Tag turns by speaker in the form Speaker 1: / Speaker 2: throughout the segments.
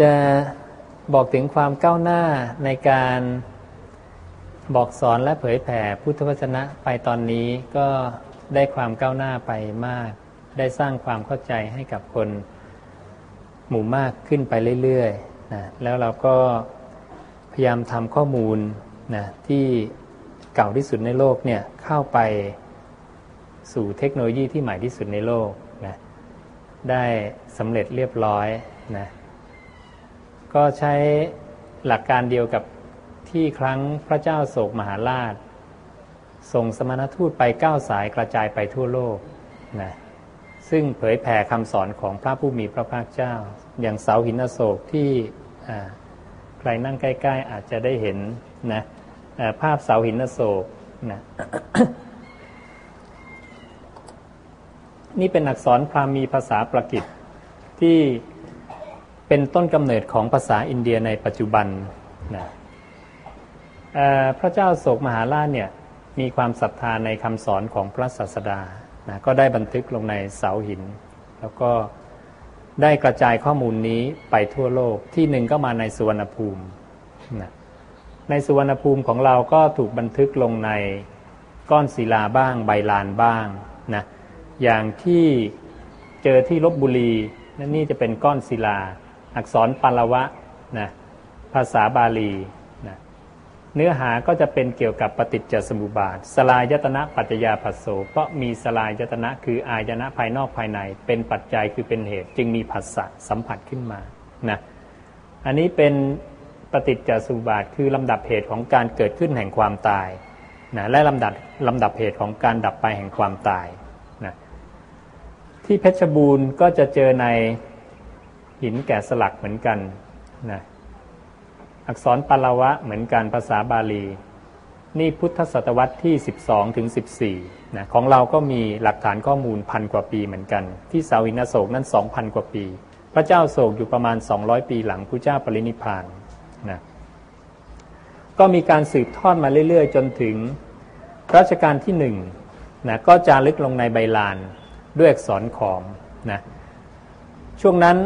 Speaker 1: จะบอกถึงความก้าวหน้าในการบอกสอนและเผยแผ่พุทธวจนะไปตอนนี้ก็ได้ความก้าวหน้าไปมาก ได้สร้างความเข้าใจให้กับคนหมู่มากขึ้นไปเรื่อยๆนะแล้วเราก็พยายามทำข้อมูลนะที่เก่าที่สุดในโลกเนี่ยเข้าไปสู่เทคโนโลยีที่ใหม่ที่สุดในโลกนะได้สำเร็จเรียบร้อยนะ ก็ใช้หลักการเดียวกับที่ครั้งพระเจ้าโศกมหาราช ส่งสมณทูตไปเก้าสายกระจายไปทั่วโลกนะซึ่งเผยแผ่คำสอนของพระผู้มีพระภาคเจ้า อย่างเสาหินอโศกที่ใครนั่งใกล้ ๆ อาจจะได้เห็นนะภาพเสาหินอโศกนะนี่เป็นอักษรพรามีภาษาประกิตที่ เป็นต้นกำเนิดของภาษาอินเดียในปัจจุบันนะพระเจ้าโศกมหาราชเนี่ยมีความศรัทธาในคำสอนของพระศาสดานะก็ได้บันทึกลงในเสาหิน แล้วก็ได้กระจายข้อมูลนี้ไปทั่วโลกที่หนึ่งก็มาในสุวรรณภูมินะในสุวรรณภูมิของเราก็ถูกบันทึกลงในก้อนศิลาบ้างใบลานบ้างนะอย่างที่เจอที่ลบบุรีนั่นนี่จะเป็นก้อนศิลา อักษรปาลวะนะภาษาบาลีนะเนื้อหาก็จะเป็นเกี่ยวกับปฏิจจสมุปบาท สลายตนะปัจจยาผัสโสเพราะมีสลายตนะคืออายนะภายนอกภายใน เป็นปัจจัยคือเป็นเหตุ จึงมีผัสสะสัมผัสขึ้นมานะอันนี้เป็นปฏิจจสมุปบาทคือลำดับเหตุของการเกิดขึ้นแห่งความตายนะและลำดับลำดับเหตุของการดับไปแห่งความตายนะที่เพชรบูรณ์ก็จะเจอใน หินแกะสลักเหมือนกันนะอักษรปาลวะเหมือนกันภาษาบาลี นี่พุทธศตวรรษที่ 12ถึง14นะของเราก็มีหลักฐานข้อมูลพันกว่าปีเหมือนกัน ที่เสาหินโศกนั้น 2,000 กว่าปี พระเจ้าโศกอยู่ประมาณ 200 ปีหลังพระเจ้าปรินิพานนะก็มีการสืบทอดมาเรื่อย ๆ จนถึงรัชกาลที่หนึ่งนะก็จารึกลงในใบลานด้วยอักษรขอมนะ ช่วงนั้น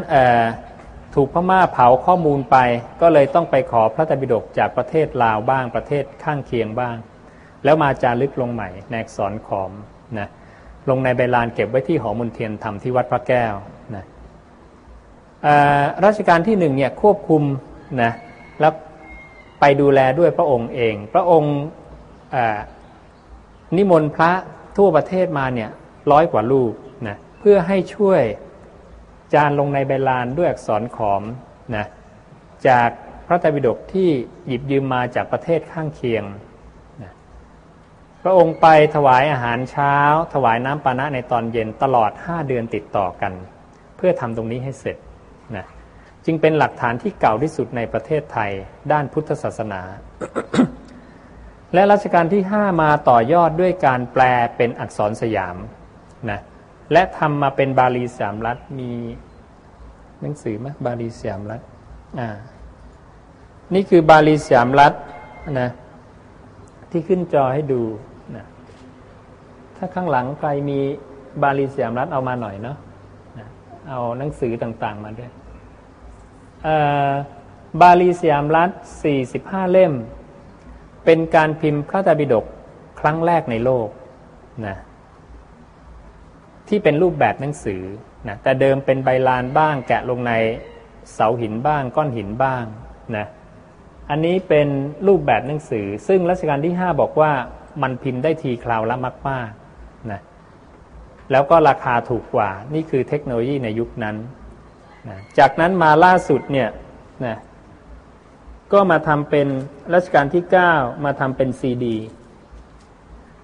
Speaker 1: ถูกพม่าเผาข้อมูลไป ก็เลยต้องไปขอพระตบิดกจากประเทศลาวบ้างประเทศข้างเคียงบ้าง แล้วมาจารึกลงใหม่ในอักษรขอมนะลงในใบลานเก็บไว้ที่หอมุนเทียนธรรมที่วัดพระแก้วนะรัชกาลที่หนึ่งเนี่ยควบคุมนะแล้วไปดูแลด้วยพระองค์เอง พระองค์นิมนต์พระทั่วประเทศมาเนี่ยร้อยกว่าลูกนะเพื่อให้ช่วย จานลงในใบลานด้วยอักษรขอมนะจากพระไตรปิฎกที่หยิบยืมมาจากประเทศข้างเคียงนะพระองค์ไปถวายอาหารเช้า ถวายน้ำปานะในตอนเย็นตลอด 5 เดือนติดต่อกัน เพื่อทำตรงนี้ให้เสร็จนะจึงเป็นหลักฐานที่เก่าที่สุดในประเทศไทยด้านพุทธศาสนา และรัชกาลที่ 5 มาต่อยอดด้วยการแปลเป็นอักษรสยามนะ และทำมาเป็นบาลีสามรัฐมีหนังสือไหมบาลีสามรัฐอ่านี่คือบาลีสามรัฐนะที่ขึ้นจอให้ดูนะถ้าข้างหลังใครมีบาลีสามรัฐเอามาหน่อยเนาะนะเอาหนังสือต่างๆมาด้วยบาลีสยามรัฐ 45 เล่ม เป็นการพิมพ์พระไตรปิฎกครั้งแรกในโลกนะ ที่เป็นรูปแบบหนังสือนะแต่เดิมเป็นใบลานบ้าง แกะลงในเสาหินบ้าง ก้อนหินบ้างนะอันนี้เป็นรูปแบบหนังสือ ซึ่งรัชกาลที่ 5 บอกว่ามันพิมพ์ได้ทีคราวละมากๆนะแล้วก็ราคาถูกกว่า นี่คือเทคโนโลยีในยุคนั้นนะจากนั้นมาล่าสุดเนี่ยนะก็มาทำเป็นรัชกาลที่ 9 มาทำเป็นซีดี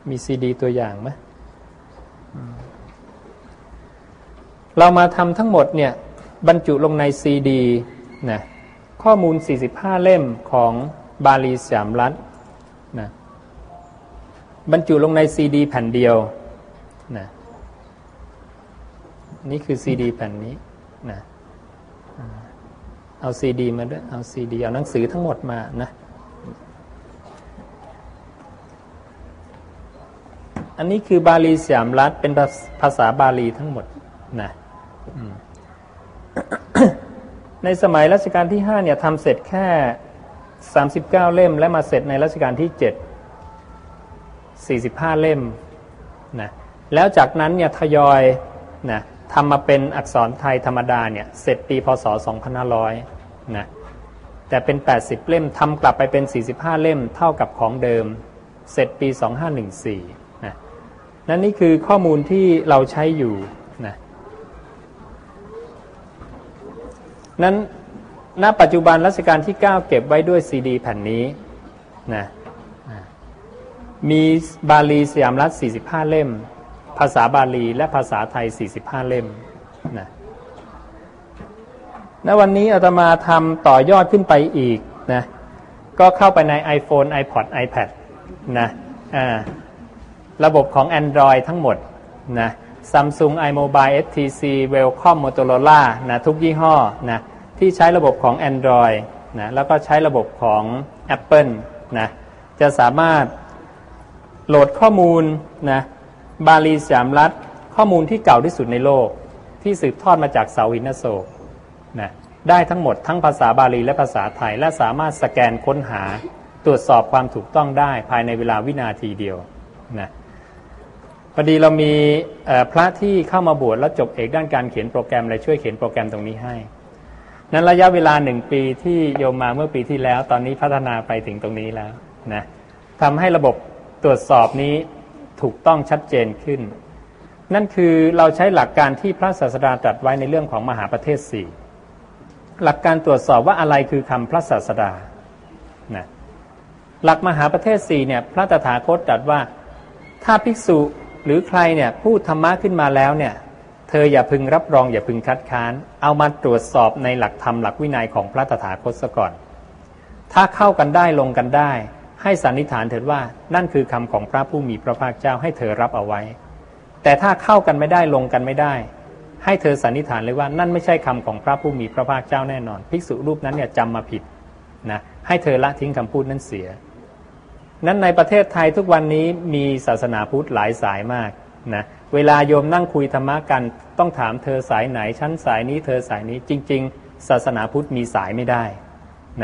Speaker 1: มีซีดีตัวอย่างไหม เรามาทำทั้งหมดเนี่ยบรรจุลงในซีดีนะข้อมูล 45 เล่มของบาลีสยามรัฐนะบรรจุลงในซีดีแผ่นเดียวนะนี่คือซีดีแผ่นนี้นะเอาซีดีมาด้วย เอาซีดี เอาหนังสือทั้งหมดมานะ อันนี้คือบาลีสามรัฐเป็นภาษาบาลีทั้งหมดนะ ในสมัยรัชกาลที่5เนี่ยทำเสร็จแค่39เก้าเล่ม และมาเสร็จในรัชกาลที่7 45เล่มนะแล้วจากนั้นเนี่ยทยอยนะทำมาเป็นอักษรไทยธรรมดาเนี่ยเสร็จปีพศ 2500 นะแต่เป็น 80 เล่มทำกลับไปเป็น 45 เล่มเท่ากับของเดิม เสร็จปี 2514 นะนั่นนี่คือข้อมูลที่เราใช้อยู่ นั้นณปัจจุบันรัชกาลที่ 9 เก็บไว้ด้วยซีดีแผ่นนี้นะมีบาลีสยามรัฐ 45 เล่ม ภาษาบาลีและภาษาไทย 45 เล่มนะณวันนี้อาตมาทำต่อยอดขึ้นไปอีกนะก็เข้าไปใน iPhone iPod iPad นะระบบของ Android ทั้งหมดนะ Samsung iMobile HTC Welcome Motorola นะทุกยี่ห้อนะที่ใช้ระบบของ Android นะแล้วก็ใช้ระบบของ Apple นะจะสามารถโหลดข้อมูลนะบาลีสามรัฐ ข้อมูลที่เก่าที่สุดในโลก ที่สืบทอดมาจากเสาหินโศกนะได้ทั้งหมดทั้งภาษาบาลีและภาษาไทย และสามารถสแกนค้นหาตรวจสอบความถูกต้องได้ภายในเวลาวินาทีเดียวนะ พอดีเรามีพระที่เข้ามาบวชแล้วจบเอกด้านการเขียนโปรแกรมเลยช่วยเขียนโปรแกรมตรงนี้ให้ นั้นระยะเวลาหนึ่งปีที่โยมมาเมื่อปีที่แล้ว ตอนนี้พัฒนาไปถึงตรงนี้แล้วนะทำให้ระบบตรวจสอบนี้ถูกต้องชัดเจนขึ้น นั่นคือเราใช้หลักการที่พระศาสดาตรัสไว้ในเรื่องของมหาประเทศสี่หลักการตรวจสอบว่าอะไรคือคำพระศาสดานะหลักมหาประเทศสี่เนี่ยพระตถาคตตรัสว่าถ้าภิกษุ หรือใครเนี่ยพูดธรรมะขึ้นมาแล้วเนี่ย เธออย่าพึงรับรองอย่าพึงคัดค้าน เอามาตรวจสอบในหลักธรรมหลักวินัยของพระตถาคตซะก่อน ถ้าเข้ากันได้ลงกันได้ ให้สันนิษฐานเถิดว่านั่นคือคำของพระผู้มีพระภาคเจ้าให้เธอรับเอาไว้ แต่ถ้าเข้ากันไม่ได้ลงกันไม่ได้ ให้เธอสันนิษฐานเลยว่านั่นไม่ใช่คำของพระผู้มีพระภาคเจ้าแน่นอน ภิกษุรูปนั้นเนี่ยจำมาผิดนะให้เธอละทิ้งคำพูดนั้นเสีย นั้นในประเทศไทยทุกวันนี้มีศาสนาพุทธหลายสายมากนะเวลาโยมนั่งคุยธรรมะกันต้องถามเธอสายไหน ชั้นสายนี้เธอสายนี้จริง ๆ ศาสนาพุทธมีสายไม่ได้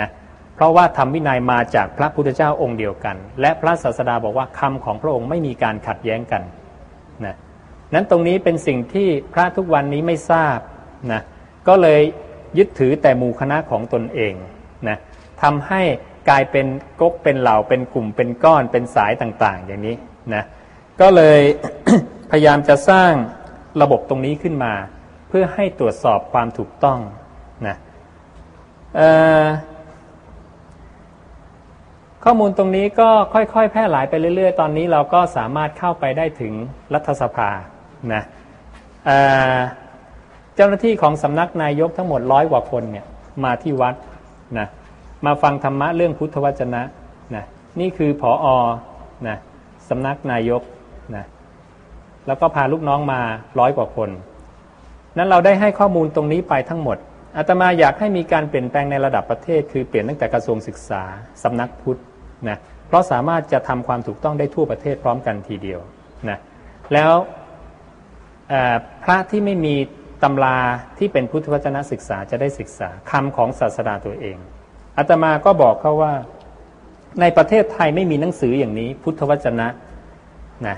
Speaker 1: นะเพราะว่าธรรมวินัยมาจากพระพุทธเจ้าองค์เดียวกัน และพระศาสดาบอกว่าคำของพระองค์ไม่มีการขัดแย้งกันนะนั้นตรงนี้เป็นสิ่งที่พระทุกวันนี้ไม่ทราบนะก็เลยยึดถือแต่หมู่คณะของตนเองนะทำให้ กลายเป็นก๊กเป็นเหล่าเป็นกลุ่มเป็นก้อนเป็นสายต่างๆ อย่างนี้นะก็เลยพยายามจะสร้างระบบตรงนี้ขึ้นมา เพื่อให้ตรวจสอบความถูกต้องนะข้อมูลตรงนี้ก็ค่อยๆ แพร่หลายไปเรื่อย ๆ ตอนนี้เราก็สามารถเข้าไปได้ถึงรัฐสภานะเจ้าหน้าที่ของสำนักนายกทั้งหมดร้อยกว่าคนเนี่ยมาที่วัดนะ มาฟังธรรมะเรื่องพุทธวจนะนะนี่คือผออนะสำนักนายกนะแล้วก็พาลูกน้องมาร้อยกว่าคน นั้นเราได้ให้ข้อมูลตรงนี้ไปทั้งหมดอาตมาอยากให้มีการเปลี่ยนแปลงในระดับประเทศ คือเปลี่ยนตั้งแต่กระทรวงศึกษาสำนักพุทธนะเพราะสามารถจะทำความถูกต้องได้ทั่วประเทศพร้อมกันทีเดียวนะแล้วพระที่ไม่มีตำราที่เป็นพุทธวจนะศึกษาจะได้ศึกษาคำของศาสดาตัวเอง อาตมาก็บอกเขาว่า ในประเทศไทยไม่มีหนังสืออย่างนี้ พุทธวจนะนะ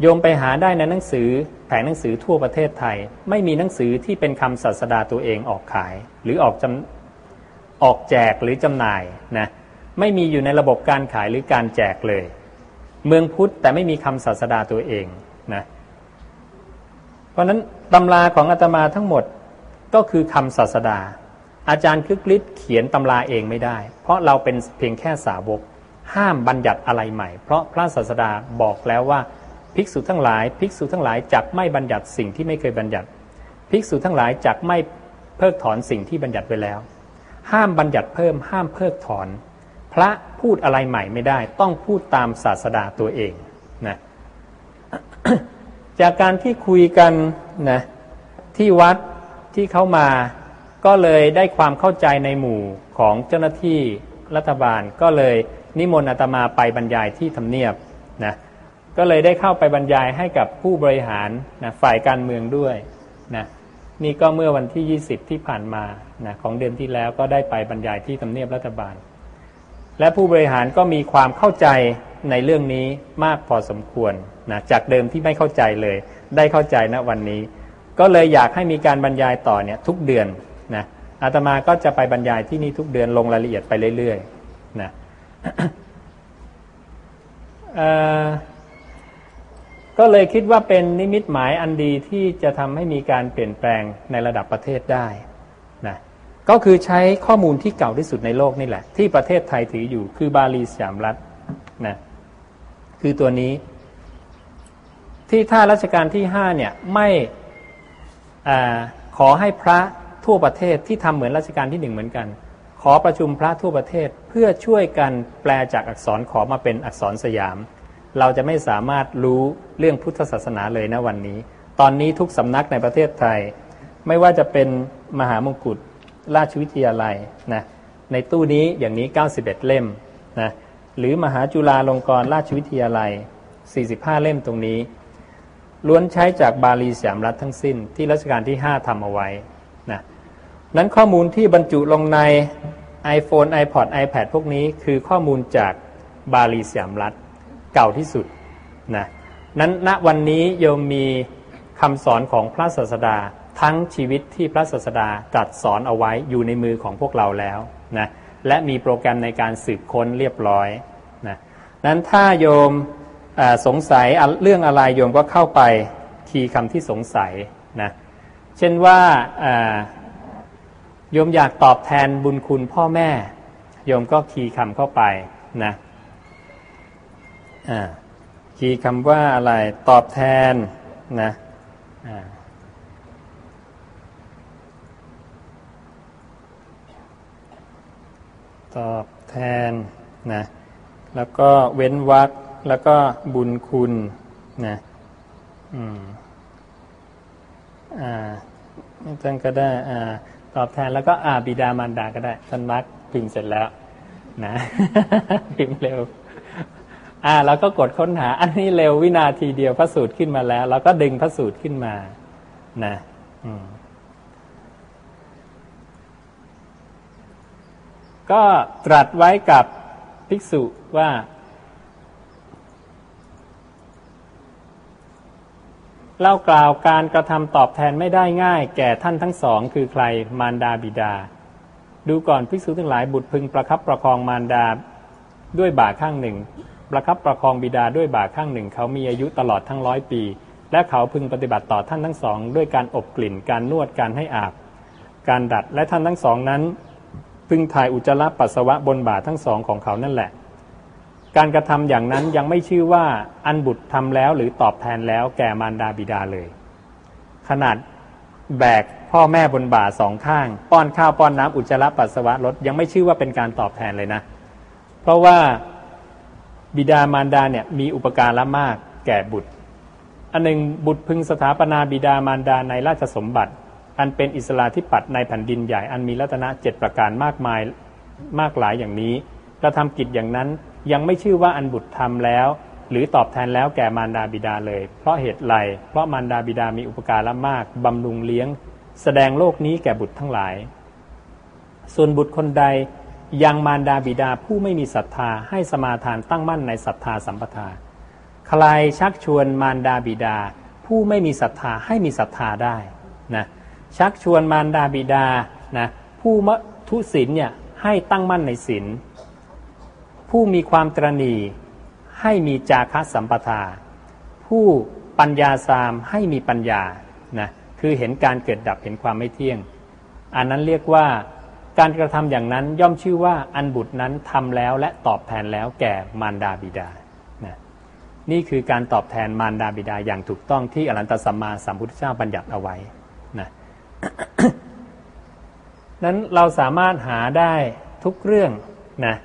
Speaker 1: โยมไปหาได้ในหนังสือ แผงหนังสือทั่วประเทศไทย ไม่มีหนังสือที่เป็นคำศาสดาตัวเองออกขาย หรือออกจำออกแจกหรือจำหน่ายนะไม่มีอยู่ในระบบการขายหรือการแจกเลย เมืองพุทธแต่ไม่มีคำศาสดาตัวเองนะเพราะนั้นตำราของอาตมาทั้งหมดก็คือคำศาสดา อาจารย์คึกฤทธิ์เขียนตำราเองไม่ได้ เพราะเราเป็นเพียงแค่สาวก ห้ามบัญญัติอะไรใหม่ เพราะพระศาสดาบอกแล้วว่าภิกษุทั้งหลาย ภิกษุทั้งหลายจักไม่บัญญัติสิ่งที่ไม่เคยบัญญัติ ภิกษุทั้งหลายจักไม่เพิกถอนสิ่งที่บัญญัติไว้แล้ว ห้ามบัญญัติเพิ่ม ห้ามเพิกถอน พระพูดอะไรใหม่ไม่ได้ ต้องพูดตามศาสดาตัวเองนะจากการที่คุยกันนะที่วัดที่เขามา ก็เลยได้ความเข้าใจในหมู่ของเจ้าหน้าที่รัฐบาล ก็เลยนิมนต์อาตมาไปบรรยายที่ทำเนียบนะก็เลยได้เข้าไปบรรยายให้กับผู้บริหารนะฝ่ายการเมืองด้วยนะนี่ก็เมื่อวันที่ 20 ที่ผ่านมานะของเดือนที่แล้วก็ได้ไปบรรยายที่ทำเนียบรัฐบาล และผู้บริหารก็มีความเข้าใจในเรื่องนี้มากพอสมควรนะจากเดิมที่ไม่เข้าใจเลย ได้เข้าใจณวันนี้ ก็เลยอยากให้มีการบรรยายต่อเนี่ยทุกเดือน นะอาตมาก็จะไปบรรยายที่นี่ทุกเดือนลงรายละเอียดไปเรื่อยๆนะก็เลยคิดว่าเป็นนิมิตหมายอันดีที่จะทำให้มีการเปลี่ยนแปลงในระดับประเทศได้นะก็คือใช้ข้อมูลที่เก่าที่สุดในโลกนี่แหละ ที่ประเทศไทยถืออยู่คือบาลีสยามรัฐนะคือตัวนี้ ที่ท่ารัชการที่ห้าเนี่ยไม่อขอให้พระ ทั่วประเทศที่ทำเหมือนรัชการที่หนึ่งเหมือนกัน ขอประชุมพระทั่วประเทศเพื่อช่วยกันแปลจากอักษรขอมาเป็นอักษรสยาม เราจะไม่สามารถรู้เรื่องพุทธศาสนาเลยนะวันนี้ ตอนนี้ทุกสำนักในประเทศไทย ไม่ว่าจะเป็นมหามงกุฎราชวิทยาลัยนะในตู้นี้อย่างนี้ 91 เล่มนะหรือมหาจุฬาลงกรณราชวิทยาลัย 45 เล่มตรงนี้ล้วนใช้จากบาลีสยามรัฐทั้งสิ้นที่รัชกาลที่ 5ทำเอาไว้ นั้นข้อมูลที่บรรจุลงใน iPhone iPod iPad พวกนี้คือข้อมูลจากบาลีสยามรัฐเก่าที่สุดนะนั้นณวันนี้โยมมีคำสอนของพระศาสดาทั้งชีวิตที่พระศาสดาตรัสสอนเอาไว้อยู่ในมือของพวกเราแล้วนะและมีโปรแกรมในการสืบค้นเรียบร้อยนะนั้นถ้าโยมสงสัยเรื่องอะไรโยมก็เข้าไปคีย์คำที่สงสัยนะเช่นว่า โยมอยากตอบแทนบุญคุณพ่อแม่ โยมก็คีย์คำเข้าไปนะคีย์คำว่าอะไรตอบแทนนะตอบแทนนะแล้วก็เว้นวรรคแล้วก็บุญคุณนะอืมอ่าท่านก็ได้อ่า ตอบแทนแล้วก็อาบิดามารดาก็ได้ท่านมักพิมพ์เสร็จแล้ว นะ พิมพ์เร็ว อ่าเราก็กดค้นหา อันนี้เร็ววินาทีเดียวพระสูตรขึ้นมาแล้วเราก็ดึงพระสูตรขึ้นมา นะอืมก็ตรัสไว้กับภิกษุว่า เล่ากล่าวการกระทำตอบแทนไม่ได้ง่าย แก่ท่านทั้งสอง คือใครมารดาบิดา ดูก่อนภิกษุทั้งหลายบุตรพึงประคับประคองมารดาด้วยบาข้างหนึ่ง ประคับประคองบิดาด้วยบาข้างหนึ่ง เขามีอายุตลอดทั้งร้อยปี และเขาพึงปฏิบัติต่อท่านทั้งสอง ด้วยการอบกลิ่นการนวดการให้อาบ การดัดและท่านทั้งสองนั้น พึงถ่ายอุจจาระปัสสาวะบนบาทั้งสองของเขานั่นแหละ การกระทำอย่างนั้นยังไม่ชื่อว่าอันบุตรทำแล้วหรือตอบแทนแล้วแก่มารดาบิดาเลย ขนาดแบกพ่อแม่บนบ่าสองข้าง ป้อนข้าวป้อนน้ำอุจจาระปัสสาวะลดยังไม่ชื่อว่าเป็นการตอบแทนเลยนะ เพราะว่าบิดามารดาเนี่ยมีอุปการะมากแก่บุตร อันหนึ่งบุตรพึงสถาปนาบิดามารดาในราชสมบัติ อันเป็นอิสลาธิปัตในแผ่นดินใหญ่อันมีรัตนะเจ็ดประการมากมายมากหลายอย่างนี้กระทำกิจอย่างนั้น ยังไม่ชื่อว่าอันบุตรทำแล้ว หรือตอบแทนแล้วแก่มารดาบิดาเลย เพราะเหตุไรเพราะมารดาบิดามีอุปการะมากบำรุงเลี้ยง แสดงโลกนี้แก่บุตรทั้งหลาย ส่วนบุตรคนใดยังมารดาบิดาผู้ไม่มีศรัทธาให้สมาทานตั้งมั่นในศรัทธาสัมปทาใครชักชวนมารดาบิดา ผู้ไม่มีศรัทธาให้มีศรัทธาได้นะชักชวนมารดาบิดานะผู้มทุศีลเนี่ยให้ตั้งมั่นในศีล ผู้มีความตรณีให้มีจาคะสัมปทา ผู้ปัญญาสามให้มีปัญญานะคือเห็นการเกิดดับเห็นความไม่เที่ยง อันนั้นเรียกว่าการกระทำอย่างนั้นย่อมชื่อว่าอันบุตรนั้นทำแล้วและตอบแทนแล้วแก่มารดาบิดานะนี่คือการตอบแทนมารดาบิดาอย่างถูกต้องที่อรันตสัมมาสัมพุทธเจ้าบัญญัติเอาไว้นะนั้นเราสามารถหาได้ทุกเรื่องนะ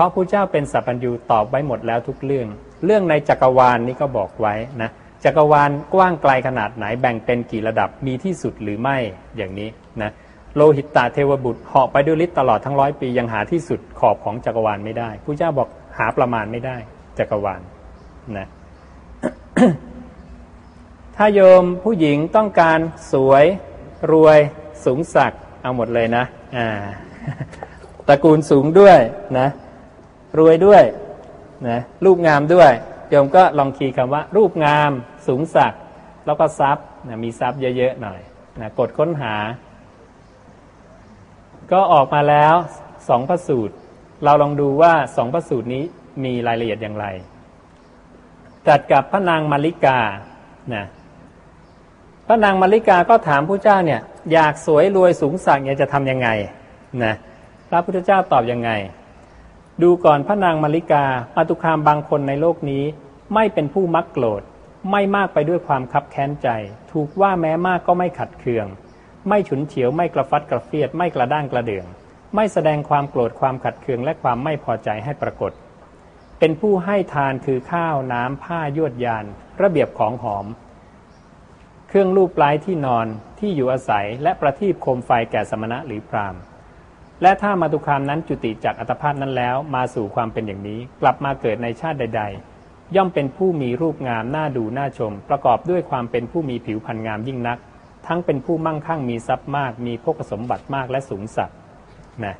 Speaker 1: ราะพระเจ้าเป็นสัพพัญญูตอบไว้หมดแล้วทุกเรื่อง เรื่องในจักรวาลนนี้ก็บอกไว้นะจักรวาลกว้างไกลขนาดไหนแบ่งเป็นกี่ระดับมีที่สุดหรือไม่อย่างนี้นะโลหิตตาเทวบุตรเหาะไปด้วยฤทธิ์ตลอดทั้งร้อยปียังหาที่สุดขอบของจักรวาลไม่ได้ผู้เจ้าบอกหาประมาณไม่ได้ จักรวาลนะถ้าโยมผู้หญิงต้องการสวยรวยสูงศักเอาหมดเลยนะอ่าตระกูลสูงด้วยนะ รวยด้วยนะรูปงามด้วยโยมก็ลองคีย์คำว่า รูปงาม สูงศักแล้วก็ทรัพย์นะมีทรัพย์เยอะๆหน่อยนะกดค้นหา ก็ออกมาแล้วสองพระสูตร เราลองดูว่าสองพระสูตรนี้มีรายละเอียดอย่างไร จัดกับพระนางมาริกานะพระนางมาริกาก็ถามพระเจ้าเนี่ย อยากสวยรวยสูงสักเนี่ยจะทำยังไงนะพระพุทธเจ้าตอบยังไง ดูก่อนพระนางมาริกามาตุคามบางคนในโลกนี้ ไม่เป็นผู้มักโกรธ ไม่มากไปด้วยความคับแค้นใจ ถูกว่าแม้มากก็ไม่ขัดเคือง ไม่ฉุนเฉียวไม่กระฟัดกระเฟียด ไม่กระด้างกระเดือง ไม่แสดงความโกรธความขัดเคืองและความไม่พอใจให้ปรากฏ เป็นผู้ให้ทานคือข้าวน้ำผ้ายวดยาน ระเบียบของหอม เครื่องรูปปลายที่นอนที่อยู่อาศัยและประทีปโคมไฟแก่สมณะหรือพราหมณ์ และถ้ามาตุคามนั้นจุติจากอัตภาพนั้นแล้ว มาสู่ความเป็นอย่างนี้ กลับมาเกิดในชาติใด ๆ ย่อมเป็นผู้มีรูปงามน่าดูน่าชม ประกอบด้วยความเป็นผู้มีผิวพรรณงามยิ่งนัก ทั้งเป็นผู้มั่งคั่งมีทรัพย์มาก มีพกสมบัติมากและสูงสักนะ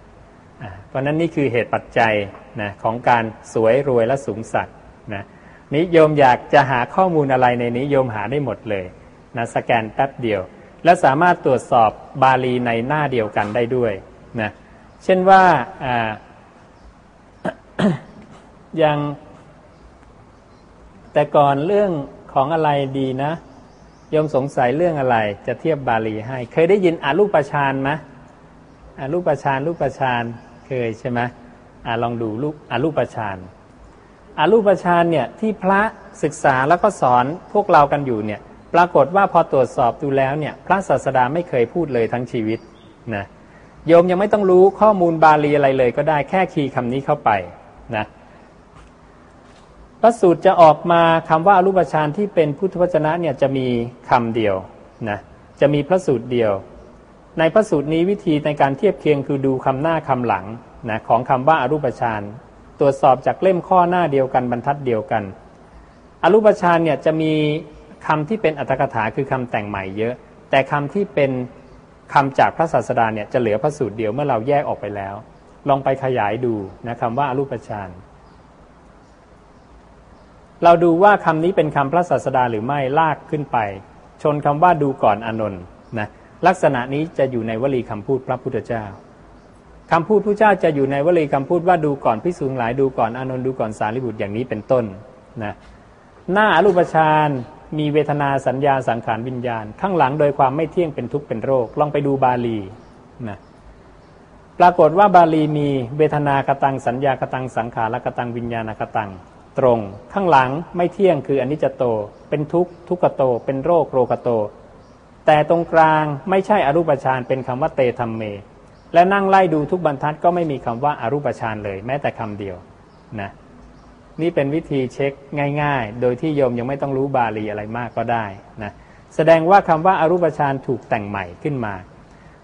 Speaker 1: เพราะนั้นนี่คือเหตุปัจจัยนะของการสวยรวยและสูงสักนะนิยมอยากจะหาข้อมูลอะไรในนี้โยมหาได้หมดเลยนะสแกนแป๊บเดียว และสามารถตรวจสอบบาลีในหน้าเดียวกันได้ด้วยนะ เช่นว่าอย่างแต่ก่อนเรื่องของอะไรดีนะยมสงสัยเรื่องอะไร จะเทียบบาลีให้ เคยได้ยินอารูปฌานไหมอารูปฌานรูปฌานเคยใช่ไหมอลองดูรูปอารูปฌานอารูปฌานเนี่ยที่พระศึกษาแล้วก็สอนพวกเรากันอยู่เนี่ย ปรากฏว่าพอตรวจสอบดูแล้วเนี่ย พระศาสดาไม่เคยพูดเลยทั้งชีวิตนะ โยมยังไม่ต้องรู้ข้อมูลบาลีอะไรเลย ก็ได้แค่คีย์คำนี้เข้าไปนะพระสูตรจะออกมาคำว่าอรูปฌานที่เป็นพุทธวจนะเนี่ยจะมีคำเดียวนะจะมีพระสูตรเดียว ในพระสูตรนี้วิธีในการเทียบเคียงคือดูคำหน้าคำหลังนะของคำว่าอรูปฌานตรวจสอบจากเล่มข้อหน้าเดียวกันบรรทัดเดียวกันอรูปฌานเนี่ยจะมีคำที่เป็นอัตถกถาคือคำแต่งใหม่เยอะ แต่คำที่เป็น คำจากพระศาสดาเนี่ยจะเหลือพระสูตรเดียวเมื่อเราแยกออกไปแล้ว ลองไปขยายดูนะคำว่าอรูปฌานเราดูว่าคำนี้เป็นคำพระศาสดาหรือไม่ลากขึ้นไป ชนคำว่าดูก่อนอนนท์นะลักษณะนี้จะอยู่ในวลีคำพูดพระพุทธเจ้าคำพูดพระเจ้าจะอยู่ในวลีคำพูดว่าดูก่อนพิสูงหลายดูก่อนอนนท์ดูก่อนสารีบุตรอย่างนี้เป็นต้นนะหน้าอรูปฌาน มีเวทนาสัญญาสังขารวิญญาณ ข้างหลังโดยความไม่เที่ยงเป็นทุกข์เป็นโรค ลองไปดูบาลีนะปรากฏว่าบาลีมีเวทนากตังสัญญากตังสังขารกตังวิญญาณกตังตรง ข้างหลังไม่เที่ยงคืออนิจจโต เป็นทุกข์ทุกขโต เป็นโรคโรคโต แต่ตรงกลางไม่ใช่อรูปฌานเป็นคำว่าเตธรรมเม และนั่งไล่ดูทุกบรรทัดก็ไม่มีคำว่าอารูปฌานเลย แม้แต่คำเดียวนะ นี่เป็นวิธีเช็คง่าย ๆ โดยที่โยมยังไม่ต้องรู้บาลีอะไรมากก็ได้นะแสดงว่าคำว่าอารูปฌานถูกแต่งใหม่ขึ้นมา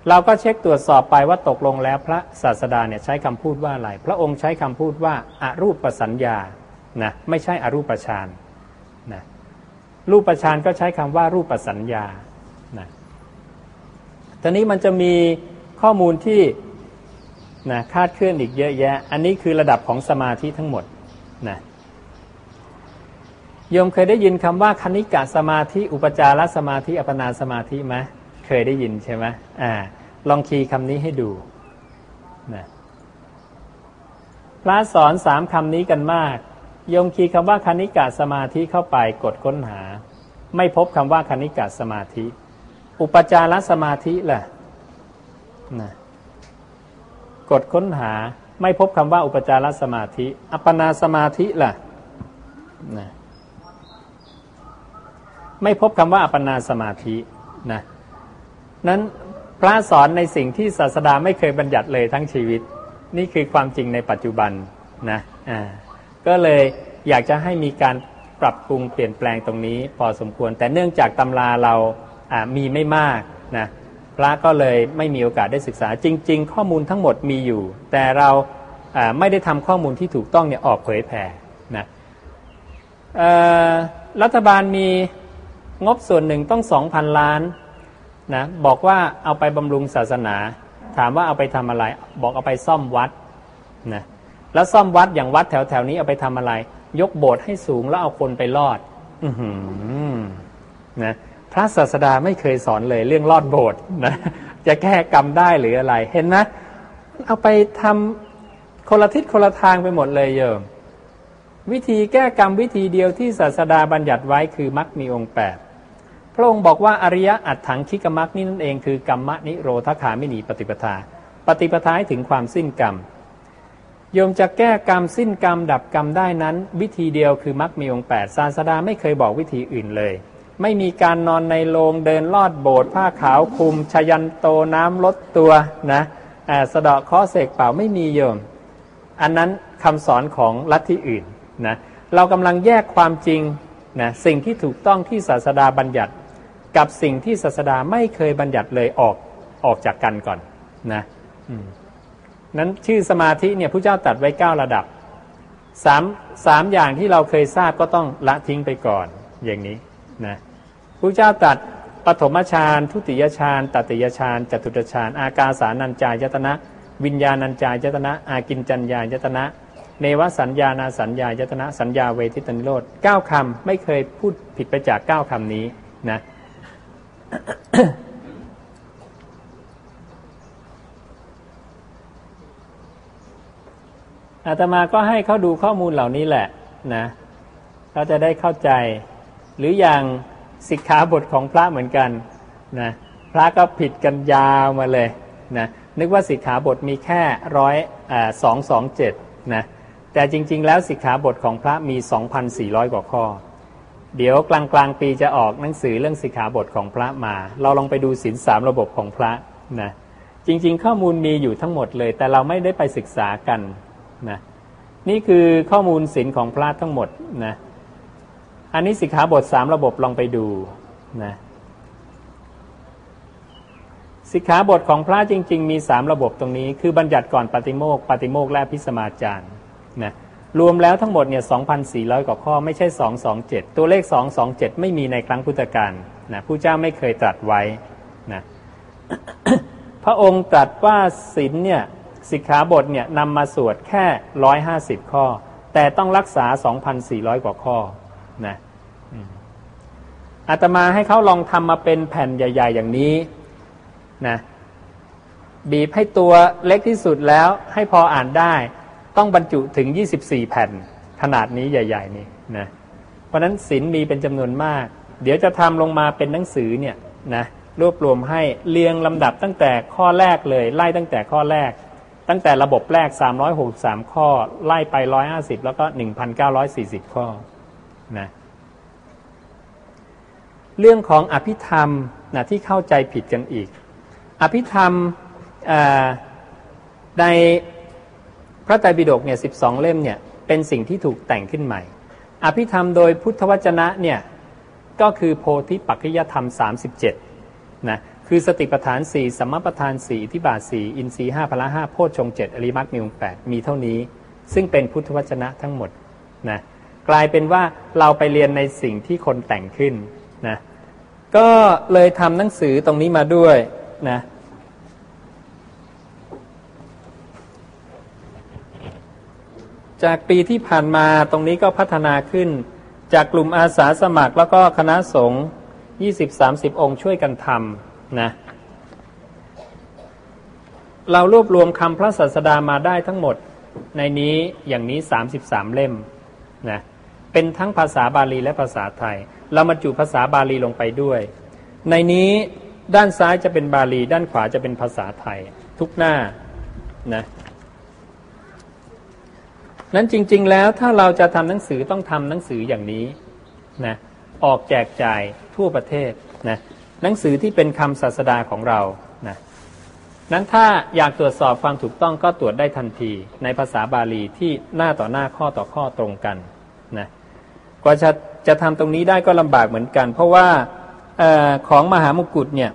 Speaker 1: เราก็เช็คตรวจสอบไปว่าตกลงแล้วพระศาสดาเนี่ยใช้คำพูดว่าอะไร พระองค์ใช้คำพูดว่าอารูปสัญญานะไม่ใช่อรูปฌานนะรูปฌานก็ใช้คำว่ารูปสัญญานะตอนนี้มันจะมีข้อมูลที่นะคาดเคลื่อนอีกเยอะแยะ อันนี้คือระดับของสมาธิทั้งหมด นะโยมเคยได้ยินคำว่าคณิกะสมาธิ อุปจารสมาธิ อัปนาสมาธิไหมเคยได้ยินใช่ไหมอ่า ลองคีย์คำนี้ให้ดูนะพระสอนสามคำนี้กันมาก โยมคีย์คำว่าคณิกะสมาธิเข้าไปกดค้นหา ไม่พบคำว่าคณิกะสมาธิ อุปจารสมาธิล่ะนะกดค้นหา ไม่พบคำว่าอุปจารสมาธิ อัปปนาสมาธิล่ะนะไม่พบคำว่าอัปปนาสมาธินะนั้นพระสอนในสิ่งที่ศาสดาไม่เคยบัญญัติเลยทั้งชีวิต นี่คือความจริงในปัจจุบันนะอ่าก็เลยอยากจะให้มีการปรับปรุงเปลี่ยนแปลงตรงนี้พอสมควร แต่เนื่องจากตำราเราามีไม่มากนะ พระก็เลยไม่มีโอกาสได้ศึกษาจริง ๆ ข้อมูลทั้งหมดมีอยู่ แต่เราไม่ได้ทำข้อมูลที่ถูกต้องเนี่ยออกเผยแผ่นะรัฐบาลมีงบส่วนหนึ่งต้องสองพันล้านนะบอกว่าเอาไปบำรุงศาสนา ถามว่าเอาไปทำอะไร บอกเอาไปซ่อมวัดนะแล้วซ่อมวัดอย่างวัดแถวแถวนี้เอาไปทำอะไร ยกโบสถ์ให้สูงแล้วเอาคนไปลอด อืนะ พระศาสดาไม่เคยสอนเลยเรื่องลอดโบสถ์นะจะแก้กรรมได้หรืออะไร เห็นไหมเอาไปทำคนละทิศคนละทางไปหมดเลยเยมวิธีแก้กรรมวิธีเดียวที่ศาสดาบัญญัติไว้คือมรรคมีองค์แปดพระองค์บอกว่าอริยะอัตถังคิกมรรคนี่นั่นเองคือกรรมนิโรธคาไม่หนีปฏิปทา ปฏิปทาให้ถึงความสิ้นกรรมโยมจะแก้กรรมสิ้นกรรมดับกรรมได้นั้น วิธีเดียวคือมรรคมีองค์แปดศาสดาไม่เคยบอกวิธีอื่นเลย ไม่มีการนอนในโรงเดินลอดโบสถ์ผ้าขาวคุม ชยันโตน้ำลดตัวนะสะเดาะข้อเสกเปล่าไม่มีโยม อันนั้นคำสอนของลัทธิอื่นนะเรากำลังแยกความจริงนะสิ่งที่ถูกต้องที่ศาสดาบัญญัติ กับสิ่งที่ศาสดาไม่เคยบัญญัติเลยออกออกจากกันก่อนนะนั้นชื่อสมาธิเนี่ยพระเจ้าตัดไว้เก้าระดับสามสามอย่างที่เราเคยทราบก็ต้องละทิ้งไปก่อนอย่างนี้นะ ระเจ้าตัดปฐมฌานทุติยฌานตติยฌานจตุตฌานอากาสานัญจายตนะ วิญญาณัญจายตนะ อากินจัญญายตนะ เนวสัญญานาสัญญายตนะ สัญญาเวทิตนิโรธเก้าคำไม่เคยพูดผิดไปจากเก้าคำนี้นะอาตมาก็ให้เขาดูข้อมูลเหล่านี้แหละนะเขาจะได้เข้าใจ หรืออย่าง สิกขาบทของพระเหมือนกันนะพระก็ผิดกันยาวมาเลยนะนึกว่าสิกขาบทมีแค่ร้อยสองสองเจ็ดนะแต่จริง ๆ แล้วสิกขาบทของพระมี 2,400 กว่าข้อ เดี๋ยวกลางกลางปีจะออกหนังสือเรื่องสิกขาบทของพระมา เราลองไปดูศีลสามระบบของพระนะจริง ๆ ข้อมูลมีอยู่ทั้งหมดเลย แต่เราไม่ได้ไปศึกษากันนะนี่คือข้อมูลศีลของพระทั้งหมดนะ อันนี้สิกขาบทสามระบบลองไปดูนะสิกขาบทของพระจริง ๆ มีสามระบบตรงนี้ คือบัญญัติก่อนปฏิโมกปฏิโมกและพิสมาจาร์นะรวมแล้วทั้งหมดเนี่ย2,400 กว่าข้อไม่ใช่ 227 ตัวเลข 227 ไม่มีในครั้งพุทธกาลนะผู้เจ้าไม่เคยตรัสไว้นะพระองค์ตรัสว่าศีลเนี่ยสิกขาบทเนี่ยนำมาสวดแค่ 150 ข้อ แต่ต้องรักษา 2,400 กว่าข้อ นะอาตมาให้เขาลองทำมาเป็นแผ่นใหญ่ ๆ อย่างนี้นะบีบให้ตัวเล็กที่สุดแล้วให้พออ่านได้ ต้องบรรจุถึง 24 แผ่นขนาดนี้ใหญ่ ๆ นี่นะเพราะนั้นศีลมีเป็นจำนวนมาก เดี๋ยวจะทำลงมาเป็นหนังสือเนี่ยนะรวบรวมให้เรียงลำดับตั้งแต่ข้อแรกเลย ไล่ตั้งแต่ข้อแรก ตั้งแต่ระบบแรก 363 ข้อ ไล่ไป 150 แล้วก็ 1,940 ข้อ นะเรื่องของอภิธรรมนะที่เข้าใจผิดกันอีก อภิธรรมในพระไตรปิฎกเนี่ยสิบสองเล่มเนี่ยเป็นสิ่งที่ถูกแต่งขึ้นใหม่ อภิธรรมโดยพุทธวจนะเนี่ยก็คือโพธิปัจจยธรรม 37นะคือสติปัฏฐานสี่สัมมาปัฏฐานสี่ที่บาทสี่อินทรีห้าพละห้าโพชฌงเจ็ดอริมักมีองแปดมีเท่านี้ ซึ่งเป็นพุทธวจนะทั้งหมดนะ กลายเป็นว่าเราไปเรียนในสิ่งที่คนแต่งขึ้นนะก็เลยทำหนังสือตรงนี้มาด้วยนะจากปีที่ผ่านมาตรงนี้ก็พัฒนาขึ้น จากกลุ่มอาสาสมัครแล้วก็คณะสงฆ์20-30 องค์ช่วยกันทำนะเรารวบรวมคำพระศาสดามาได้ทั้งหมดในนี้อย่างนี้ 33 เล่มนะ เป็นทั้งภาษาบาลีและภาษาไทย เรามาจุภาษาบาลีลงไปด้วย ในนี้ด้านซ้ายจะเป็นบาลี ด้านขวาจะเป็นภาษาไทย ทุกหน้านะนั้นจริง ๆ แล้วถ้าเราจะทำหนังสือต้องทำหนังสืออย่างนี้นะออกแจกจ่ายทั่วประเทศนะหนังสือที่เป็นคำศาสดาของเรานะนั้นถ้าอยากตรวจสอบความถูกต้องก็ตรวจได้ทันที ในภาษาบาลีที่หน้าต่อหน้าข้อต่อข้อตรงกัน ว่าจะจะทำตรงนี้ได้ก็ลำบากเหมือนกัน เพราะว่าอของมหามกุฏเนี่ย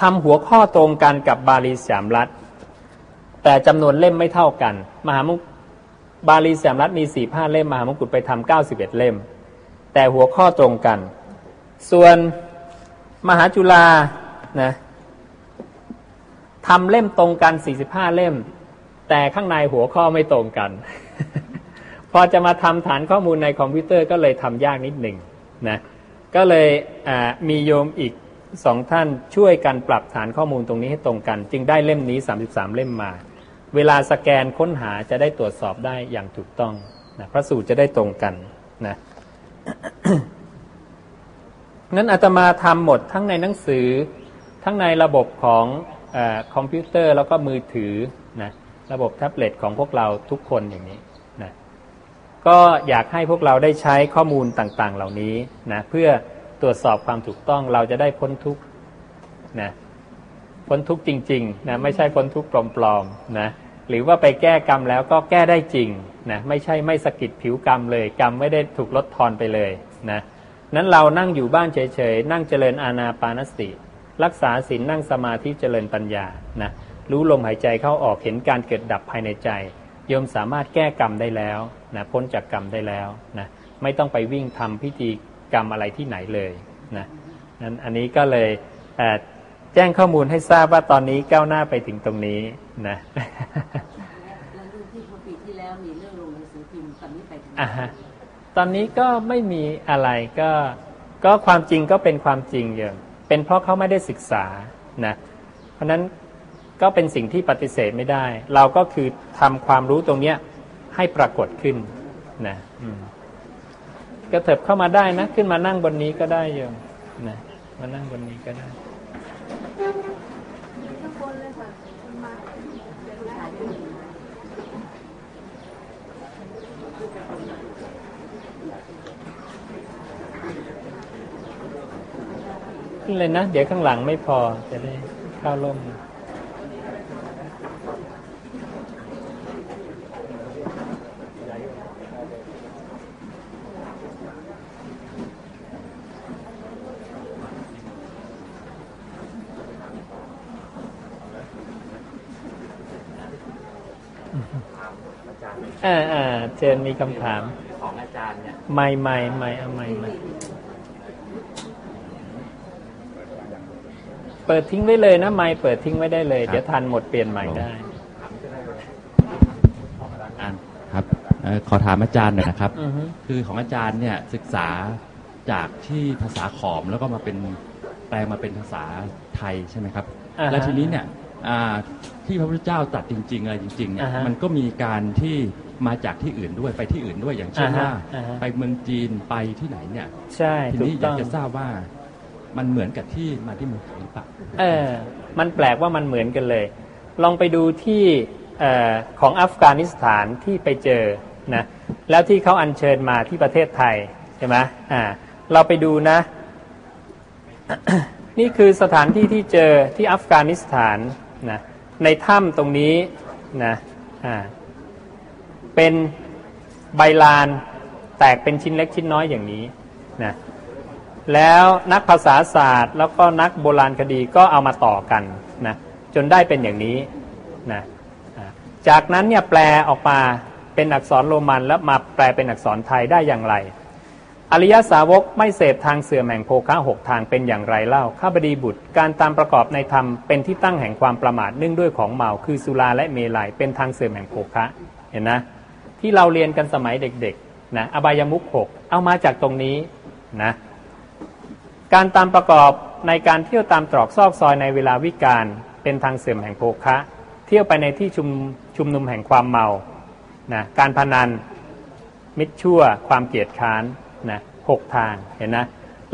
Speaker 1: ทำหัวข้อตรงกันกับบาลีสามรัฐ แต่จำนวนเล่มไม่เท่ากัน มหามุกบาลีสามรัฐมีสี่ห้าเล่มมหามงกุฎไปทำเก้าสิบเอ็ดเล่ม แต่หัวข้อตรงกัน ส่วนมหาจุฬานะทำเล่มตรงกัน45เล่ม แต่ข้างในหัวข้อไม่ตรงกัน อจะมาทำฐานข้อมูลในคอมพิวเตอร์ก็เลยทำยากนิดหนึ่งนะก็เลยมีโยมอีกสองท่านช่วยกันปรับฐานข้อมูลตรงนี้ให้ตรงกัน จึงได้เล่มนี้ 33 เล่มมา เวลาสแกนค้นหาจะได้ตรวจสอบได้อย่างถูกต้องนะพระสูตรจะได้ตรงกันนะนั้นอาตมาทำหมดทั้งในหนังสือทั้งในระบบของอคอมพิวเตอร์แล้วก็มือถือนะระบบแท็บเล็ตของพวกเราทุกคนอย่างนี้ ก็อยากให้พวกเราได้ใช้ข้อมูลต่างๆ เหล่านี้นะเพื่อตรวจสอบความถูกต้องเราจะได้พ้นทุกนะพ้นทุกจริงๆนะไม่ใช่พ้นทุกปลอมๆนะหรือว่าไปแก้กรรมแล้วก็แก้ได้จริงนะไม่ใช่ไม่สกิดผิวกรรมเลย กรรมไม่ได้ถูกลดทอนไปเลยนะนั้นเรานั่งอยู่บ้านเฉยๆ นั่งเจริญอาณาปานสติ รักษาศีลนั่งสมาธิเจริญปัญญานะรู้ลมหายใจเข้าออกเห็นการเกิดดับภายในใจโยมสามารถแก้กรรมได้แล้ว นะพ้นจากกรรมได้แล้วนะไม่ต้องไปวิ่งทำพิธีกรรมอะไรที่ไหนเลยนะนั้นอันนี้ก็เลยแจ้งข้อมูลให้ทราบว่าตอนนี้ก้าวหน้าไปถึงตรงนี้นะ
Speaker 2: แล้วที่ปีที่แล้วมีเรื่องลงหนังสือพิมพ์ตอนนี้ไปถึง
Speaker 1: อ่าฮะตอนนี้ก็ไม่มีอะไรก็ก็ความจริงก็เป็นความจริงอย่างเป็นเพราะเขาไม่ได้ศึกษานะเพราะนั้นก็เป็นสิ่งที่ปฏิเสธไม่ได้ เราก็คือทำความรู้ตรงเนี้ย ให้ปรากฏขึ้นนะกระเถิบเข้ามาได้นะ ขึ้นมานั่งบนนี้ก็ได้โยมนะมานั่งบนนี้ก็ได้เลยนะ เดี๋ยวข้างหลังไม่พอจะได้เข้าร่ม อ่าอ่าเชิญมีคำถาม
Speaker 3: ของอาจารย์เนี่ย
Speaker 1: ไม่ไม่ไม่เอาไม่ไม่เปิดทิ้งไว้เลยนะไม่เปิดทิ้งไว้ได้เลย เดี๋ยวทันหมดเปลี่ยนใหม่ได้
Speaker 3: ครับขอถามอาจารย์หน่อยนะครับ คือของอาจารย์เนี่ยศึกษาจากที่ภาษาขอมแล้วก็มาเป็นแปลมาเป็นภาษาไทยใช่ไหมครับ แล้วทีนี้เนี่ยที่พระพุทธเจ้าตรัสจริง ๆ อะไรจริงๆเนี่ยมันก็มีการที่ มาจากที่อื่นด้วยไปที่อื่นด้วยอย่างเช่นว่าไปเมืองจีนไปที่ไหนเนี่ย
Speaker 1: ใช่
Speaker 3: ทีนี้อยากจะทราบว่ามันเหมือนกับที่มาที่เมืองไทยหรือเปล่า
Speaker 1: เออ มันแปลกว่ามันเหมือนกันเลย ลองไปดูที่ของอัฟกานิสถานที่ไปเจอนะ แล้วที่เขาอัญเชิญมาที่ประเทศไทยใช่ไหมอ่า เราไปดูนะ นี่คือสถานที่ที่เจอที่อัฟกานิสถานนะ ในถ้ำตรงนี้นะ อ่า เป็นใบลานแตกเป็นชิ้นเล็กชิ้นน้อยอย่างนี้นะแล้วนักภาษาศาสตร์ แล้วก็นักโบราณคดีก็เอามาต่อกันนะจนได้เป็นอย่างนี้นะจากนั้นเนี่ยแปลออกมาเป็นอักษรโรมันแล้วมาแปลเป็นอักษรไทยได้อย่างไร อริยสาวกไม่เสพทางเสื่อมแห่งโภคะหกทางเป็นอย่างไรเล่าข้าบดีบุตร การตามประกอบในธรรมเป็นที่ตั้งแห่งความประมาทเนื่องด้วยของเมาคือสุราและเมลัยเป็นทางเสื่อมแห่งโภคะเห็นนะ ที่เราเรียนกันสมัยเด็กๆนะอบายมุขหกเอามาจากตรงนี้นะการตามประกอบในการเที่ยวตามตรอกซอกซอยในเวลาวิกาลเป็นทางเสื่อมแห่งโภคะ เที่ยวไปในที่ชุมชุมนุมแห่งความเมานะการพนันมิตรชั่วความเกียดค้านนะหกทางเห็นนะ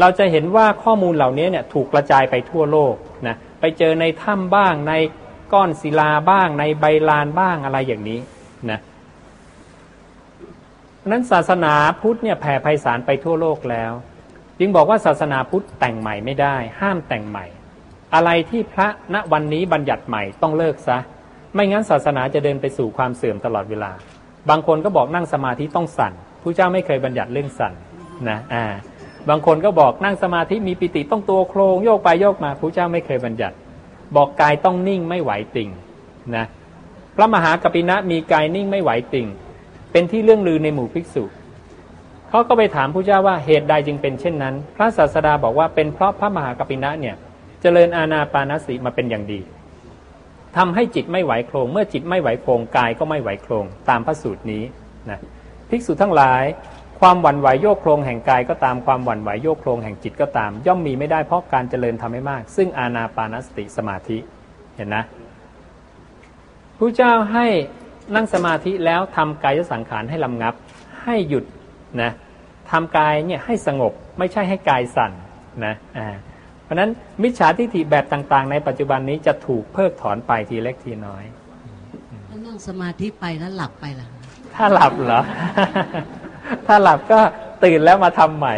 Speaker 1: เราจะเห็นว่าข้อมูลเหล่านี้เนี่ยถูกกระจายไปทั่วโลกนะไปเจอในถ้ำบ้างในก้อนศิลาบ้างในใบลานบ้างอะไรอย่างนี้นะ นั้นศาสนาพุทธเนี่ยแผ่ไพศาลไปทั่วโลกแล้ว จึงบอกว่าศาสนาพุทธแต่งใหม่ไม่ได้ ห้ามแต่งใหม่ อะไรที่พระณวันนี้บัญญัติใหม่ต้องเลิกซะ ไม่งั้นศาสนาจะเดินไปสู่ความเสื่อมตลอดเวลา บางคนก็บอกนั่งสมาธิต้องสั่นผู้เจ้าไม่เคยบัญญัติเรื่องสั่นนะอ่าบางคนก็บอกนั่งสมาธิมีปิติต้องตัวโครงโยกไปโยกมาผู้เจ้าไม่เคยบัญญัติ บอกกายต้องนิ่งไม่ไหวติ่งนะพระมหากปินะมีกายนิ่งไม่ไหวติ่ง เป็นที่เรื่องลือในหมู่ภิกษุเขาก็ไปถามพระเจ้าว่าเหตุใดจึงเป็นเช่นนั้น พระศาสดาบอกว่าเป็นเพราะพระมหากปินะเนี่ยเจริญอาณาปานสติมาเป็นอย่างดีทำให้จิตไม่ไหวโครง เมื่อจิตไม่ไหวโครงกายก็ไม่ไหวโครง ตามพระสูตรนี้นะภิกษุทั้งหลายความหวั่นไหวโยกโครงแห่งกายก็ตามความหวั่นไหวโยกโครงแห่งจิตก็ตาม ย่อมมีไม่ได้เพราะการเจริญทำให้มาก ซึ่งอาณาปานสติสมาธิเห็นนะพระเจ้าให้ นั่งสมาธิแล้วทำกายสังขารให้ลำงับ ให้หยุดนะทำกายเนี่ยให้สงบไม่ใช่ให้กายสั่นนะอ่าเพราะนั้นมิจฉาทิฏฐิแบบต่างๆ ในปัจจุบันนี้จะถูกเพิกถอนไปทีเล็กทีน้อย
Speaker 2: ถ้านั่งสมาธิไปแล้วหลับไปล่ะ
Speaker 1: ถ้าหลับเหรอ ถ้าหลับก็ตื่นแล้วมาทำใหม่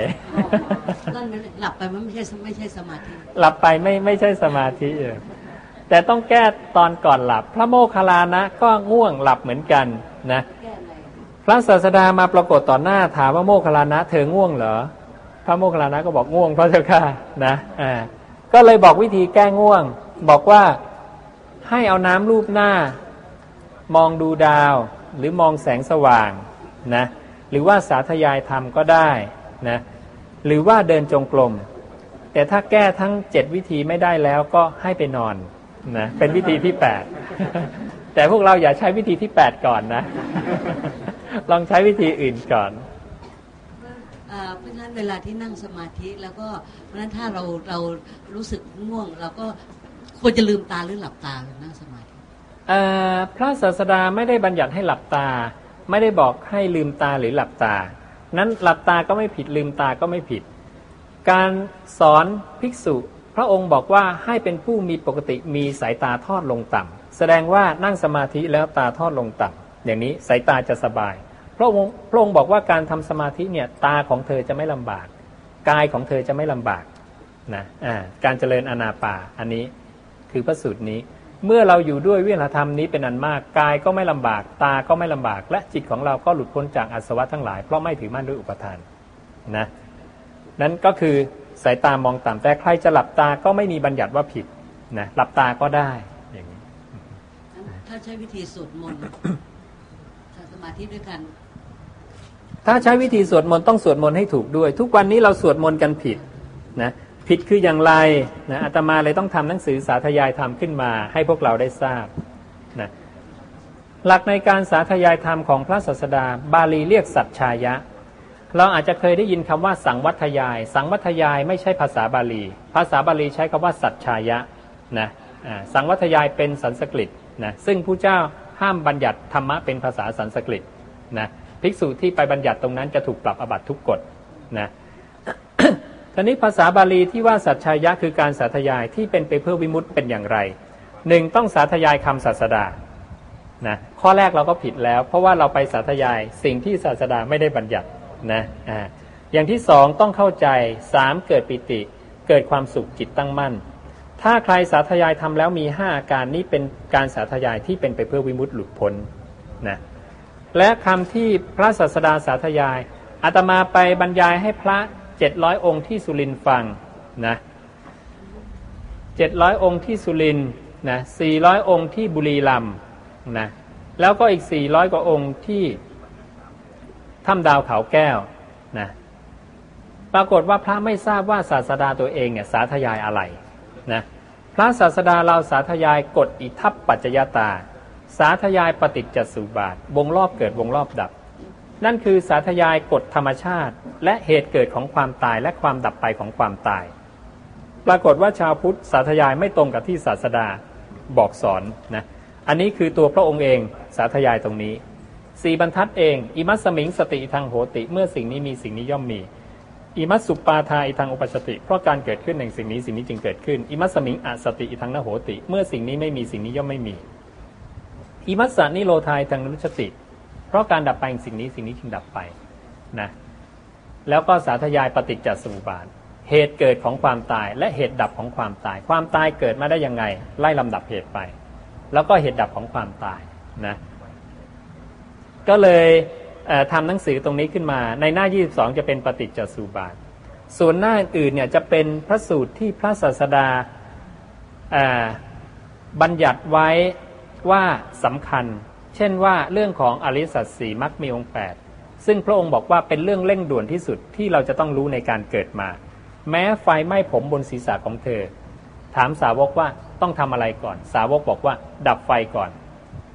Speaker 2: นั่นหลับไปมันไม่ใช่ไม่ใช่สมาธิ
Speaker 1: หลับไปไม่ไม่ใช่สมาธิเออ แต่ต้องแก้ตอนก่อนหลับ พระโมคคัลลานะก็ง่วงหลับเหมือนกันนะพระศาสดามาปรากฏต่อหน้าถามว่าโมคคัลลานะ เธอง่วงเหรอ พระโมคคัลลานะก็บอกง่วงพระเจ้าค่ะนะอ่าก็เลยบอกวิธีแก้ง่วง บอกว่าให้เอาน้ำรูปหน้า มองดูดาว หรือมองแสงสว่างนะหรือว่าสาธยายธรรมก็ได้นะหรือว่าเดินจงกรมแต่ถ้าแก้ทั้งเจ็ดวิธีไม่ได้แล้วก็ให้ไปนอน นะเป็นวิธีที่แปดแต่พวกเราอย่าใช้วิธีที่แปดก่อนนะ ลองใช้วิธีอื่นก่อน
Speaker 2: อ่าเพราะฉะนั้นเวลาที่นั่งสมาธิแล้วก็เพราะฉะนั้นถ้าเราเรารู้สึกง่วง เราก็ควรจะลืมตาหรือหลับตาเวลานั่งสมาธิ
Speaker 1: เอ่อพระศาสดาไม่ได้บัญญัติให้หลับตา ไม่ได้บอกให้ลืมตาหรือหลับตา นั้นหลับตาก็ไม่ผิดลืมตาก็ไม่ผิด การสอนภิกษุ พระองค์บอกว่าให้เป็นผู้มีปกติมีสายตาทอดลงต่ำแสดงว่านั่งสมาธิแล้วตาทอดลงต่ำอย่างนี้สายตาจะสบาย พระองค์พระองค์บอกว่าการทำสมาธิเนี่ยตาของเธอจะไม่ลำบาก กายของเธอจะไม่ลำบากนะอ่าการเจริญอนาปาอันนี้คือพระสูตรนี้ เมื่อเราอยู่ด้วยวิหารธรรมนี้เป็นอันมากกายก็ไม่ลำบาก ตาก็ไม่ลำบาก และจิตของเราก็หลุดพ้นจากอาสวะทั้งหลายเพราะไม่ถือมั่นด้วยอุปทานนะนั้นก็คือ สายตามองต่ำแต่ใครจะหลับตาก็ไม่มีบัญญัติว่าผิดนะหลับตาก็ได้อย่างนี้
Speaker 2: ถ้าใช้วิธีสวดมนต์ทำสมาธิด้วยกัน
Speaker 1: ถ้าใช้วิธีสวดมนต์ต้องสวดมนต์ให้ถูกด้วย ทุกวันนี้เราสวดมนต์กันผิดนะผิดคืออย่างไรนะอาตมาเลยต้องทำหนังสือสาธยายธรรมขึ้นมา ให้พวกเราได้ทราบนะหลักในการสาธยายธรรมของพระศาสดา บาลีเรียกสัจชายะ เราอาจจะเคยได้ยินคำว่าสังวัทยาย สังวัทยายไม่ใช่ภาษาบาลี ภาษาบาลีใช้คำว่าสัจชายะนะสังวัทยายเป็นสันสกฤตนะซึ่งผู้เจ้าห้ามบัญญัติธรรมะเป็นภาษาสันสกฤตนะภิกษุที่ไปบัญญัติตรงนั้นจะถูกปรับอบัตทุกกฎนะทีนี้ภาษาบาลีที่ว่าสัจชายะคือการสาธยายที่เป็นไปเพื่อวิมุตติเป็นอย่างไรหนึ่งต้องสาธยายคำศาสดานะข้อแรกเราก็ผิดแล้ว เพราะว่าเราไปสาธยายสิ่งที่ศาสดาไม่ได้บัญญัติ นะอ่าอย่างที่สองต้องเข้าใจสามเกิดปิติ เกิดความสุขจิตตั้งมั่น ถ้าใครสาธยายทำแล้วมีห้าอาการนี้เป็นการสาธยายที่เป็นไปเพื่อวิมุตติหลุดพ้นนะและคำที่พระศาสดาสาธยายอาตมาไปบรรยายให้พระเจ็ดร้อยองค์ที่สุรินฟังนะเจ็ดร้อยองค์ที่สุรินนะสี่ร้อยองค์ที่บุรีรัมย์นะแล้วก็อีกสี่ร้อยกว่าองค์ที่ ถ้ำดาวเขาแก้วนะปรากฏว่าพระไม่ทราบว่าศาสดาตัวเองเนี่ยสาธยายอะไรนะพระศาสดาเราสาธยายกฎอิทัปปัจจยตา สาธยายปฏิจจสุบาท วงรอบเกิดวงรอบดับ นั่นคือสาธยายกฎธรรมชาติ และเหตุเกิดของความตายและความดับไปของความตาย ปรากฏว่าชาวพุทธสาธยายไม่ตรงกับที่ศาสดาบอกสอนนะอันนี้คือตัวพระองค์เองสาธยายตรงนี้ สี่บรรทัดเองอิมัสสมิงสติทังโหติ เมื่อสิ่งนี้มีสิ่งนี้ย่อมมีอิมัสสุปาทาอิทังอุปชติ เพราะการเกิดขึ้นแห่งสิ่งนี้สิ่งนี้จึงเกิดขึ้นอิมัสสมิงอสติอิทังนโหติ เมื่อสิ่งนี้ไม่มีสิ่งนี้ย่อมไม่มีอิมัสสานิโรธายทังนุชติ เพราะการดับไปแห่งสิ่งนี้สิ่งนี้จึงดับไปนะแล้วก็สาธยายปฏิจจสมุปบาท เหตุเกิดของความตายและเหตุดับของความตาย ความตายเกิดมาได้ยังไง ไล่ลำดับเหตุไป แล้วก็เหตุดับของความตายนะ ก็เลยเอ่อทำหนังสือตรงนี้ขึ้นมา ในหน้า 22 จะเป็นปฏิจจสุบาท ส่วนหน้าอื่นเนี่ยจะเป็นพระสูตรที่พระศาสดาบัญญัติไว้ว่าสำคัญ เช่นว่าเรื่องของอริสัจสี่มักมีองค์แปดซึ่งพระองค์บอกว่าเป็นเรื่องเร่งด่วนที่สุดที่เราจะต้องรู้ในการเกิดมา แม้ไฟไหม้ผมบนศีรษะของเธอ ถามสาวกว่าต้องทำอะไรก่อน สาวกบอกว่า ดับไฟก่อน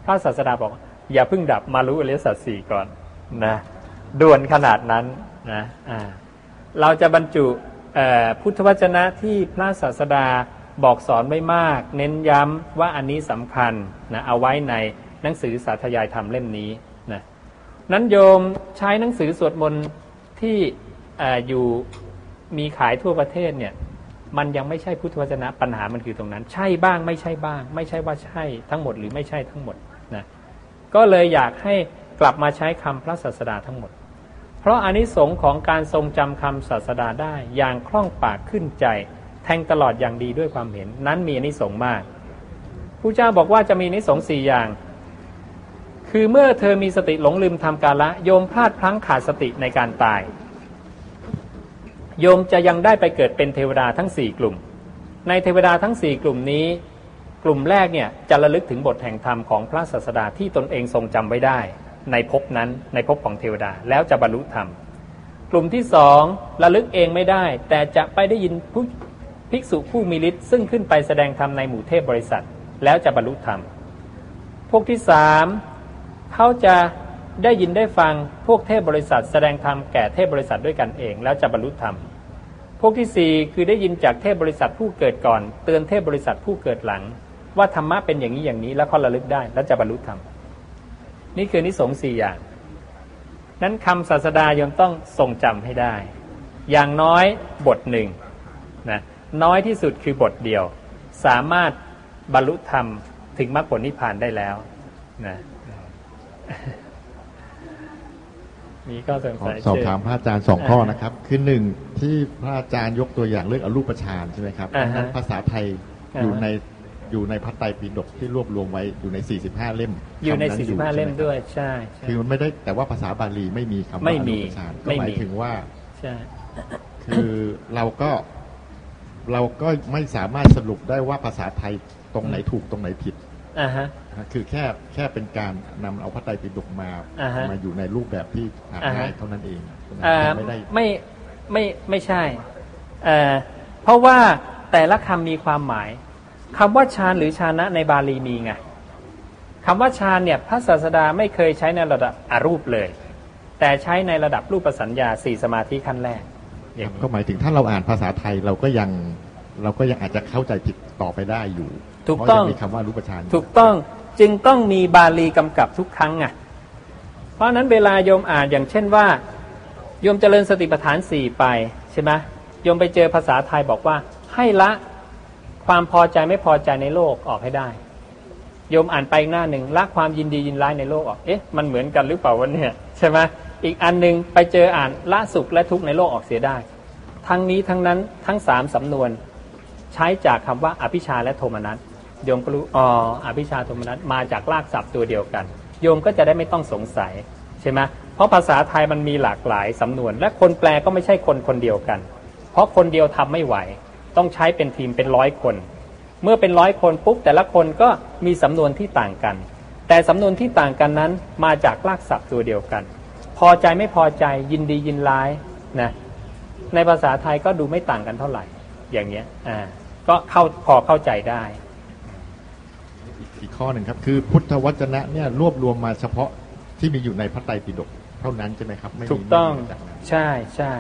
Speaker 1: พระศาสดาบอก อย่าเพิ่งดับมารู้อริยสัจสี่ก่อนนะด่วนขนาดนั้นนะอ่าเราจะบรรจุพุทธวจนะที่พระศาสดาบอกสอนไม่มาก เน้นย้ำว่าอันนี้สำคัญนะเอาไว้ในหนังสือสาธยายธรรมเล่มนี้นะนั้นโยมใช้หนังสือสวดมนต์ที่ออยู่มีขายทั่วประเทศเนี่ยมันยังไม่ใช่พุทธวจนะปัญหามันคือตรงนั้น ใช่บ้างไม่ใช่บ้าง ไม่ใช่ว่าใช่ทั้งหมดหรือไม่ใช่ทั้งหมด ก็เลยอยากให้กลับมาใช้คำพระศาสดาทั้งหมด เพราะอานิสงส์ของการทรงจำคำศาสดาได้อย่างคล่องปากขึ้นใจ แทงตลอดอย่างดีด้วยความเห็น นั้นมีอานิสงส์มากผู้เจ้าบอกว่าจะมีอานิสงส์สี่อย่าง คือเมื่อเธอมีสติหลงลืมทำกาละ โยมพลาดพลั้งขาดสติในการตาย โยมจะยังได้ไปเกิดเป็นเทวดาทั้งสี่กลุ่ม ในเทวดาทั้งสี่กลุ่มนี้ กลุ่มแรกเนี่ยจะระลึกถึงบทแห่งธรรมของพระศาสดาที่ตนเองทรงจำไว้ได้ ในภพนั้นในภพของเทวดาแล้วจะบรรลุธรรม กลุ่มที่สองระลึกเองไม่ได้ แต่จะไปได้ยินผู้ภิกษุผู้มีฤทธิ์ซึ่งขึ้นไปแสดงธรรมในหมู่เทพบริษัท แล้วจะบรรลุธรรม พวกที่สามเขาจะได้ยินได้ฟังพวกเทพบริษัท แสดงธรรมแก่เทพบริษัทด้วยกันเอง แล้วจะบรรลุธรรม พวกที่สี่คือได้ยินจากเทพบริษัทผู้เกิดก่อน เตือนเทพบริษัทผู้เกิดหลัง ว่าธรรมะเป็นอย่างนี้อย่างนี้ แล้วเขาระลึกได้ แล้วจะบรรลุธรรมนี่คือนิสงสี่อย่าง นั้นคำศาสดายมต้องทรงจำให้ได้ อย่างน้อยบทหนึ่งนะน้อยที่สุดคือบทเดียว สามารถบรรลุธรรมถึงมรรคผลนิพพานได้แล้วนะมีก็สงสัย
Speaker 4: สอบถามพระอาจารย์สองข้อนะครับ คือหนึ่งที่พระอาจารย์ยกตัวอย่างเรื่องอรูปฌานใช่ไหมครับนั้นภาษาไทยอยู่ใน อยู่ในพัตไตรปิฎกที่รวบรวมไว้อยู่ใน 45 เล่ม
Speaker 1: อยู่ใน45 เล่มด้วยใช่
Speaker 4: คือมันไม่ได้แต่ว่าภาษาบาลีไม่มีคำว่าอนุปชานก็หมายถึงว่า
Speaker 1: ใช่
Speaker 4: คือเราก็เราก็ไม่สามารถสรุปได้ว่าภาษาไทยตรงไหนถูกตรงไหนผิด
Speaker 1: อ่าฮะ
Speaker 4: คือแค่แค่เป็นการนำเอาพระไตรปิฎกมามาอยู่ในรูปแบบที่อ่านง่ายเท่านั้นเอง
Speaker 1: ไม่ได้ ไม่ไม่ไม่ใช่เพราะว่าแต่ละคำมีความหมาย คำว่าฌานหรือฌานะในบาลีมีไงคำว่าฌานเนี่ยพระศาสดาไม่เคยใช้ในระดับอรูปเลย แต่ใช้ในระดับรูปสัญญาสี่สมาธิขั้นแรก
Speaker 4: ก็หมายถึงถ้าเราอ่านภาษาไทยเราก็ยังเราก็ยังอาจจะเข้าใจผิดต่อไปได้อยู่
Speaker 1: ถูกต้อง
Speaker 4: มีคำว่ารูปฌาน
Speaker 1: ถูกต้องจึงต้องมีบาลีกำกับทุกครั้งไงเพราะนั้นเวลาโยมอ่านอย่างเช่นว่าโยมเจริญสติปัฏฐานสี่ไปใช่ไหมโยมไปเจอภาษาไทยบอกว่าให้ละ ความพอใจไม่พอใจในโลกออกให้ได้โยมอ่านไปหน้าหนึ่งละความยินดียินร้ายในโลกออกเอ๊ะมันเหมือนกันหรือเปล่าวันนี้ใช่ไหมอีกอันหนึ่งไปเจออ่านละสุขและทุกข์ในโลกออกเสียได้ ทั้งนี้ทั้งนั้นทั้งสามสำนวน ใช้จากคำว่าอภิชาและโทมนัสโยมก็รู้อ๋ออภิชาโทมนัสมาจากลากศัพท์ตัวเดียวกัน โยมก็จะได้ไม่ต้องสงสัยใช่ไหมเพราะภาษาไทยมันมีหลากหลายสำนวน และคนแปลก็ไม่ใช่คนคนเดียวกัน เพราะคนเดียวทำไม่ไหว ต้องใช้เป็นทีมเป็นร้อยคน เมื่อเป็นร้อยคนปุ๊บแต่ละคนก็มีสำนวนที่ต่างกัน แต่สำนวนที่ต่างกันนั้นมาจากลากศัพท์ตัวเดียวกัน พอใจไม่พอใจยินดียินร้ายนะในภาษาไทยก็ดูไม่ต่างกันเท่าไหร่ อย่างเงี้ยอ่าก็เข้าพอเข้าใจได้
Speaker 4: อีกข้อหนึ่งครับ คือพุทธวจนะเนี่ยรวบรวมมาเฉพาะที่มีอยู่ในพระไตรปิฎกเท่านั้นใช่ไหมครับ
Speaker 1: ถูกต้องใช่ใช่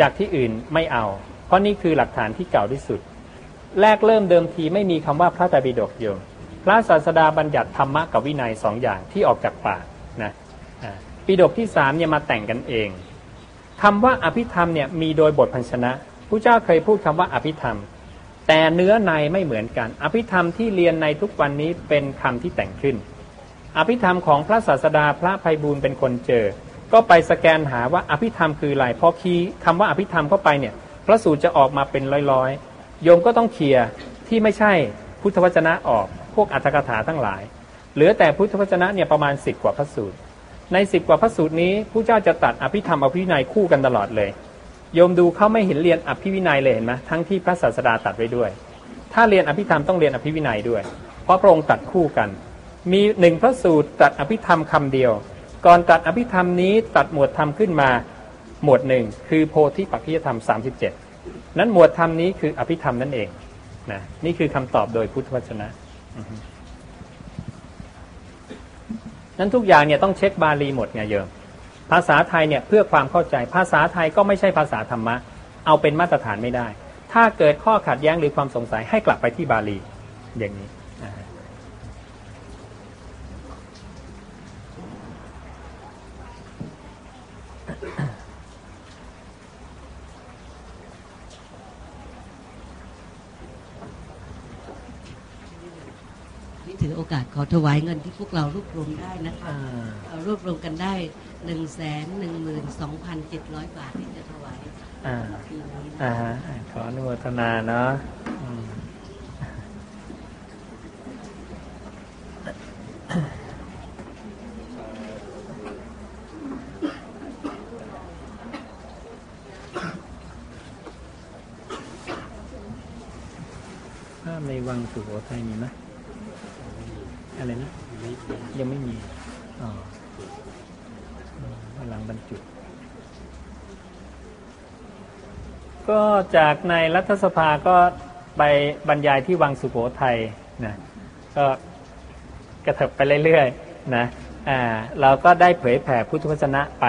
Speaker 1: จากที่อื่นไม่เอา เพราะนี่คือหลักฐานที่เก่าที่สุด แรกเริ่มเดิมทีไม่มีคำว่าพระไตรปิฎกโยมพระศาสดาบัญญัติธรรมะกับวินัยสองอย่างที่ออกจากปากนะปิฎกที่สามเนี่ยมาแต่งกันเองคำว่าอภิธรรมเนี่ยมีโดยบทพันชนะผู้เจ้าเคยพูดคำว่าอภิธรรม แต่เนื้อในไม่เหมือนกัน อภิธรรมที่เรียนในทุกวันนี้เป็นคำที่แต่งขึ้น อภิธรรมของพระศาสดาพระภัยบูลเป็นคนเจอ ก็ไปสแกนหาว่าอภิธรรมคืออะไรพอคีย์คำว่าอภิธรรมเข้าไปเนี่ย พระสูตรจะออกมาเป็นร้อยๆโยมก็ต้องเคลียร์ที่ไม่ใช่พุทธวจนะออก พวกอัตถกถาทั้งหลาย เหลือแต่พุทธวจนะเนี่ยประมาณสิบกว่าพระสูตร ในสิบกว่าพระสูตรนี้ผู้เจ้าจะตัดอภิธรรมอภิวินัยคู่กันตลอดเลย โยมดูเขาไม่เห็นเรียนอภิวินัยเลยเห็นไหมทั้งที่พระศาสดาตัดไว้ด้วย ถ้าเรียนอภิธรรมต้องเรียนอภิวินัยด้วย เพราะพระองค์ตัดคู่กัน มีหนึ่งพระสูตรตัดอภิธรรมคำเดียว ก่อนตัดอภิธรรมนี้ตัดหมวดธรรมขึ้นมา หมวดหนึ่งคือโพธิปัจจยธรรม 37 นั้นหมวดธรรมนี้คืออภิธรรมนั่นเองนะนี่คือคำตอบโดยพุทธวจนะนั้นทุกอย่างเนี่ยต้องเช็คบาลีหมดไงเยอะภาษาไทยเนี่ยเพื่อความเข้าใจภาษาไทยก็ไม่ใช่ภาษาธรรมะ เอาเป็นมาตรฐานไม่ได้ ถ้าเกิดข้อขัดแย้งหรือความสงสัยให้กลับไปที่บาลีอย่างนี้
Speaker 2: ถือโอกาส ขอถวายเงินที่พวกเรารวบรวมได้นะคะเรารวบรวมกันได้หนึ่งแสนหนึ่งหมื่นสองพันเจ็ดร้อยบาทที่จะถวายปีนี้
Speaker 1: อ่าขออนุโมทนาเนาะภาพในวังสุโขทัยมีไหม อะไรนะ ยังไม่มีอ๋อกำลังบรรจุก็จากในรัฐสภาก็ไปบรรยายที่วังสุโขทัยนะก็กระเถิบไปเรื่อยๆนะอ่าเราก็ได้เผยแผ่พุทธวจนะไป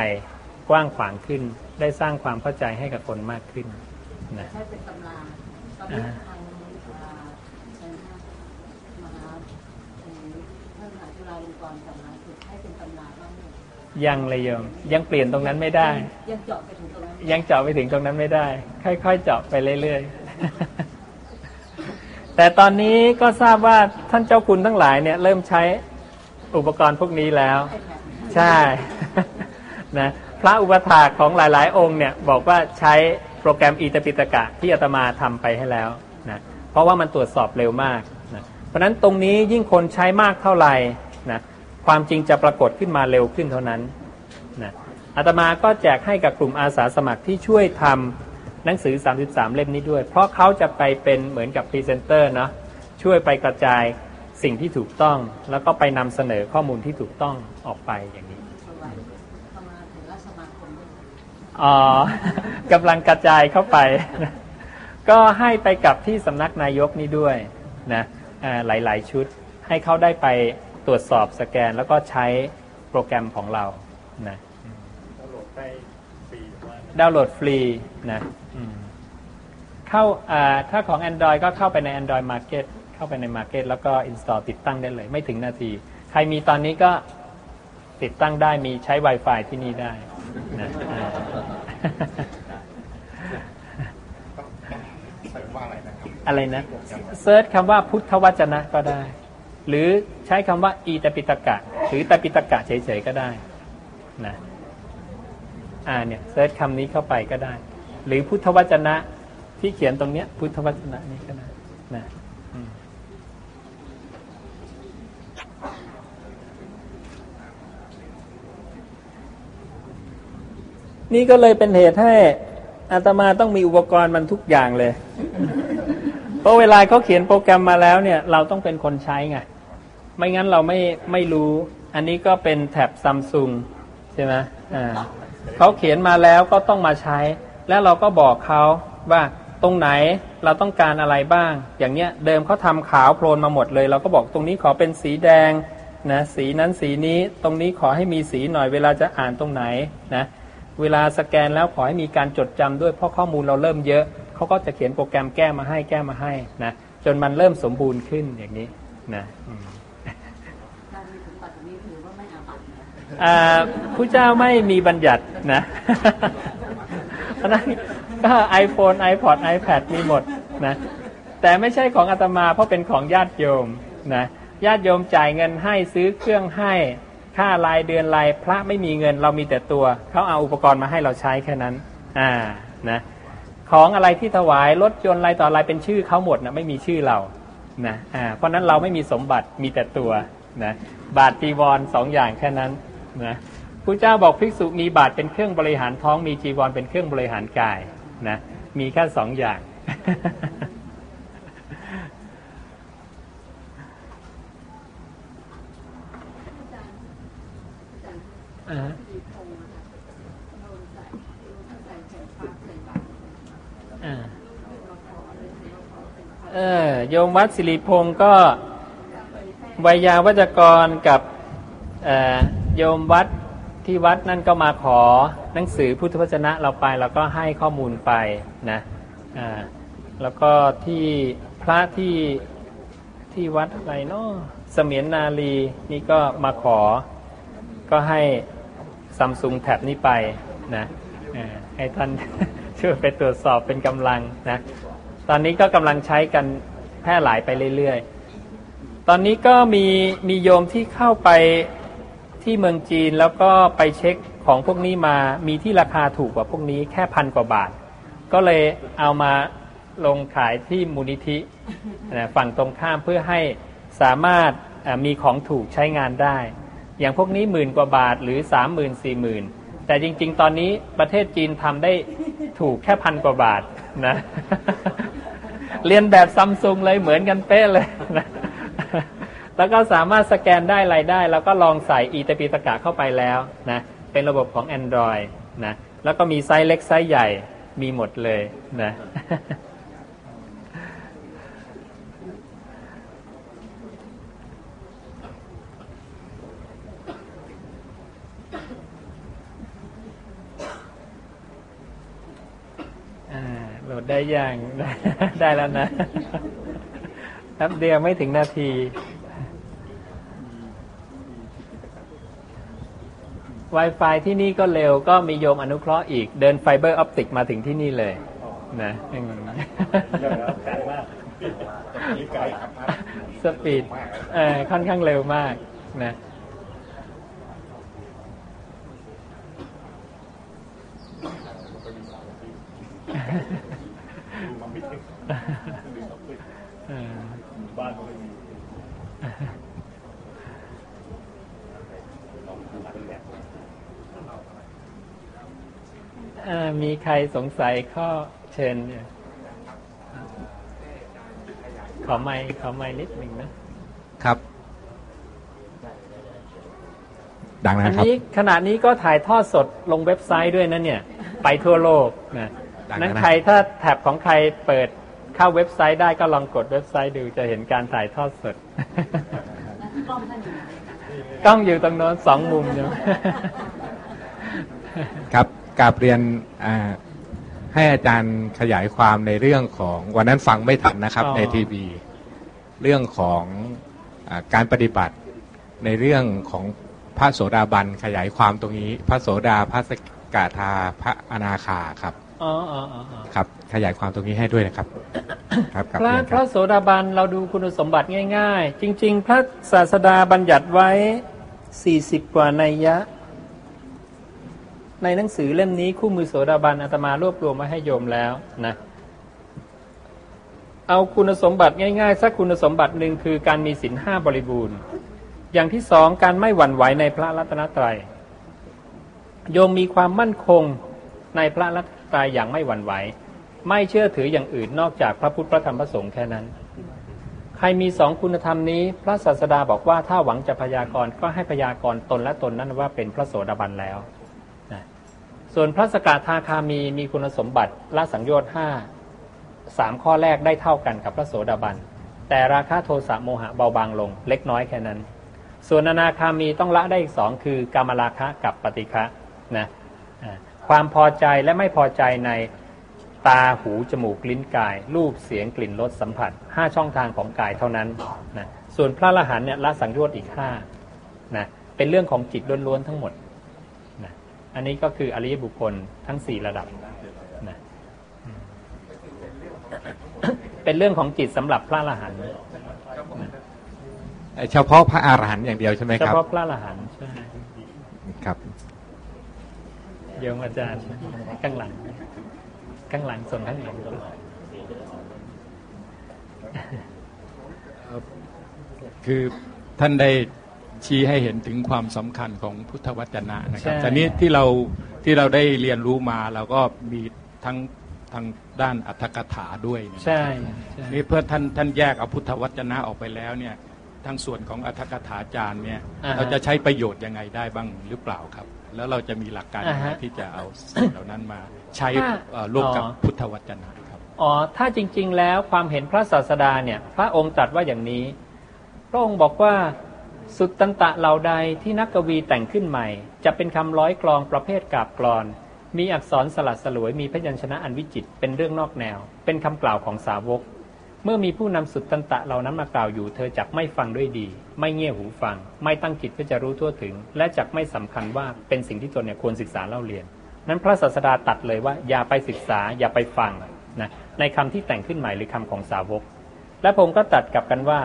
Speaker 1: กว้างขวางขึ้น ได้สร้างความเข้าใจให้กับคนมากขึ้นนะใช่เป็นตำราตอนนี้ ยังเลยโยม ยังเปลี่ยนตรงนั้นไม่ได้
Speaker 2: ยังเจาะไปถึงตรงนั้น
Speaker 1: ยังเจาะไปถึงตรงนั้นไม่ได้ ค่อยๆเจาะไปเรื่อยๆ แต่ตอนนี้ก็ทราบว่าท่านเจ้าคุณทั้งหลายเนี่ย เริ่มใช้อุปกรณ์พวกนี้แล้ว ใช่นะพระอุปัฏฐากของหลายๆ องค์เนี่ย บอกว่าใช้โปรแกรม E-Tipitaka ที่อาตมาทำไปให้แล้วนะเพราะว่ามันตรวจสอบเร็วมากนะเพราะฉะนั้นตรงนี้ยิ่งคนใช้มากเท่าไหร่นะ ความจริงจะปรากฏขึ้นมาเร็วขึ้นเท่านั้นนะอาตมาก็แจกให้กับกลุ่มอาสาสมัครที่ช่วยทำหนังสือ 33 เล่มนี้ด้วย เพราะเขาจะไปเป็นเหมือนกับพรีเซนเตอร์เนาะช่วยไปกระจายสิ่งที่ถูกต้อง แล้วก็ไปนำเสนอข้อมูลที่ถูกต้องออกไปอย่างนี้อ๋อกำลังกระจายเข้าไป ก็ให้ไปกับที่สำนักนายกนี้ด้วยนะหลาย ๆ ชุดให้เขาได้ไป ตรวจสอบสแกนแล้วก็ใช้โปรแกรมของเรานะดาวน์โหลดได้ฟรีดาวน์โหลดฟรีนะเข้าถ้าของ Android ก็เข้าไปใน Android Market เข้าไปใน Market แล้วก็ install ติดตั้งได้เลย ไม่ถึงนาที ใครมีตอนนี้ก็ติดตั้งได้มีใช้ Wi-Fi ที่นี่ได้นะอะไรนะเซิร์ชคำว่าพุทธวจนะก็ได้ หรือใช้คำว่า อีตปิตกะ หรือตปิตกะเฉยๆก็ได้นะอ่าเนี่ยเซิร์ชคำนี้เข้าไปก็ได้ หรือพุทธวจนะที่เขียนตรงเนี้ย พุทธวจนะนี้ก็ได้นะนี่ก็เลยเป็นเหตุให้อาตมาต้องมีอุปกรณ์มันทุกอย่างเลย เพราะเวลาเขาเขียนโปรแกรมมาแล้วเนี่ย เราต้องเป็นคนใช้ไง ไม่งั้นเราไม่ไม่รู้ อันนี้ก็เป็นแท็บซัมซุงใช่ไหมอ่าเขาเขียนมาแล้วก็ต้องมาใช้ แล้วเราก็บอกเขาว่าตรงไหนเราต้องการอะไรบ้าง อย่างเนี้ยเดิมเขาทาขาวโพลนมาหมดเลย เราก็บอกตรงนี้ขอเป็นสีแดงนะสีนั้นสีนี้ตรงนี้ขอให้มีสีหน่อยเวลาจะอ่านตรงไหนนะเวลาสแกนแล้วขอให้มีการจดจำด้วยเพราะข้อมูลเราเริ่มเยอะเขาก็จะเขียนโปรแกรมแก้มาให้แก้มาให้นะจนมันเริ่มสมบูรณ์ขึ้นอย่างนี้นะ ผู้เจ้าไม่มีบัญญัตินะเพราะนั้นก็ไอโฟนไอพอดไอแพดมีหมดนะ แต่ไม่ใช่ของอาตมาเพราะเป็นของญาติโยมนะญาติโยมจ่ายเงินให้ซื้อเครื่องให้ค่ารายเดือนรายพระไม่มีเงินเรามีแต่ตัว เขาเอาอุปกรณ์มาให้เราใช้แค่นั้น อ่านะของอะไรที่ถวายรถยนต์อะไรต่ออะไรเป็นชื่อเขาหมดนะไม่มีชื่อเรานะอ่าเพราะนั้นเราไม่มีสมบัติมีแต่ตัวนะบาทจีวรสองอย่างแค่นั้น นะพระเจ้าบอกภิกษุมีบาตรเป็นเครื่องบริหารท้องมีจีวรเป็นเครื่องบริหารกายนะมีแค่สองอย่างอ่าอ่าเออโยมวัดสิริพงศ์ก็วิยาวัจกรกับ โยมวัดที่วัดนั่นก็มาขอหนังสือพุทธวจนะเราไปเราก็ให้ข้อมูลไปนะอ่าแล้วก็ที่พระที่ที่วัดอะไรเนาะเสมียนนาลีนี่ก็มาขอ ก็ให้ซัมซุงแท็บนี้ไปนะให้ท่านช่วยไปตรวจสอบเป็นกำลังนะตอนนี้ก็กำลังใช้กันแพร่หลายไปเรื่อยๆ ตอนนี้ก็มีมีโยมที่เข้าไป ที่เมืองจีนแล้วก็ไปเช็คของพวกนี้มามีที่ราคาถูกกว่าพวกนี้แค่พันกว่าบาท ก็เลยเอามาลงขายที่มูลนิธิฝั่งตรงข้ามเพื่อให้สามารถมีของถูกใช้งานได้ อย่างพวกนี้หมื่นกว่าบาทหรือสามหมื่นสี่หมื่นแต่จริง ๆ ตอนนี้ประเทศจีนทำได้ถูกแค่พันกว่าบาทนะ เรียนแบบซัมซุงเลยเหมือนกันเป๊ะเลยนะ แล้วก็สามารถสแกนได้รายได้ แล้วก็ลองใส่อีตปิตกะเข้าไปแล้วนะเป็นระบบของ Android นะแล้วก็มีไซส์เล็กไซส์ใหญ่มีหมดเลยนะโหลดได้ยังได้แล้วนะแป๊บเดียวไม่ถึงนาที Wi-Fi ที่นี่ก็เร็วก็มีโยมอนุเคราะห์อีก เดิน fiber optic มาถึงที่นี่เลยนะ speed เออค่อนข้างเร็วมากนะบ้านก็ไม่มี มีใครสงสัยข้อเชิญเนี่ยขอไม่ขอไม่นิดหนึ่งนะ
Speaker 5: ครับ ดังนะครับอันนี้
Speaker 1: ขณะนี้ก็ถ่ายทอดสดลงเว็บไซต์ด้วยนะเนี่ย ไปทั่วโลกนะนั้นใครถ้าแท็บของใครเปิดเข้าเว็บไซต์ได้ก็ลองกดเว็บไซต์ดูจะเห็นการถ่ายทอดสดกล้องอยู่ตรงโน้นสองมุมอยู่
Speaker 5: ครับ กาบเรียนให้อาจารย์ขยายความในเรื่องของวันนั้นฟังไม่ทันนะครับในทีวีเรื่องของอการปฏิบัติในเรื่องของพระโสดาบันขยายความตรงนี้ พระโสดาพระสกาธาพระอนาคาครับ
Speaker 1: อ๋อ
Speaker 5: ครับ ขยายความตรงนี้ให้ด้วยนะครับ
Speaker 1: ครับพระพระโสดาบันเราดูคุณสมบัติง่าย ๆ จริง ๆ พระศาสดาบัญญัติไว้สี่สิบกว่านัยยะ ในหนังสือเล่มนี้คู่มือโสดาบันอาตมารวบรวมมาให้โยมแล้วนะเอาคุณสมบัติง่ายๆสักคุณสมบัติหนึ่งคือการมีศีลห้าบริบูรณ์ อย่างที่สองการไม่หวั่นไหวในพระรัตนตรัยโยมมีความมั่นคงในพระรัตนตรัยอย่างไม่หวั่นไหว ไม่เชื่อถืออย่างอื่นนอกจากพระพุทธพระธรรมพระสงฆ์แค่นั้น ใครมีสองคุณธรรมนี้ พระศาสดาบอกว่าถ้าหวังจะพยากรณ์ก็ให้พยากรณ์ตนและตนนั้นว่าเป็นพระโสดาบันแล้ว ส่วนพระสกทาคามีมีคุณสมบัติละสังโยชน์ห้าสามข้อแรกได้เท่ากันกับพระโสดาบัน แต่ราคะโทสะโมหะเบาบางลง เล็กน้อยแค่นั้น ส่วนอนาคามีต้องละได้อีกสองคือกามราคะกับปฏิฆะนะความพอใจและไม่พอใจในตาหูจมูกลิ้นกาย รูปเสียงกลิ่นรสสัมผัสห้าช่องทางของกายเท่านั้นนะส่วนพระอรหันเนี่ยละสังโยชน์อีกห้านะเป็นเรื่องของจิตล้วนๆทั้งหมด อันนี้ก็คืออริยบุคคลทั้งสี่ระดับนะเป็นเรื่องของจิตสำหรับพระอรหันต์
Speaker 5: เฉพาะพระอรหันต์อย่างเดียวใช่ไหมครับ
Speaker 1: เฉพาะพระอรหันต์ใช่
Speaker 5: ครับ
Speaker 1: โยมอาจารย์ข้างหลังข้างหลังส่งข้างหลัง
Speaker 6: คือท่านได้ ชี้ให้เห็นถึงความสำคัญของพุทธวจนะนะครับแต่นี้ที่เราที่เราได้เรียนรู้มาเราก็มีทั้งทางด้านอัตถกถาด้วย
Speaker 1: ใช่
Speaker 6: นี่เพื่อท่านท่านแยกเอาพุทธวจนะออกไปแล้วเนี่ยทางส่วนของอัธกถาจารย์เนี่ย
Speaker 1: อ่าฮะ
Speaker 6: เราจะใช้ประโยชน์ยังไงได้บ้างหรือเปล่าครับ แล้วเราจะมีหลักการยังไง
Speaker 1: อ่าฮะ
Speaker 6: ที่จะเอาสิ่งเหล่านั้นมาใช้
Speaker 1: ถ้า
Speaker 6: เอ่อร่วมกับ
Speaker 1: อ๋อ
Speaker 6: พุทธวจนะครับ
Speaker 1: อ๋อถ้าจริง ๆ แล้วความเห็นพระศาสดาเนี่ยพระองค์ตรัสว่าอย่างนี้ พระองค์บอกว่า สุตตันตะเหล่าใดที่นักกวีแต่งขึ้นใหม่ จะเป็นคำร้อยกลองประเภทกาบกลอน มีอักษรสลัดสลวยมีพยัญชนะอันวิจิตรเป็นเรื่องนอกแนว เป็นคำกล่าวของสาวก เมื่อมีผู้นำสุตตันตะเหล่านั้นมากล่าวอยู่ เธอจักไม่ฟังด้วยดี ไม่เงี่ยหูฟัง ไม่ตั้งจิตเพื่อจะรู้ทั่วถึง และจักไม่สำคัญว่าเป็นสิ่งที่ตนเนี่ยควรศึกษาเล่าเรียน นั้นพระศาสดาตัดเลยว่าอย่าไปศึกษาอย่าไปฟังนะในคำที่แต่งขึ้นใหม่หรือคำของสาวก และผมก็ตัดกลับกันว่า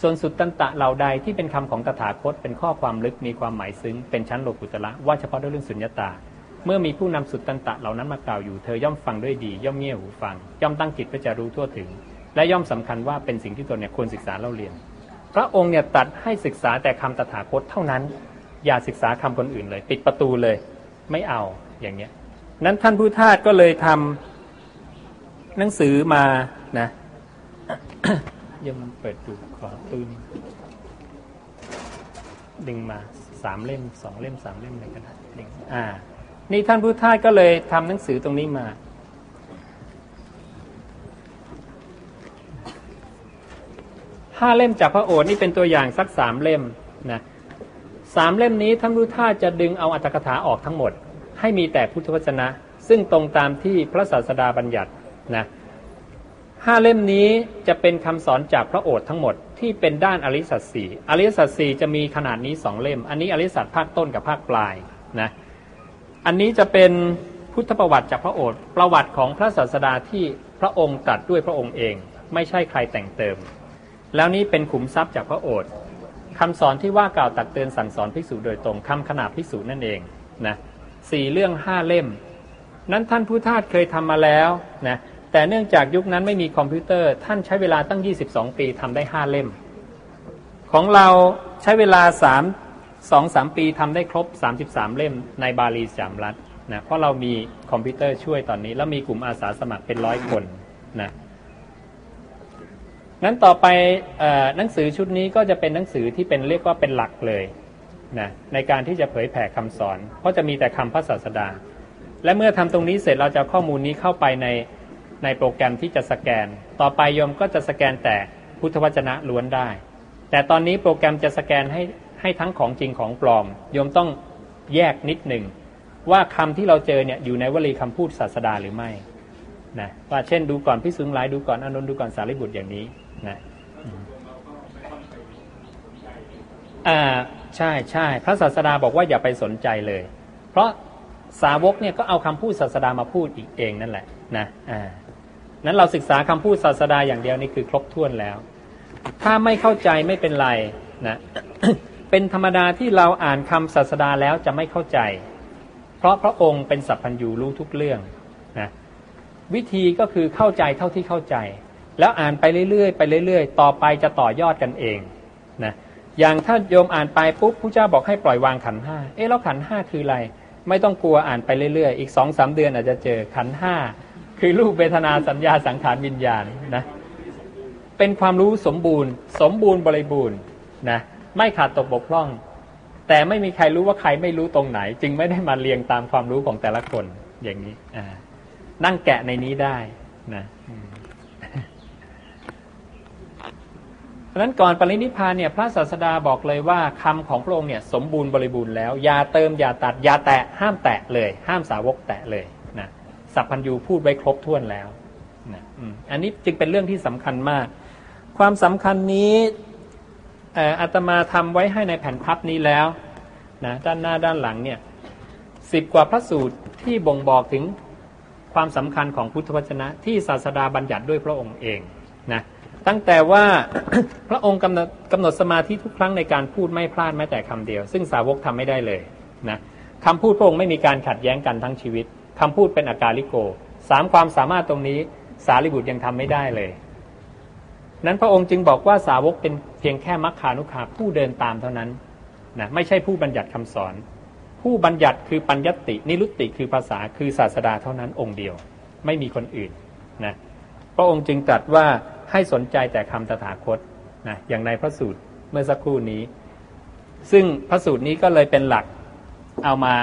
Speaker 1: ส่วนสุดตันตะเหล่าใดที่เป็นคำของตถาคต เป็นข้อความลึกมีความหมายซึ้ง เป็นชั้นโลกุตละว่าเฉพาะด้วยเรื่องสุญญตา เมื่อมีผู้นำสุดตันตะเหล่านั้นมากล่าวอยู่เธอย่อมฟังด้วยดี ย่อมเงี่ยหูฟัง ย่อมตั้งจิตเพื่อจะรู้ทั่วถึง และย่อมสำคัญว่าเป็นสิ่งที่ตนเนี่ยควรศึกษาเล่าเรียน พระองค์เนี่ยตัดให้ศึกษาแต่คำตถาคตเท่านั้น อย่าศึกษาคำคนอื่นเลย ปิดประตูเลย ไม่เอาอย่างเงี้ยนั้นท่านผู้ทาสก็เลยทำหนังสือมานะยังเปิดดู ขอตื้นดึงมาสามเล่มสองเล่มสามเล่มอะไรก็ได้ดึงอ่า นี่ท่านผู้ทาสก็เลยทำหนังสือตรงนี้มาห้าเล่มจากพระโอษฐ์นี่เป็นตัวอย่างสักสามเล่มนะสามเล่มนี้ท่านผู้ทาสจะดึงเอาอัตถกถาออกทั้งหมด ให้มีแต่พุทธวจนะ ซึ่งตรงตามที่พระศาสดาบัญญัตินะห้าเล่มนี้จะเป็นคำสอนจากพระโอษฐ์ทั้งหมด ที่เป็นด้านอริสัจสี่อริสัจสี่จะมีขนาดนี้สองเล่ม อันนี้อริสัจภาคต้นกับภาคปลายนะอันนี้จะเป็นพุทธประวัติจากพระโอษฐ์ประวัติของพระศาสดาที่พระองค์ตรัสด้วยพระองค์เอง ไม่ใช่ใครแต่งเติม แล้วนี้เป็นขุมทรัพย์จากพระโอษฐ์คำสอนที่ว่ากล่าวตักเตือนสั่งสอนภิกษุโดยตรงคำขนาบภิกษุนั่นเองนะสี่เรื่องห้าเล่ม นั้นท่านผู้ทาสเคยทำมาแล้วนะ แต่เนื่องจากยุคนั้นไม่มีคอมพิวเตอร์ ท่านใช้เวลาตั้ง 22 ปีทำได้ 5 เล่ม ของเราใช้เวลา 3 2 3 ปีทำได้ครบ 33 เล่มในบาลีสามรัฐนะเพราะเรามีคอมพิวเตอร์ช่วยตอนนี้ แล้วมีกลุ่มอาสาสมัครเป็นร้อยคนนะนั้นต่อไปอหนังสือชุดนี้ก็จะเป็นหนังสือที่เป็นเรียกว่าเป็นหลักเลยนะในการที่จะเผยแผ่คำสอน เพราะจะมีแต่คำพระศาสดา และเมื่อทำตรงนี้เสร็จเราจะข้อมูลนี้เข้าไปใน ในโปรแกรมที่จะสแกน ต่อไปโยมก็จะสแกนแต่พุทธวจนะล้วนได้ แต่ตอนนี้โปรแกรมจะสแกนให้ให้ทั้งของจริงของปลอม โยมต้องแยกนิดหนึ่งว่าคำที่เราเจอเนี่ยอยู่ในวลีคำพูดศาสดาหรือไม่นะว่าเช่นดูก่อนพิสุงหลายดูก่อนอานนดูก่อนสารีบุตรอย่างนี้นะอ่าใช่ใช่พระศาสดาบอกว่าอย่าไปสนใจเลย เพราะสาวกเนี่ยก็เอาคำพูดศาสดามาพูดอีกเองนั่นแหละนะอ่า นั้นเราศึกษาคำพูดศาสดาอย่างเดียวนี่คือครบถ้วนแล้ว ถ้าไม่เข้าใจไม่เป็นไรนะเป็นธรรมดาที่เราอ่านคำศาสดาแล้วจะไม่เข้าใจ เพราะพระองค์เป็นสัพพัญญูรู้ทุกเรื่องนะวิธีก็คือเข้าใจเท่าที่เข้าใจ แล้วอ่านไปเรื่อยๆไปเรื่อยๆ ต่อไปจะต่อยอดกันเองนะอย่างถ้าโยมอ่านไปปุ๊บผู้เจ้าบอกให้ปล่อยวางขันห้าเอ๊ะแล้วขันห้าคืออะไร ไม่ต้องกลัวอ่านไปเรื่อยๆ อีกสองสามเดือนอาจจะเจอขันห้า คือรูปเวทนาสัญญาสังขารวิญญาณนะเป็นความรู้สมบูรณ์ สมบูรณ์บริบูรณ์นะไม่ขาดตกบกพร่อง แต่ไม่มีใครรู้ว่าใครไม่รู้ตรงไหน จึงไม่ได้มาเรียงตามความรู้ของแต่ละคนอย่างนี้นั่งแกะในนี้ได้นะเพราะนั้นก่อนปรินิพานเนี่ยพระศาสดาบอกเลยว่าคำของพระองค์เนี่ยสมบูรณ์บริบูรณ์แล้วอย่าเติมอย่าตัดอย่าแตะห้ามแตะเลย ห้ามสาวกแตะเลย สัพพัญญูพูดไว้ครบถ้วนแล้วนะอันนี้จึงเป็นเรื่องที่สำคัญมาก ความสำคัญนี้เอ่ออาตมาทำไว้ให้ในแผ่นพับนี้แล้วนะด้านหน้าด้านหลังเนี่ยสิบกว่าพระสูตรที่บ่งบอกถึงความสำคัญของพุทธวจนะ ที่ศาสดาบัญญัติด้วยพระองค์เองนะตั้งแต่ว่าพระองค์กำหนดกำหนดสมาธิทุกครั้งในการพูดไม่พลาดแม้แต่คำเดียว ซึ่งสาวกทำไม่ได้เลยนะคำพูดพระองค์ไม่มีการขัดแย้งกันทั้งชีวิต คำพูดเป็นอาการลิโกสามความสามารถตรงนี้สารีบุตรยังทำไม่ได้เลย นั้นพระองค์จึงบอกว่าสาวกเป็นเพียงแค่มัคคานุขาผู้เดินตามเท่านั้นนะไม่ใช่ผู้บัญญัติคำสอน ผู้บัญญัติคือปัญญติ นิรุตติคือภาษาคือศาสดาเท่านั้นองค์เดียว ไม่มีคนอื่นนะพระองค์จึงตรัสว่าให้สนใจแต่คำตถาคตนะอย่างในพระสูตรเมื่อสักครู่นี้ ซึ่งพระสูตรนี้ก็เลยเป็นหลักเอามา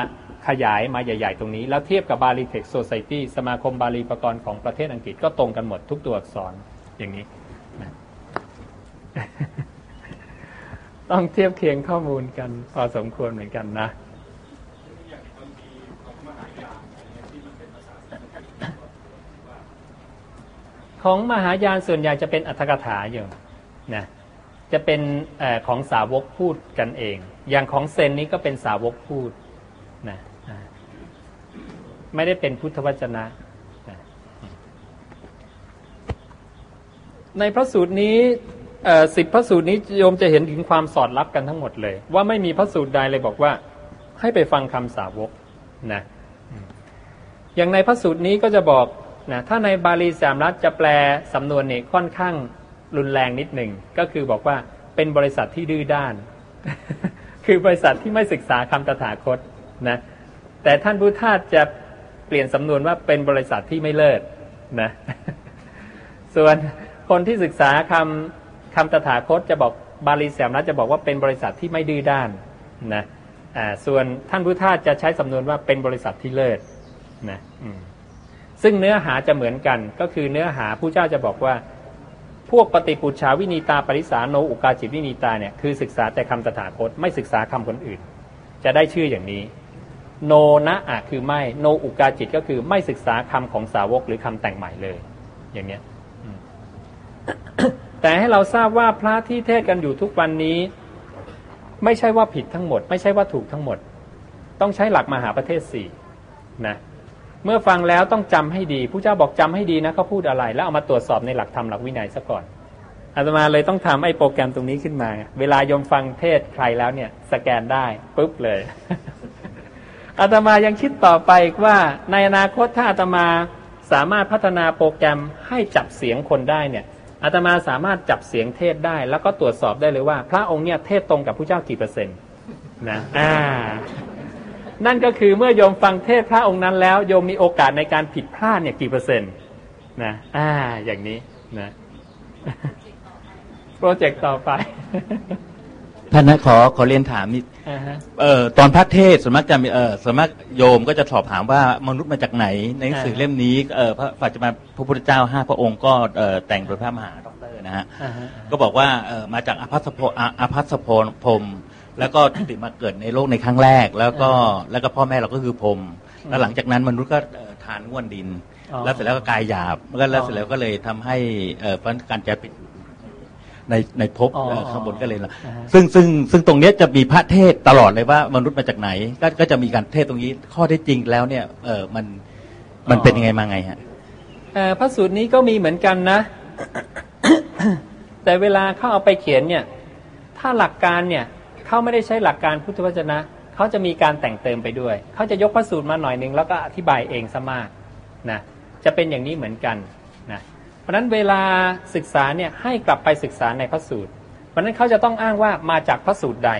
Speaker 1: ขยายมาใหญ่ ๆ ตรงนี้ แล้วเทียบกับบาลีเทคโซไซตี้สมาคมบาลีประกรณ์ของประเทศอังกฤษก็ตรงกันหมดทุกตัวอักษรอย่างนี้ ต้องเทียบเคียงข้อมูลกันพอสมควรเหมือนกันนะของมหายานส่วนใหญ่จะเป็นอัตถกถาอยู่นะจะเป็นอของสาวกพูดกันเอง อย่างของเซนนี้ก็เป็นสาวกพูดนะ ไม่ได้เป็นพุทธวจนะ ในพระสูตรนี้สิบพระสูตรนี้โยมจะเห็นถึงความสอดรับกันทั้งหมดเลย ว่าไม่มีพระสูตรใดเลยบอกว่า ให้ไปฟังคำสาวกนะอย่างในพระสูตรนี้ก็จะบอกนะถ้าในบาลีสามรัฐจะแปลสำนวนนี่ค่อนข้างรุนแรงนิดหนึ่งก็คือบอกว่าเป็นบริษัทที่ดื้อด้าน คือบริษัทที่ไม่ศึกษาคำตถาคตนะแต่ท่านพุทธาจะ ปลี่ยนสำนวนว่าเป็นบริษัทที่ไม่เลิศนะ ส่วนคนที่ศึกษาคำคำตถาคตจะบอกบาลีแสมรัฐจะบอกว่าเป็นบริษัทที่ไม่ดื้อด้านนะอ่าส่วนท่านพุทธาจะใช้สำนวนว่าเป็นบริษัทที่เลิศนะซึ่งเนื้อหาจะเหมือนกัน ก็คือเนื้อหาผู้เจ้าจะบอกว่า พวกปฏิปุชาวินีตาปริสาโนอุกาจิตวินีตาเนี่ยคือศึกษาแต่คำตถาคตไม่ศึกษาคำคนอื่น จะได้ชื่ออย่างนี้ โนนะอะคือไม่ โนอุกาจิตก็คือไม่ศึกษาคำของสาวกหรือคำแต่งใหม่เลย อย่างเนี้ยแต่ให้เราทราบว่าพระที่เทศกันอยู่ทุกวันนี้ ไม่ใช่ว่าผิดทั้งหมด ไม่ใช่ว่าถูกทั้งหมด ต้องใช้หลักมหาประเทศสี่นะเมื่อฟังแล้วต้องจำให้ดีผู้เจ้าบอกจำให้ดีนะเขาพูดอะไร แล้วเอามาตรวจสอบในหลักธรรมหลักวินัยซะก่อนอาตมาเลยต้องทำไอ้โปรแกรมตรงนี้ขึ้นมา เวลายมฟังเทศใครแล้วเนี่ย สแกนได้ปุ๊บเลย อาตมายังคิดต่อไปว่าในอนาคตถ้าอาตมาสามารถพัฒนาโปรแกรมให้จับเสียงคนได้เนี่ยอาตมาสามารถจับเสียงเทศได้ แล้วก็ตรวจสอบได้เลยว่า พระองค์เนี่ยเทศตรงกับผู้เจ้ากี่เปอร์เซ็นต์นะอ่านั่นก็คือเมื่อโยมฟังเทศพระองค์นั้นแล้วโยมมีโอกาสในการผิดพลาดเนี่ยกี่เปอร์เซ็นต์นะอ่าอย่างนี้นะโปรเจกต์ต่อไป
Speaker 7: ท่านนะขอขอเรียนถามนิดเอ่อตอนพระเทศสมมติจะมีเอ่อสมมติโยมก็จะสอบถามว่ามนุษย์มาจากไหน ในหนังสือเล่มนี้เอ่อพระปัจจุบันพระพุทธเจ้าห้าพระองค์ก็เอ่อแต่งโดยพระมหาดรนะฮะ ก็บอกว่าเอ่อมาจากอภัสโพอภัสโพพรมแล้วก็ติมาเกิดในโลกในครั้งแรก แล้วก็แล้วก็พ่อแม่เราก็คือพรมแล้วหลังจากนั้นมนุษย์ก็ทานง่วนดินแล้วเสร็จแล้วก็กายหยาบแล้วเสร็จแล้วก็เลยทำให้เอ่อการจะปิด ในในภพข้างบนก็เลยละซึ่งซึ่งซึ่งตรงนี้จะมีพระเทศตลอดเลยว่ามนุษย์มาจากไหน ก็ก็จะมีการเทศตรงนี้ข้อได้จริงแล้วเนี่ยเออมันมันเป็นยังไงมาไงฮะ
Speaker 1: พระสูตรนี้ก็มีเหมือนกันนะ แต่เวลาเขาเอาไปเขียนเนี่ย ถ้าหลักการเนี่ยเขาไม่ได้ใช้หลักการพุทธวจนะเขาจะมีการแต่งเติมไปด้วยเขาจะยกพระสูตรมาหน่อยหนึ่งแล้วก็อธิบายเองซะมากนะจะเป็นอย่างนี้เหมือนกันนะ เพราะนั้นเวลาศึกษาเนี่ยให้กลับไปศึกษาในพระสูตร เพราะนั้นเขาจะต้องอ้างว่ามาจากพระสูตรใด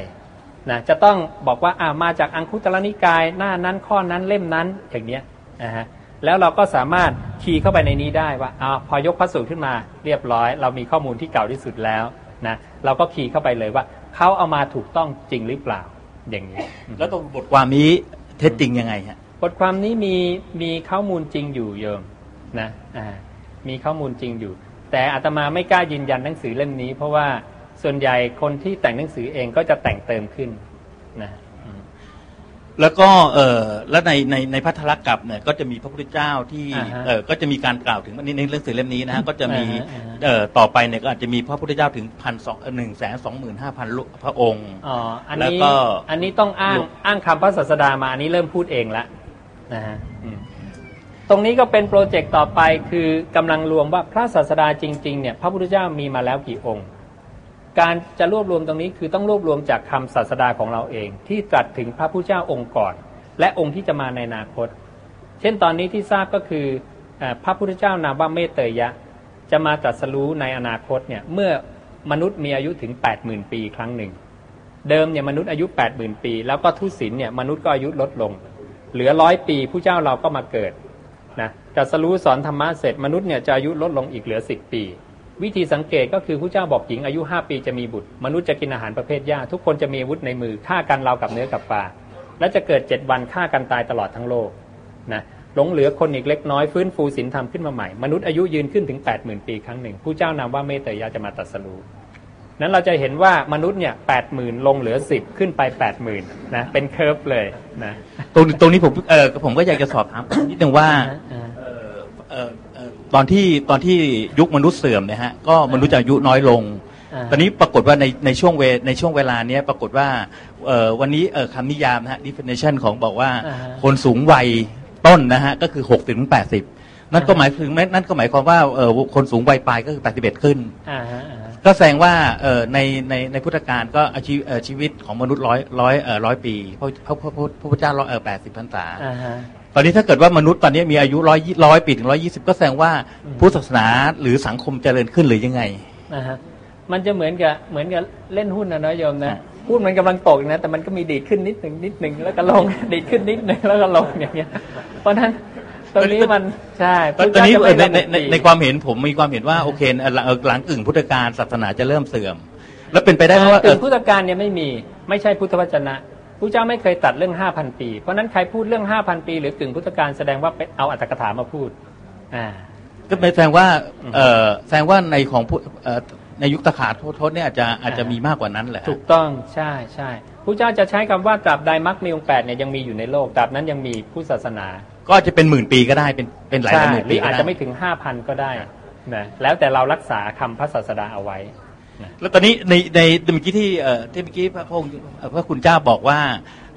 Speaker 1: นะจะต้องบอกว่าอ่ามาจากอังคุตรนิกายหน้านั้นข้อนั้นเล่มนั้นอย่างเนี้ยนะฮะแล้วเราก็สามารถคีย์เข้าไปในนี้ได้ว่าอ่าพอยกพระสูตรขึ้นมาเรียบร้อย เรามีข้อมูลที่เก่าที่สุดแล้วนะเราก็คีย์เข้าไปเลยว่าเขาเอามาถูกต้องจริงหรือเปล่าอย่างนี้
Speaker 7: แล้วตรงบทความนี้เท็จจริงยังไงฮะ
Speaker 1: บทความนี้มีมีข้อมูลจริงอยู่เยมนะอ่า มีข้อมูลจริงอยู่ แต่อาตมาไม่กล้ายืนยันหนังสือเล่มนี้ เพราะว่าส่วนใหญ่คนที่แต่งหนังสือเองก็จะแต่งเติมขึ้นนะ
Speaker 7: แล้วก็เออแล้วในในในพัทธรกับเนี่ยก็จะมีพระพุทธเจ้าที่เออก็จะมีการกล่าวถึงในในเรื่องสื่อเล่มนี้นะฮะก็จะมีเอ่อต่อไปเนี่ยก็อาจจะมีพระพุทธเจ้าถึงพันสองหนึ่งแสนสองหมื่นห้าพันพระองค์
Speaker 1: อ๋ออันนี้อันนี้ต้องอ้างอ้างคำพระศาสดามาอันนี้เริ่มพูดเองละนะฮะ ตรงนี้ก็เป็นโปรเจกต์ต่อไปคือกำลังรวมว่าพระศาสดาจริงๆเนี่ยพระพุทธเจ้ามีมาแล้วกี่องค์ การจะรวบรวมตรงนี้คือต้องรวบรวมจากคำศาสดาของเราเอง ที่ตรัสถึงพระพุทธเจ้าองค์ก่อน และองค์ที่จะมาในอนาคต เช่นตอนนี้ที่ทราบก็คือพระพุทธเจ้านามว่าเมตเตยะ จะมาตรัสรู้ในอนาคตเนี่ยเมื่อมนุษย์มีอายุถึง 80,000 ปีครั้งหนึ่ง เดิมเนี่ยมนุษย์อายุ 80,000 ปี แล้วก็ทุศินเนี่ยมนุษย์ก็อายุลดลง เหลือร้อยปีผู้เจ้าเราก็มาเกิด นะจัสรู้สอนธรรมะเสร็จมนุษย์เนี่ยจะอายุลดลงอีกเหลือสิบปี วิธีสังเกตก็คือผู้เจ้าบอกหญิงอายุห้าปีจะมีบุตร มนุษย์จะกินอาหารประเภทหญ้า ทุกคนจะมีอาวุธในมือฆ่ากันเรากับเนื้อกับปลาและจะเกิดเจ็ดวันฆ่ากันตายตลอดทั้งโลกนะหลงเหลือคนอีกเล็กน้อยฟื้นฟูศีลธรรมขึ้นมาใหม่ มนุษย์อายุยืนขึ้นถึง8ปดหมื่นปีครั้งหนึ่งผู้เจ้านามว่าเมตยาจะมาตัดสรู้นั้นเราจะเห็นว่ามนุษย์เนี่ยแปดหมื่นลงเหลือสิบขึ้นไปแปดหมื่นนะเป็นเคอร์ฟเลยนะ
Speaker 7: ตรงตรงนี้ผมเออผมก็อยากจะสอบถามนิดนึงว่า ตอนที่ตอนที่ยุคมนุษย์เสื่อมเนี่ยฮะก็มนุษย์จะอายุน้อยลงาตอนนี้ปรากฏว่าในในช่วงเวในช่วงเวลาเนี้ยปรากฏว่าเอ่อวันนี้เอ่อคำนิยามนะฮะ definition ของบอกว่า
Speaker 1: อ่าฮะ
Speaker 7: คนสูงวัยต้นนะฮะก็คือ6ถึง80นั่นก็หมายถึงนั่นก็หมายความว่าเอ่อคนสูงวัยปลายก็คือ 81 ขึ้น
Speaker 1: อ่าฮะอ่าฮะ
Speaker 7: ก็แสดงว่าเอ่อในในในพุทธการก็อาชีพเอ่อชีวิตของมนุษย์ร้อยร้อยเอ่อร้อยปีพระพระพระพระพระพุทธเจ้าร้อยเอ่อแปดสิบพรรษา
Speaker 1: อ่าฮะ
Speaker 7: ตอนนี้ถ้าเกิดว่ามนุษย์ตอนนี้มีอายุร้อยร้อยปีถึงร้อยี่สิบก็แสดงว่า
Speaker 1: อืม
Speaker 7: พุทธศาสนาหรือสังคมเจริญขึ้นหรือยังไง
Speaker 1: นะฮะมันจะเหมือนกับเหมือนกับเล่นหุ้นนะเนาะโยมนะ
Speaker 7: อะ
Speaker 1: หุ้นมันกำลังตกนะ แต่มันก็มีดีดขึ้นนิดหนึ่งนิดหนึ่งแล้วก็ลงดีดขึ้นนิดหนึ่งแล้วก็ลงอย่างเงี้ย เพราะฉะนั้นตรงนี้มันใช่
Speaker 7: ตอนตอนนี้
Speaker 1: พุทธ
Speaker 7: เอ่อ
Speaker 1: เจ้า
Speaker 7: ใน
Speaker 1: จะไม่
Speaker 7: ในใน
Speaker 1: ระบุ
Speaker 7: ในความเห็นผมมีความเห็นว่าโอเคเอ่อหลังเอ่อหลังกึ่งพุทธกาลศาสนาจะเริ่มเสื่อม แล้วเป็นไปได้ไหมว่าเอ
Speaker 1: ถึ
Speaker 7: อง
Speaker 1: พุทธการเนี่ยไม่มี ไม่ใช่พุทธวจนะ พระเจ้าไม่เคยตัดเรื่องห้าพันปี เพราะฉะนั้นใครพูดเรื่องห้าพันปี หรือกึ่งพุทธการแสดงว่าไปเอาอัตถกถามาพูดอ่า
Speaker 7: ก็แสดงว่าเออแสดงว่าในของพุทธเอ่อในยุคตะขาบทศเนี่ยอาจจะอาจจะมีมากกว่านั้นแหละ
Speaker 1: ถูกต้องใช่ใช่พระเจ้าจะใช้คำว่าตราบใดมรรคมีองค์แปดเนี่ยยังมีอยู่ในโลกตราบนั้นยังมีผู้ศาสนา
Speaker 7: ก็อาจจะเป็นหมื่นปีก็ได้เป็นเป็นหลาย
Speaker 1: ใช่
Speaker 7: หมื่น
Speaker 1: ห
Speaker 7: ปี
Speaker 1: รือ
Speaker 7: ก็
Speaker 1: อาจ
Speaker 7: ได้
Speaker 1: จะไม่ถึงห้าพันก็ได้นะแล้วแต่เรารักษาคำพระศาสดาเอาไว้
Speaker 7: แล้วตอนนี้ในในเมื่อกี้ที่เอ่อที่เมื่อกี้พระพงศ์เอ่อพระคุณเจ้าบอกว่า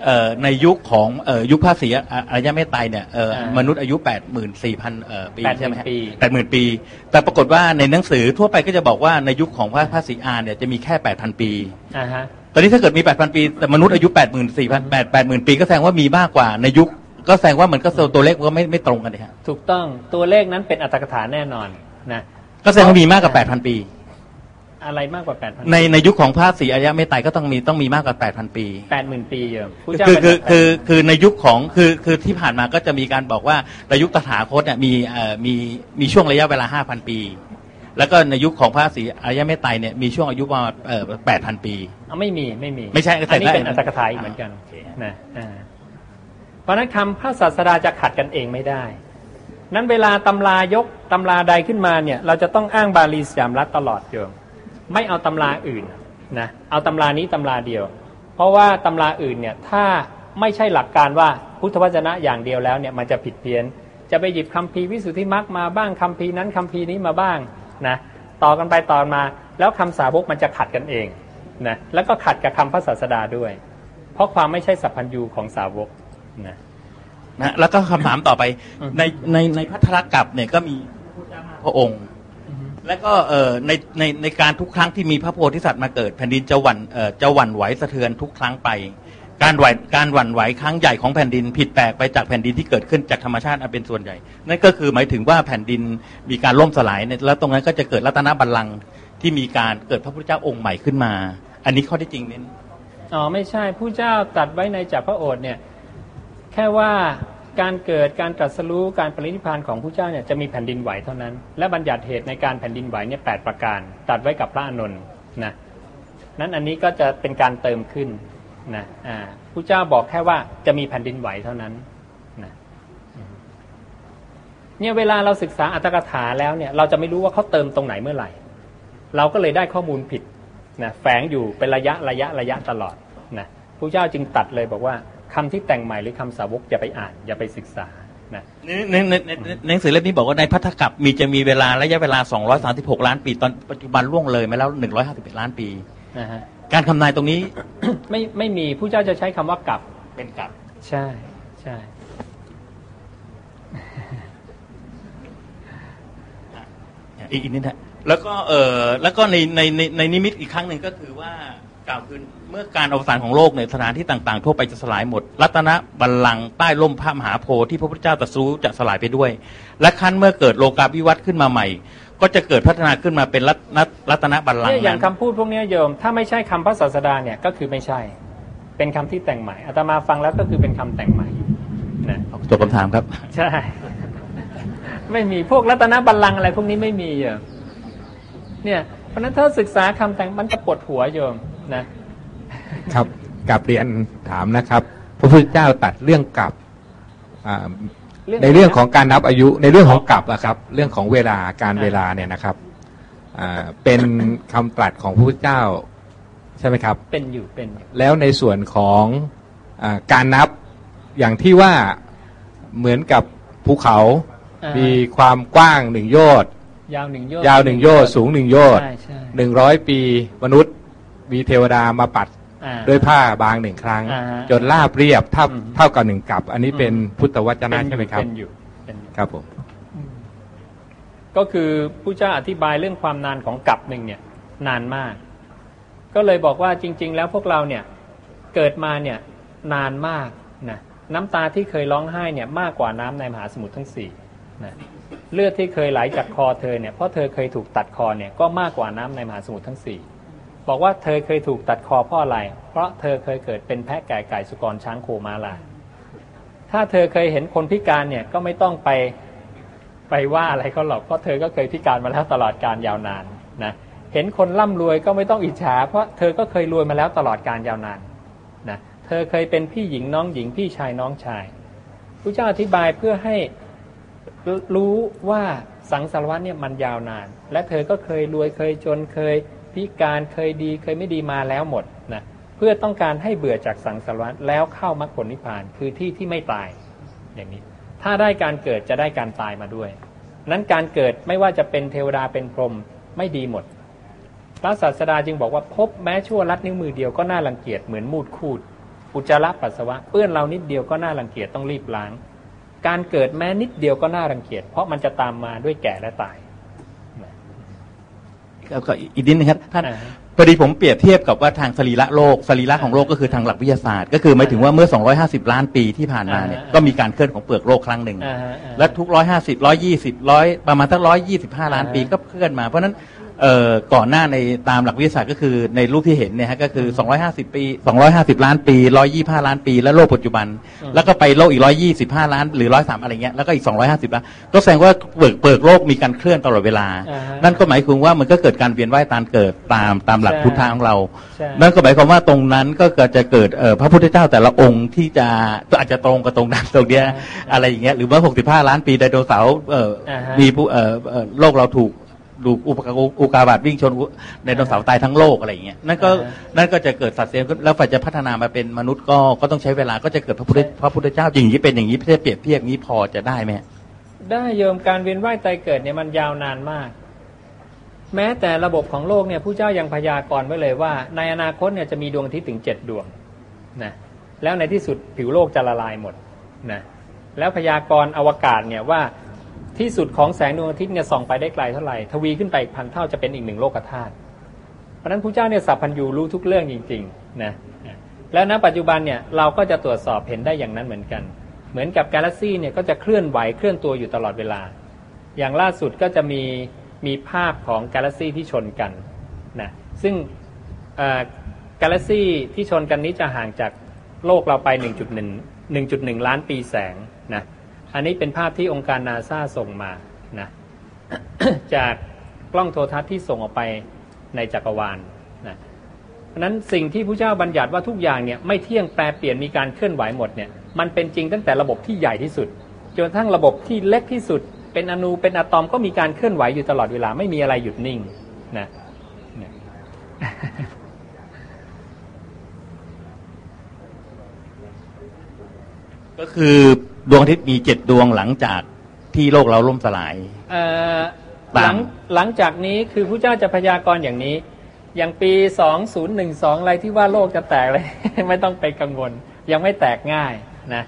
Speaker 7: เอ่อในยุคของเอ่อยุคภาษีอารยเมตไตรเนี่ยเอ่อ
Speaker 1: อ่าม
Speaker 7: นุษย์อายุ 8 4 0 0 0เอ่อปี
Speaker 1: 80,000
Speaker 7: ใช่ไหมฮะ
Speaker 1: ปี
Speaker 7: แปดหมื่นปี แต่ปรากฏว่าในหนังสือทั่วไปก็จะบอกว่าในยุคของพระภาษีอานเนี่ยจะมีแค่ 8,000 ปี
Speaker 1: อ่าฮะ
Speaker 7: ตอนนี้ถ้าเกิดมี 8,000 ปี แต่มนุษย์อายุ 84,000 8 80,000 ปีก็แสดงว่ามีมากกว่าในยุค ก็แสดงว่ามันก็ตัวเลขมันก็ไม่ไม่ตรงกันเลยฮะ
Speaker 1: ถูกต้องตัวเลขนั้นเป็นอัตถกถาแน่นอนนะ
Speaker 7: ก็แสดงว่ามีมากกว่า 8,000 ปี
Speaker 1: อะไรมากกว่าแปดพัน
Speaker 7: ในในยุคของพระศรีอริยเมตไตรก็ต้องมีต้องมีมากกว่า8,000ปี
Speaker 1: แปดหมื่นปีเยอะผู้
Speaker 7: คือ
Speaker 1: เจ้า
Speaker 7: คือ
Speaker 1: เป็น
Speaker 7: คือคือคือในยุคของคือคือที่ผ่านมาก็จะมีการบอกว่าในยุคตถาคตเนี่ยมีเอ่อมีมีช่วงระยะเวลา5,000ปี แล้วก็ในยุคของพระศรีอริยเมตไตรเนี่ยมีช่วงอายุประมาณเอ่อ8,000ปี
Speaker 1: เอาไม่มีไม่มี
Speaker 7: ไม่ใช่
Speaker 1: อันนี้
Speaker 7: แต่ได้
Speaker 1: เป็นอัตถกถาอีกเหมือนกันนะอ่าเพราะฉะนั้นคำพระศาสดาจะขัดกันเองไม่ได้ นั้นเวลาตำรายกตำราใดขึ้นมาเนี่ย เราจะต้องอ้างบาลีสยามรัฐตลอดโยม ไม่เอาตำราอื่นนะเอาตำรานี้ตำราเดียว เพราะว่าตำราอื่นเนี่ยถ้าไม่ใช่หลักการว่าพุทธวจนะอย่างเดียวแล้วเนี่ยมันจะผิดเพี้ยน จะไปหยิบคำพีร์วิสุทธิมรรคมาบ้างคำพีร์นั้นคำพีร์นี้มาบ้างนะต่อกันไปต่อมา แล้วคำสาวกมันจะขัดกันเองนะแล้วก็ขัดกับคำพระศาสดาด้วย เพราะความไม่ใช่สัพพัญญูของสาวกนะ
Speaker 7: นะแล้วก็คำถามต่อไปในในในพัทธรกับเนี่ยก็มีพระองค์ และก็เอ่อในในในการทุกครั้งที่มีพระโพธิสัตว์มาเกิดแผ่นดินจะหวั่นเอ่อจะหวั่นไหวสะเทือนทุกครั้งไป การไหวการหวั่นไหวครั้งใหญ่ของแผ่นดินผิดแปลกไปจากแผ่นดินที่เกิดขึ้นจากธรรมชาติอันเป็นส่วนใหญ่ นั่นก็คือหมายถึงว่าแผ่นดินมีการล่มสลายเนี่ยแล้วตรงนั้นก็จะเกิดรัตนบัลลังก์ที่มีการเกิดพระพุทธเจ้าองค์ใหม่ขึ้นมา อันนี้ข้อที่จริงเน้น
Speaker 1: อ๋อไม่ใช่ผู้เจ้าตัดไว้ในจักรพระโอษฐ์เนี่ยแค่ว่า การเกิดการตรัสรู้การปรินิพานของผู้เจ้าเนี่ยจะมีแผ่นดินไหวเท่านั้น และบัญญัติเหตุในการแผ่นดินไหวเนี่ยแปดประการ ตัดไว้กับพระอานนท์นะนั้นอันนี้ก็จะเป็นการเติมขึ้นนะอ่าผู้เจ้าบอกแค่ว่าจะมีแผ่นดินไหวเท่านั้นนะเนี่ยเวลาเราศึกษาอัตถกถาแล้วเนี่ยเราจะไม่รู้ว่าเขาเติมตรงไหนเมื่อไหร่ เราก็เลยได้ข้อมูลผิดนะแฝงอยู่เป็นระยะระยะระยะตลอดนะพระเจ้าจึงตัดเลยบอกว่า คำที่แต่งใหม่หรือคำสาวกอย่าไปอ่าน อย่าไปศึกษานะ
Speaker 7: ในในในในในหนังสือเล่มนี้บอกว่าในพัทธกับมีจะมีเวลาระยะเวลา 236 ล้านปี ตอนปัจจุบันล่วงเลยมาแล้ว 151 ล้านปี
Speaker 1: นะฮะ
Speaker 7: การคำนายตรงนี้
Speaker 1: ไม่ไม่มีผู้เจ้าจะใช้คำว่ากลับ
Speaker 7: เป็นกับ
Speaker 1: ใช่ใช่
Speaker 7: อีกอีกนิดนะแล้วก็เออแล้วก็ในในในในนิมิตอีกครั้งหนึ่งก็คือว่ากล่าวคือเมื่อการอวสานของโลกในยสถานที่ต่างๆ ทั่วไปจะสลายหมด รัตนบัลลังก์ใต้ร่มพระมหาโพธิ์ที่พระพุทธเจ้าตรัสรู้จะสลายไปด้วย และขั้นเมื่อเกิดโลกาภิวัตน์ขึ้นมาใหม่ ก็จะเกิดพัฒนาขึ้นมาเป็นรัตนรัตนบัลลัง
Speaker 1: เนี่ย
Speaker 7: ก์
Speaker 1: อย่าง
Speaker 7: นั้น
Speaker 1: คำพูดพวกเนี้ยโยม ถ้าไม่ใช่คำพระศาสดาเนี่ยก็คือไม่ใช่ เป็นคำที่แต่งใหม่อาตมาฟังแล้วก็คือเป็นคำแต่งใหม่นะ
Speaker 7: จบคำถามครับ
Speaker 1: ใช่ ไม่มีพวกรัตนบัลลังก์อะไรพวกนี้ไม่มีอะเนี่ยเพราะนั้นถ้าศึกษาคำแต่งมันจะปวดหัวโยม
Speaker 5: นะ ครับกับเรียนถามนะครับ พระพุทธเจ้าตัดเรื่องกับในเรื่องของการนับอายุในเรื่องของกลับอะครับ เรื่องของเวลาการเวลาเนี่ยนะครับเป็นคำตรัสของพระพุทธเจ้าใช่ไหมครับ
Speaker 1: เป็นอยู่เป็น
Speaker 5: แล้วในส่วนของอการนับอย่างที่ว่าเหมือนกับภูเขามีความกว้างหนึ่งโยชน์
Speaker 1: ยาวหนึ่งโยช
Speaker 5: น์ยาวหนึ่งโยชน์สูงหนึ่งโยชน์หนึ่งร้อยปีมนุษย์ มีเทวดามาปัด ด้วยผ้าบางหนึ่งครั้ง จนลาบเรียบเท่าเท่ากับหนึ่งกับ อันนี้เป็นพุทธวจนะใช่ไหมครับเป็นอยู่ครับผม
Speaker 1: ก็คือผู้เจ้าอธิบายเรื่องความนานของกับหนึ่งเนี่ยนานมาก ก็เลยบอกว่าจริง ๆ แล้วพวกเราเนี่ยเกิดมาเนี่ยนานมากนะน้ำตาที่เคยร้องไห้เนี่ยมากกว่าน้ำในมหาสมุทรทั้งสี่นะเลือดที่เคยไหลจากคอเธอเนี่ยเพราะเธอเคยถูกตัดคอเนี่ยก็มากกว่าน้ำในมหาสมุทรทั้งสี่ บอกว่าเธอเคยถูกตัดคอเพราะอะไร เพราะเธอเคยเกิดเป็นแพะไก่ไก่สุกรช้างโคมาลา ถ้าเธอเคยเห็นคนพิการเนี่ยก็ไม่ต้องไปไปว่าอะไรเขาหรอกเพราะเธอก็เคยพิการมาแล้วตลอดการยาวนานนะ เห็นคนร่ำรวยก็ไม่ต้องอิจฉา เพราะเธอก็เคยรวยมาแล้วตลอดการยาวนานนะ เธอเคยเป็นพี่หญิงน้องหญิงพี่ชายน้องชายพระเจ้าอธิบายเพื่อให้รู้ว่าสังสารวัตเนี่ยมันยาวนาน และเธอก็เคยรวยเคยจนเคย พิการเคยดีเคยไม่ดีมาแล้วหมดนะเพื่อต้องการให้เบื่อจากสังสารวัตแล้วเข้ามรรคผลนิพพานคือที่ที่ไม่ตายอย่างนี้ ถ้าได้การเกิดจะได้การตายมาด้วย นั้นการเกิดไม่ว่าจะเป็นเทวดาเป็นพรหมไม่ดีหมด พระศาสดาจึงบอกว่าพบแม้ชั่วลัดนิ้วมือเดียวก็น่ารังเกียจเหมือนมูดคูด อุจจาระปัสสาวะเปื้อนเรานิดเดียวก็น่ารังเกียจต้องรีบล้าง การเกิดแม้นิดเดียวก็น่ารังเกียจเพราะมันจะตามมาด้วยแก่และตาย
Speaker 7: ก็อีกนิดนึงครับท่านพอดีผมเปรียบเทียบกับว่าทางสรีระโลกสรีระของโลกก็คือทางหลักวิทยาศาสตร์ ก็คือหมายถึงว่าเมื่อ 250 ล้านปีที่ผ่านมาเนี่ยก็มีการเคลื่อนของเปลือกโลกครั้งหนึ่งและทุก 150 120 100 ประมาณทั้ง125 ล้านปีก็เคลื่อนมาเพราะนั้น ก่อนหน้าในตามหลักวิทยาศาสตร์ก็คือในรูปที่เห็นเนี่ยฮะก็คือ 250 ปี 250 ล้านปี 125 ล้านปี และโลกปัจจุบัน แล้วก็ไปโลกอีก 125 ล้านหรือ 103 อะไรเงี้ยแล้วก็อีก 250 ล้านก็แสดงว่าเปิดเปิดโลกมีการเคลื่อนตลอดเวลา นั่นก็หมายความว่ามันก็เกิดการเวียนว่ายตามเกิดตามตามหลักพุทธะของเรา นั่นก็หมายความว่าตรงนั้นก็เกิดจะเกิดพระพุทธเจ้าแต่ละองค์ที่จะอาจจะตรงกับตรงนั้นตรงเนี้ยอะไรอย่างเงี้ยหรือว่า 65 ล้านปีไดโนเสาร์มีผู้โลกเราถูก ดูอุปกอุกาบาตวิ่งชนในดวงเสาตายทั้งโลกอะไรอย่างเงี้ยนั่นก็นั่นก็จะเกิดสัตว์เสียแล้วฝ่ายจะพัฒนามาเป็นมนุษย์ก็ก็ต้องใช้เวลาก็จะเกิดพระพุทธพระพุทธเจ้าอย่างนี้เป็นอย่างนี้เพื่อเปรียบเทียบนี้พอจะได้ไหม
Speaker 1: ได้โยมการเวียนว่ายตายเกิดเนี่ยมันยาวนานมาก แม้แต่ระบบของโลกเนี่ยผู้เจ้ายังพยากรณ์ไว้เลยว่า ในอนาคตเนี่ยจะมีดวงอาทิตย์ถึงเจ็ดดวงนะแล้วในที่สุดผิวโลกจะละลายหมดนะแล้วพยากรณ์อวกาศเนี่ยว่า ที่สุดของแสงดวงอาทิตย์เนี่ยส่องไปได้ไกลเท่าไหร่ทวีขึ้นไปอีกพันเท่าจะเป็นอีกหนึ่งโลกธาตุเพราะนั้นพระเจ้าเนี่ยสัพพัญญูรู้ทุกเรื่องจริงๆนะแล้วณปัจจุบันเนี่ยเราก็จะตรวจสอบเห็นได้อย่างนั้นเหมือนกัน เหมือนกับกาแล็กซี่เนี่ยก็จะเคลื่อนไหวเคลื่อนตัวอยู่ตลอดเวลา อย่างล่าสุดก็จะมีมีภาพของกาแล็กซี่ที่ชนกันนะซึ่งกาแล็กซี่ที่ชนกันนี้จะห่างจากโลกเราไป 1.1 1.1 ล้านปีแสงนะ อันนี้เป็นภาพที่องค์การนาซาส่งมานะจากกล้องโทรทัศน์ที่ส่งออกไปในจักรวาลนะเพราะนั้นสิ่งที่พระเจ้าบัญญัติว่าทุกอย่างเนี่ยไม่เที่ยงแปรเปลี่ยนมีการเคลื่อนไหวหมดเนี่ยมันเป็นจริงตั้งแต่ระบบที่ใหญ่ที่สุด จนทั้งระบบที่เล็กที่สุด เป็นอนูเป็นอะตอมก็มีการเคลื่อนไหวอยู่ตลอดเวลาไม่มีอะไรหยุดนิ่งนะ
Speaker 7: ก็คือ ดวงอาทิตย์มีเจ็ดดวงหลังจากที่โลกเราล่มสลาย
Speaker 1: หลังหลังจากนี้คือพระเจ้าจะพยากรณ์อย่างนี้ อย่างปีสองศูนย์หนึ่งสองอะไรที่ว่าโลกจะแตกเลย ไม่ต้องไปกังวล ยังไม่แตกง่ายนะ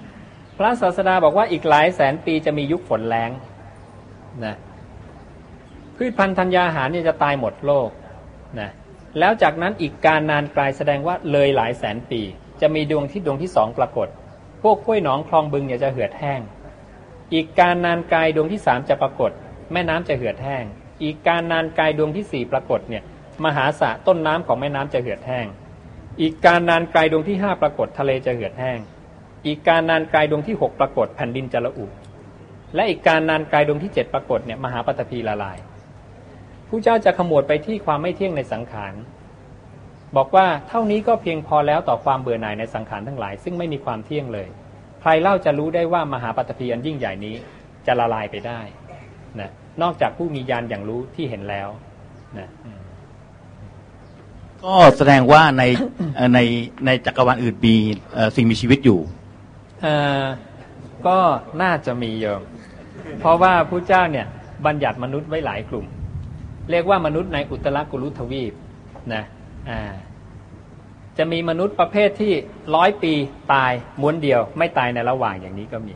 Speaker 1: พระศาสดาบอกว่าอีกหลายแสนปีจะมียุคฝนแรงนะพืชพันธุ์ธัญญาหารเนี่ยจะตายหมดโลกนะแล้วจากนั้นอีกการนานไกลแสดงว่าเลยหลายแสนปี จะมีดวงที่ดวงที่สองปรากฏ พวกห้วยหนองคลองบึงเนี่ยจะเหือดแห้ง อีกการนานกายดวงที่สามจะปรากฏ แม่น้ำจะเหือดแห้ง อีกการนานกายดวงที่สี่ปรากฏเนี่ยมหาสะต้นน้ำของแม่น้ำจะเหือดแห้ง อีกการนานกายดวงที่ห้าปรากฏทะเลจะเหือดแห้ง อีกการนานกายดวงที่หกปรากฏแผ่นดินจะละอุและอีกการนานกายดวงที่เจ็ดปรากฏเนี่ยมหาปฐพีละลายผู้เจ้าจะขมวดไปที่ความไม่เที่ยงในสังขาร บอกว่าเท่านี้ก็เพียงพอแล้วต่อความเบื่อหน่ายในสังขารทั้งหลาย ซึ่งไม่มีความเที่ยงเลย ใครเล่าจะรู้ได้ว่ามหาปัตภีอันยิ่งใหญ่นี้จะละลายไปได้นะนอกจากผู้มีญาณอย่างรู้ที่เห็นแล้วนะ
Speaker 7: ก็แสดงว่าในในในจักรวาลอื่นมีสิ่งมีชีวิตอยู่
Speaker 1: ก็น่าจะมีเยอะเพราะว่าพระเจ้าเนี่ยบัญญัติมนุษย์ไว้หลายกลุ่ม เรียกว่ามนุษย์ในอุตรกุลุทวีปนะอ่า จะมีมนุษย์ประเภทที่ร้อยปีตายม้วนเดียว ไม่ตายในระหว่างอย่างนี้ก็มี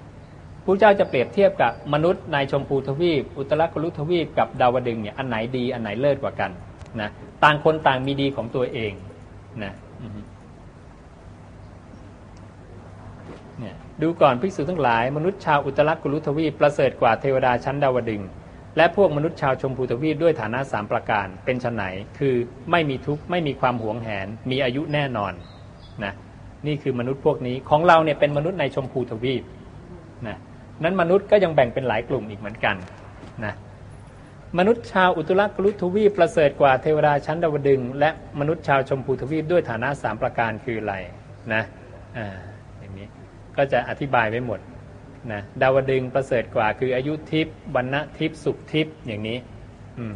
Speaker 1: พระเจ้าจะเปรียบเทียบกับมนุษย์ในชมพูทวีป อุตรกุลุทวีปกับดาวดึงเนี่ยอันไหนดีอันไหนเลิศกว่ากันนะต่างคนต่างมีดีของตัวเองนะดูก่อนภิกษุทั้งหลาย มนุษย์ชาวอุตรกุลุทวีปประเสริฐกว่าเทวดาชั้นดาวดึง และพวกมนุษย์ชาวชมพูทวีปด้วยฐานะสามประการ เป็นชนไหนคือไม่มีทุกข์ไม่มีความหวงแหน มีอายุแน่นอนนะนี่คือมนุษย์พวกนี้ของเราเนี่ยเป็นมนุษย์ในชมพูทวีปนะนั้นมนุษย์ก็ยังแบ่งเป็นหลายกลุ่มอีกเหมือนกันนะมนุษย์ชาวอุตุลกรุทวีปประเสริฐกว่าเทวดาชั้นดาวดึง และมนุษย์ชาวชมพูทวีปด้วยฐานะสามประการคืออะไรนะอ่าอย่างนี้ก็จะอธิบายไว้หมด นะดาวดึงประเสริฐกว่า คืออายุทิพย์บรรณทิพย์สุขทิพย์อย่างนี้ อืม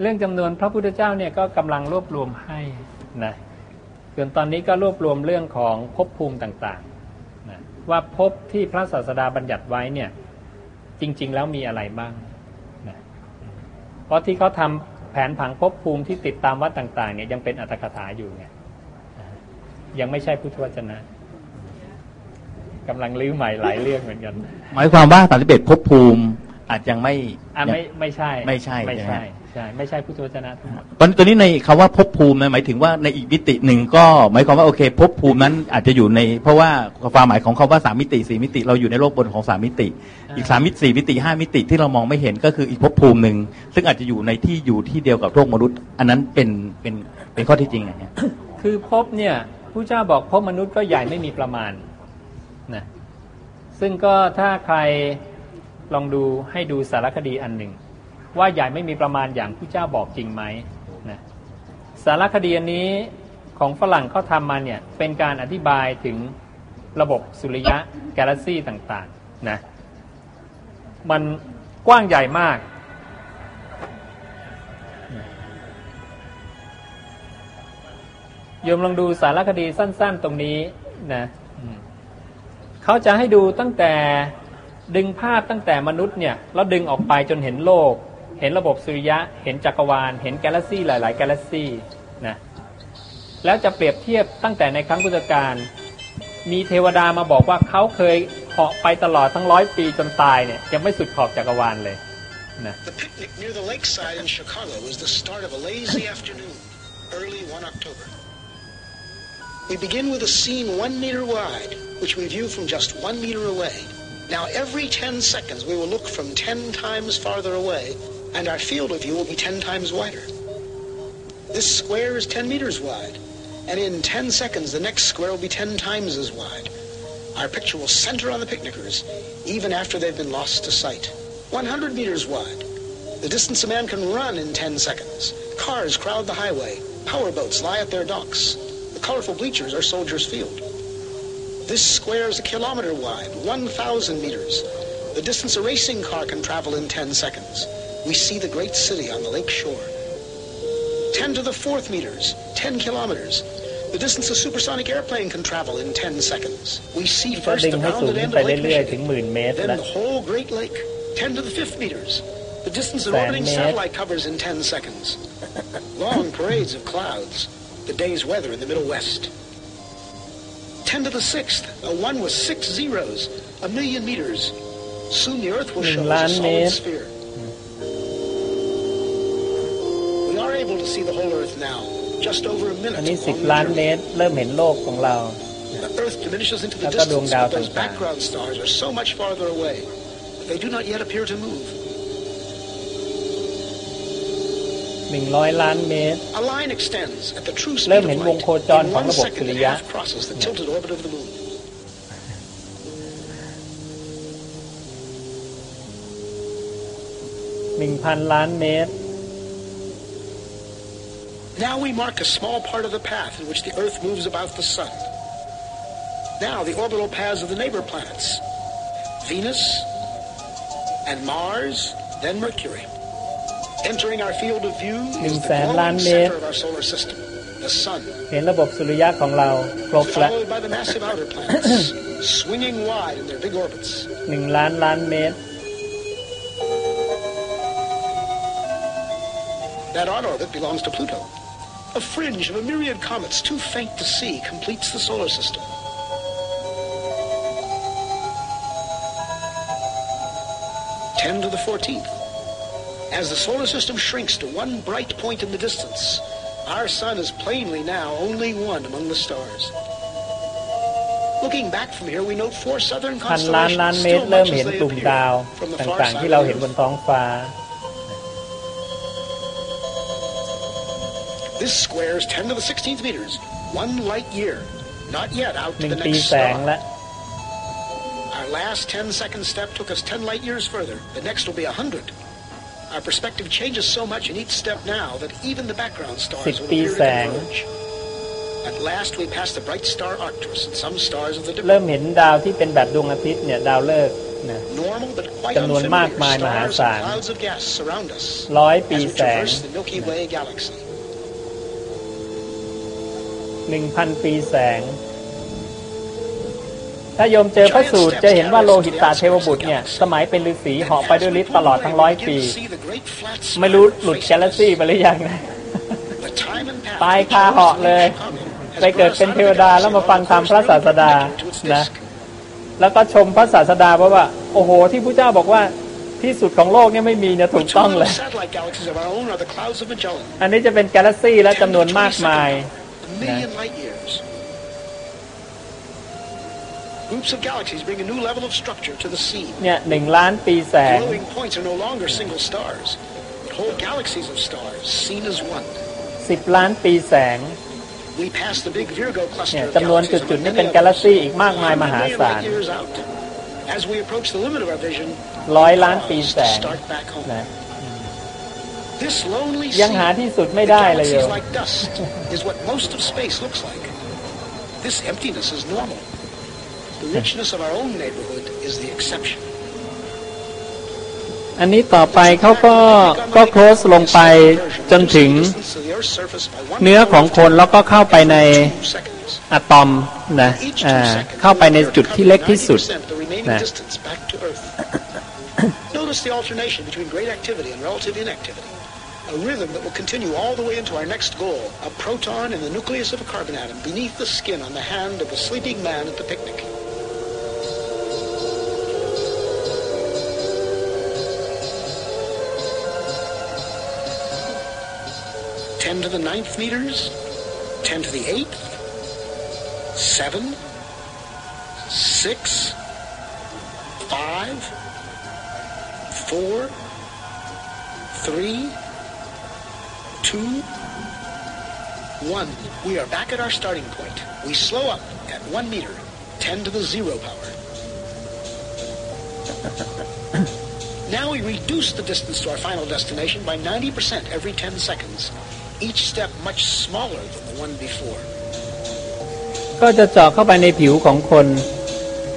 Speaker 1: เรื่องจำนวนพระพุทธเจ้าเนี่ยก็กำลังรวบรวมให้นะส่วนตอนนี้ก็รวบรวมเรื่องของภพภูมิต่างๆนะว่าภพที่พระศาสดาบัญญัติไว้เนี่ย จริง ๆ แล้วมีอะไรบ้างนะเพราะที่เขาทำ แผนผังภพภูมิที่ติดตามวัดต่างๆเนี่ยยังเป็นอัตถกถาอยู่ไงยังไม่ใช่พุทธวจนะกำลังลื้อใหม่หลายเรื่องเหมือนกัน
Speaker 7: หมายความว่าสามสิบเอ็ดภพภูมิอาจยังไม่
Speaker 1: ไม่ไม่ใช่
Speaker 7: ไม่ใช่
Speaker 1: ไม่ใช่ ใช่ไม่ใช่พุทธวจนะทั้งหมด
Speaker 7: ตอนตัวนี้ในคำว่าภพภูมิหมายถึงว่าในอีกมิติหนึ่งก็หมายความว่าโอเคภพภูมินั้นอาจจะอยู่ใน เพราะว่าความหมายของคาว่าสามมิติสี่มิติ เราอยู่ในโลกบนของสามมิติ อีกสามมิติสี่มิติห้ามิติที่เรามองไม่เห็นก็คืออีกภพภูมิหนึ่งซึ่งอาจจะอยู่ในที่อยู่ที่เดียวกับโลกมนุษย์ อันนั้นเป็นเป็นเป็นข้อที่จริงไง
Speaker 1: คือภพเนี่ยผู้เจ้าบอกภพมนุษย์ก็ใหญ่ไม่มีประมาณนะซึ่งก็ถ้าใครลองดูให้ดูสารคดีอันหนึ่ง ว่าใหญ่ไม่มีประมาณอย่างผู้เจ้าบอกจริงไหมนะสารคดีอันนี้ของฝรั่งเขาทำมาเนี่ยเป็นการอธิบายถึงระบบสุริยะกาแล็กซี่ต่างๆนะมันกว้างใหญ่มาก โยมลองดูสารคดีสั้น ๆ ตรงนี้นะเขาจะให้ดูตั้งแต่ดึงภาพตั้งแต่มนุษย์เนี่ยแล้วดึงออกไปจนเห็นโลก เห็นระบบสุริยะ เห็นจักรวาล เห็นกาแล็กซี่หลาย ๆ กาแล็กซี่นะแล้วจะเปรียบเทียบตั้งแต่ในครั้งพุทธกาลมีเทวดามาบอกว่าเขาเคยเหาะไปตลอดทั้งร้อยปีจนตายเนี่ยยังไม่สุดขอบจักรวาลเลยนะ The picnic near the lakeside in Chicago was the start of a lazy afternoon, early one October. We begin with a scene one meter wide, which we view from just one meter away. Now, every 10 seconds, we will look from 10 times farther away, and our field of view will be 10 times wider. This square is 10 meters wide, and in 10 seconds, the next square will be 10 times as wide. Our picture will center on the picnickers, even after they've been lost to sight. 100 meters wide. The distance a man can run in 10 seconds. Cars crowd the highway. Powerboats lie at their docks. The colorful bleachers are Soldiers Field. This square is a kilometer wide, 1,000 meters. The distance a racing car can travel in 10 seconds. We see the great city on the lake shore. 10 to the fourth meters, 10 kilometers. The distance a supersonic airplane can travel in 10 seconds. We see first the rounded end of Lake Michigan, then the whole Great Lake, 10 to the fifth meters. The distance an orbiting satellite covers in 10 seconds. Long parades of clouds, the day's weather in the Middle West. 10 to the sixth, a one with six zeros, a million meters. Soon the Earth will show as a solid sphere. able to see the whole Earth now, just over a minute. อันนี้สิบล้านเมตรเริ่มเห็นโลกของเรา The Earth diminishes into the distance, but those background stars are so much farther away that they do not yet appear to move. หนึ่งร้อยล้านเมตร
Speaker 8: A line extends at the true
Speaker 1: เริ่
Speaker 8: speed
Speaker 1: ม
Speaker 8: of
Speaker 1: เห็นวง
Speaker 8: light
Speaker 1: โคจร
Speaker 8: in
Speaker 1: ของ
Speaker 8: one
Speaker 1: ระบบ
Speaker 8: second
Speaker 1: สุริ
Speaker 8: and a
Speaker 1: ยะ
Speaker 8: half crosses the tilted orbit of the moon.
Speaker 1: หนึ่งพันล้านเมตร
Speaker 8: Now we mark a small part of the path in which the Earth moves about the Sun. Now the orbital paths of the neighbor planets Venus and Mars, then Mercury. Entering our field of view is the glowing center of our solar system, the Sun,
Speaker 1: เห็นระบบสุริยะของเราครบแล้ว
Speaker 8: followed by the massive outer planets, swinging wide in their big orbits.
Speaker 1: หนึ่งล้านล้านเมตร
Speaker 8: That odd orbit belongs to Pluto. A fringe of a myriad comets too faint to see completes the solar system. Ten to the fourteenth. As the solar system shrinks to one bright point in the distance, our sun is plainly now only one among the stars. Looking back from here, we note four southern
Speaker 1: พันล้าน
Speaker 8: constellations
Speaker 1: ล้านเมตร
Speaker 8: still
Speaker 1: เริ่ม
Speaker 8: much
Speaker 1: เห็น
Speaker 8: as they
Speaker 1: กลุ่ม
Speaker 8: appear
Speaker 1: ดาว
Speaker 8: from the
Speaker 1: ต
Speaker 8: far ่า
Speaker 1: ง
Speaker 8: side
Speaker 1: ๆ
Speaker 8: of
Speaker 1: ที่เรา
Speaker 8: the
Speaker 1: เห็นบ
Speaker 8: Earth.
Speaker 1: นท้องฟ้า
Speaker 8: This square is 10 to the 16th meters, one light year, not yet out
Speaker 1: ห
Speaker 8: to
Speaker 1: นึ่ง
Speaker 8: the
Speaker 1: ปี
Speaker 8: next
Speaker 1: แสง
Speaker 8: star.
Speaker 1: และ
Speaker 8: Our last 10 second step took us 10 light years further. The next will be 100. Our perspective changes so much in each step now that even the background stars will
Speaker 1: 10ปี
Speaker 8: appear to
Speaker 1: แสง
Speaker 8: converge. At last we pass the bright star Arcturus and some stars of the
Speaker 1: เริ่ม
Speaker 8: Dipper.
Speaker 1: เห็นดาวที่เป็นแบบดวงอาทิตย์เนี่ยดาวฤกษ์นะ
Speaker 8: Normal but quite
Speaker 1: จำนวนมาก
Speaker 8: unfamiliar
Speaker 1: มายมหา
Speaker 8: stars
Speaker 1: ศาล
Speaker 8: and clouds of gas surround us
Speaker 1: ร้อยปี
Speaker 8: as we
Speaker 1: แสง หนึ่งพันปีแสง ถ้าโยมเจอพระสูตรจะเห็นว่าโลหิตตาเทวบุตรเนี่ย สมัยเป็นฤาษีเหาะไปด้วยฤทธิ์ตลอดทั้งร้อยปี ไม่รู้หลุดแกลซี่ไปหรือยังนะตายคาเหาะเลย ไปเกิดเป็นเทวดาแล้วมาฟังธรรมพระศาสดานะแล้วก็ชมพระศาสดาเพราะว่า โอ้โห ที่พระเจ้าบอกว่าที่สุดของโลกเนี่ยไม่มีเนี่ยถูกต้องเลย อันนี้จะเป็นกาแล็กซี่และจำนวนมากมาย
Speaker 8: A million light years. Groups of galaxies bring a new level of structure to the scene.
Speaker 1: เนี่ยหนึ่งล้านปีแสง
Speaker 8: Glowing points are no longer single stars, but whole galaxies of stars seen as one.
Speaker 1: สิบล้านปีแสง
Speaker 8: We pass the big Virgo
Speaker 1: เนี่
Speaker 8: cluster
Speaker 1: ย
Speaker 8: of
Speaker 1: จำนวน
Speaker 8: galaxies
Speaker 1: จุดๆ
Speaker 8: among
Speaker 1: นี่
Speaker 8: many
Speaker 1: เป็น
Speaker 8: others,
Speaker 1: กาแล็กซี่อีกมากมาย
Speaker 8: 100
Speaker 1: มหา
Speaker 8: million
Speaker 1: ศาล
Speaker 8: light years out. As we approach the limit of our vision,
Speaker 1: ร้อย
Speaker 8: we
Speaker 1: ล้านปี
Speaker 8: pause
Speaker 1: แส
Speaker 8: to
Speaker 1: ง
Speaker 8: start back home.
Speaker 1: นะ
Speaker 8: This lonely
Speaker 1: ยัง
Speaker 8: sea
Speaker 1: หาที่สุดไม่
Speaker 8: with
Speaker 1: ได้เลยโย
Speaker 8: galaxies
Speaker 1: ม
Speaker 8: like dust is what most of space looks like. This emptiness is normal. The richness of our own neighborhood is the exception.
Speaker 1: อันนี้ต่อไปเขาก็ก็โคสลงไปจนถึงเนื้อของคนแล้วก็เข้าไปในอะตอมนะอ่าเข้าไปในจุดที่เล็กที่สุด
Speaker 8: the remaining
Speaker 1: นะ
Speaker 8: distance back to Earth. Notice the alternation between great activity and relative inactivity. A rhythm that will continue all the way into our next goal, a proton in the nucleus of a carbon atom beneath the skin on the hand of a sleeping man at the picnic. Ten to the ninth meters, ten to the eighth, seven, six, five, four, three, two, one. We are back at our starting point. We slow up at one meter, 10 to the zero power. now we reduce the distance to our final destination by 90% every 10 seconds. Each step much smaller than the one before.
Speaker 1: ก็จะเจาะเข้าไปในผิวของคน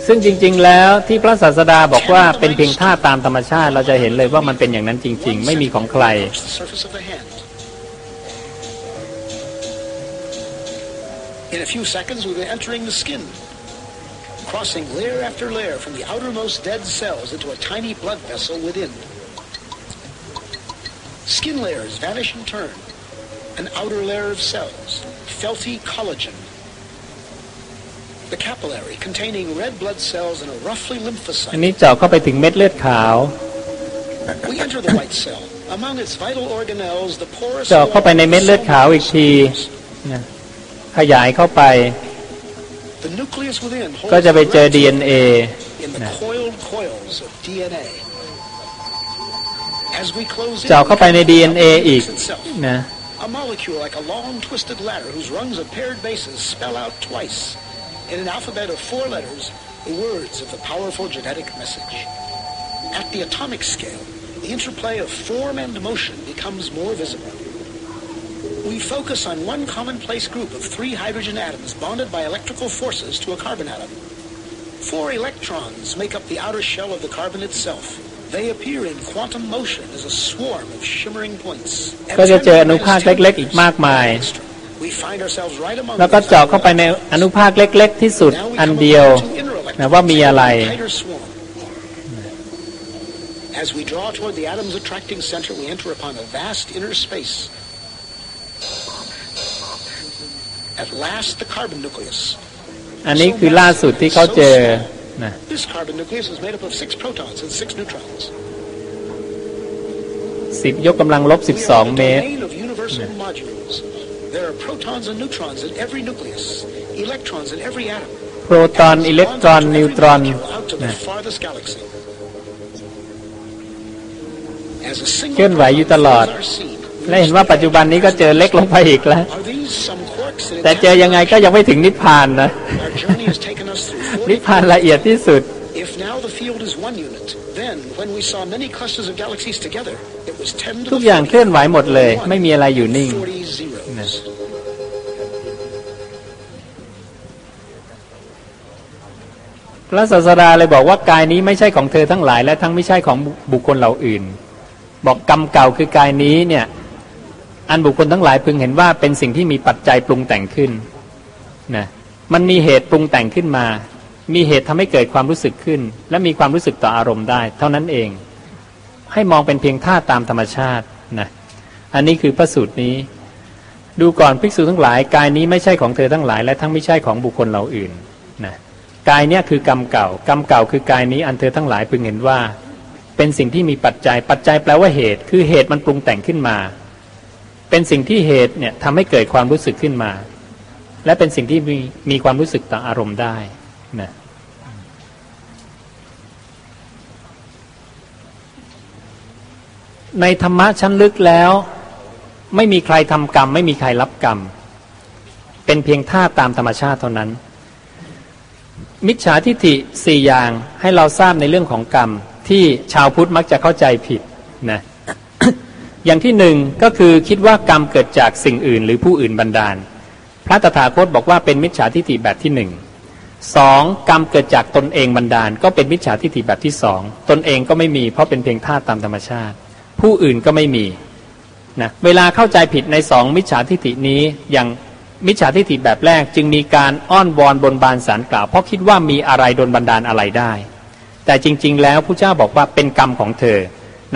Speaker 1: ซึ่งจริง ๆ แล้วที่พระศาสดาบอกว่าเป็นเพียงท่าตามธรรมชาติ เราจะเห็นเลยว่ามันเป็นอย่างนั้นจริง ๆ ไม่มีของใคร
Speaker 8: Approach the surface of the hand. In a few seconds, we'll be entering the skin, crossing layer after layer from the outermost dead cells into a tiny blood vessel within. Skin layers vanish in turn. An outer layer of cells, felty collagen. The capillary containing red blood cells and a roughly
Speaker 1: อัน
Speaker 8: lymphocyte.
Speaker 1: นี้เจาะเข้าไปถึงเม็ดเลือดขาว
Speaker 8: We enter the white cell. Among its vital organelles, the porous
Speaker 1: เจาะเข้าไปในเม็ดเลือดขาวอีกทีนะ ขยายเข้าไป
Speaker 8: The nucleus within holds
Speaker 1: ก็จะไปเจอ
Speaker 8: the
Speaker 1: DNA
Speaker 8: in the
Speaker 1: Nah.
Speaker 8: coiled coils of DNA. As we close in,
Speaker 1: เจาะเข้าไปใน DNA อีก
Speaker 8: itself.
Speaker 1: นะ
Speaker 8: A molecule like a long twisted ladder whose rungs of paired bases spell out twice, in an alphabet of four letters, the words of the powerful genetic message. At the atomic scale, the interplay of form and motion becomes more visible. We focus on one commonplace group of three hydrogen atoms bonded by electrical forces to a carbon atom. Four electrons make up the outer shell of the carbon itself. They appear in quantum motion as a swarm of shimmering points.
Speaker 1: ก็จะเจออนุภาคเล็กๆอีกมากมาย
Speaker 8: We find ourselves right among
Speaker 1: แล้วก็
Speaker 8: these
Speaker 1: เจาะเข้าไปในอนุภาคเล็ก ๆ ที่สุด
Speaker 8: Now we
Speaker 1: อัน
Speaker 8: come
Speaker 1: เดียว
Speaker 8: upon two inner electrons
Speaker 1: นะว่ามีอะไร
Speaker 8: in a tighter swarm. As we draw toward the atom's attracting center, we enter upon a vast inner space.
Speaker 1: อันนี้คือล่าสุดที่เขาเจอนะ
Speaker 8: This carbon nucleus is made up of six protons and six neutrons.
Speaker 1: สิบยกกำลังลบสิบ
Speaker 8: We
Speaker 1: สอง
Speaker 8: are the
Speaker 1: เมตร
Speaker 8: domain of universal modules. There are protons and neutrons in every nucleus, electrons in every atom.
Speaker 1: โปรตอน อิเล็กตรอน นิวตรอน
Speaker 8: Out to the farthest galaxy. As a single
Speaker 1: เคลื่อนไหวอยู่ตลอด
Speaker 8: proton fills our seed,
Speaker 1: และเห็นว่าปัจจุบันนี้ก็เจอเล็กลงไปอีกแล้ว
Speaker 8: Are these some quarks in
Speaker 1: แต่เจอยังไงก็ยังไม่ถึงนิพพานนะ
Speaker 8: Our journey has taken us through
Speaker 1: นิพ
Speaker 8: 40
Speaker 1: พานละเอียดที่สุด
Speaker 8: If now the field is one unit, then when we saw many clusters of galaxies together, it was 10 to
Speaker 1: ทุก
Speaker 8: the
Speaker 1: อย่าง
Speaker 8: 40,
Speaker 1: เคลื่อนไหวหมดเลย ไม่มีอะไรอยู่นิ่ง
Speaker 8: 40 zeros.
Speaker 1: พระศาสดาเลยบอกว่ากายนี้ไม่ใช่ของเธอทั้งหลาย และทั้งไม่ใช่ของบุคคลเหล่าอื่น บอกกรรมเก่าคือกายนี้เนี่ย อันบุคคลทั้งหลายพึงเห็นว่าเป็นสิ่งที่มีปัจจัยปรุงแต่งขึ้นนะมันมีเหตุปรุงแต่งขึ้นมา มีเหตุทำให้เกิดความรู้สึกขึ้น และมีความรู้สึกต่ออารมณ์ได้ เท่านั้นเอง ให้มองเป็นเพียงธาตุตามธรรมชาตินะอันนี้คือพระสูตรนี้ ดูก่อนภิกษุทั้งหลายกายนี้ไม่ใช่ของเธอทั้งหลาย และทั้งไม่ใช่ของบุคคลเหล่าอื่นนะกายเนี่ยคือกรรมเก่ากรรมเก่าคือกายนี้อันเธอทั้งหลายพึงเห็นว่า เป็นสิ่งที่มีปัจจัยปัจจัยแปลว่าเหตุ คือเหตุมันปรุงแต่งขึ้นมา เป็นสิ่งที่เหตุเนี่ยทำให้เกิดความรู้สึกขึ้นมา และเป็นสิ่งที่มีมีความรู้สึกต่ออารมณ์ได้นะในธรรมะชั้นลึกแล้ว ไม่มีใครทำกรรม ไม่มีใครรับกรรม เป็นเพียงท่าตามธรรมชาติเท่านั้น มิจฉาทิฏฐิสี่อย่างให้เราทราบในเรื่องของกรรม ที่ชาวพุทธมักจะเข้าใจผิดนะ อย่างที่หนึ่งก็คือคิดว่ากรรมเกิดจากสิ่งอื่น หรือผู้อื่นบันดาล พระตถาคตบอกว่าเป็นมิจฉาทิฏฐิแบบที่หนึ่งสองกรรมเกิดจากตนเองบันดาล ก็เป็นมิจฉาทิฏฐิแบบที่สองตนเองก็ไม่มีเพราะเป็นเพียงท่าตามธรรมชาติ ผู้อื่นก็ไม่มีนะเวลาเข้าใจผิดในสองมิจฉาทิฏฐินี้อย่างมิจฉาทิฏฐิแบบแรกจึงมีการอ้อนวอนบนบานสารกล่าว เพราะคิดว่ามีอะไรโดนบันดาลอะไรได้ แต่จริง ๆ แล้วผู้เจ้าบอกว่าเป็นกรรมของเธอ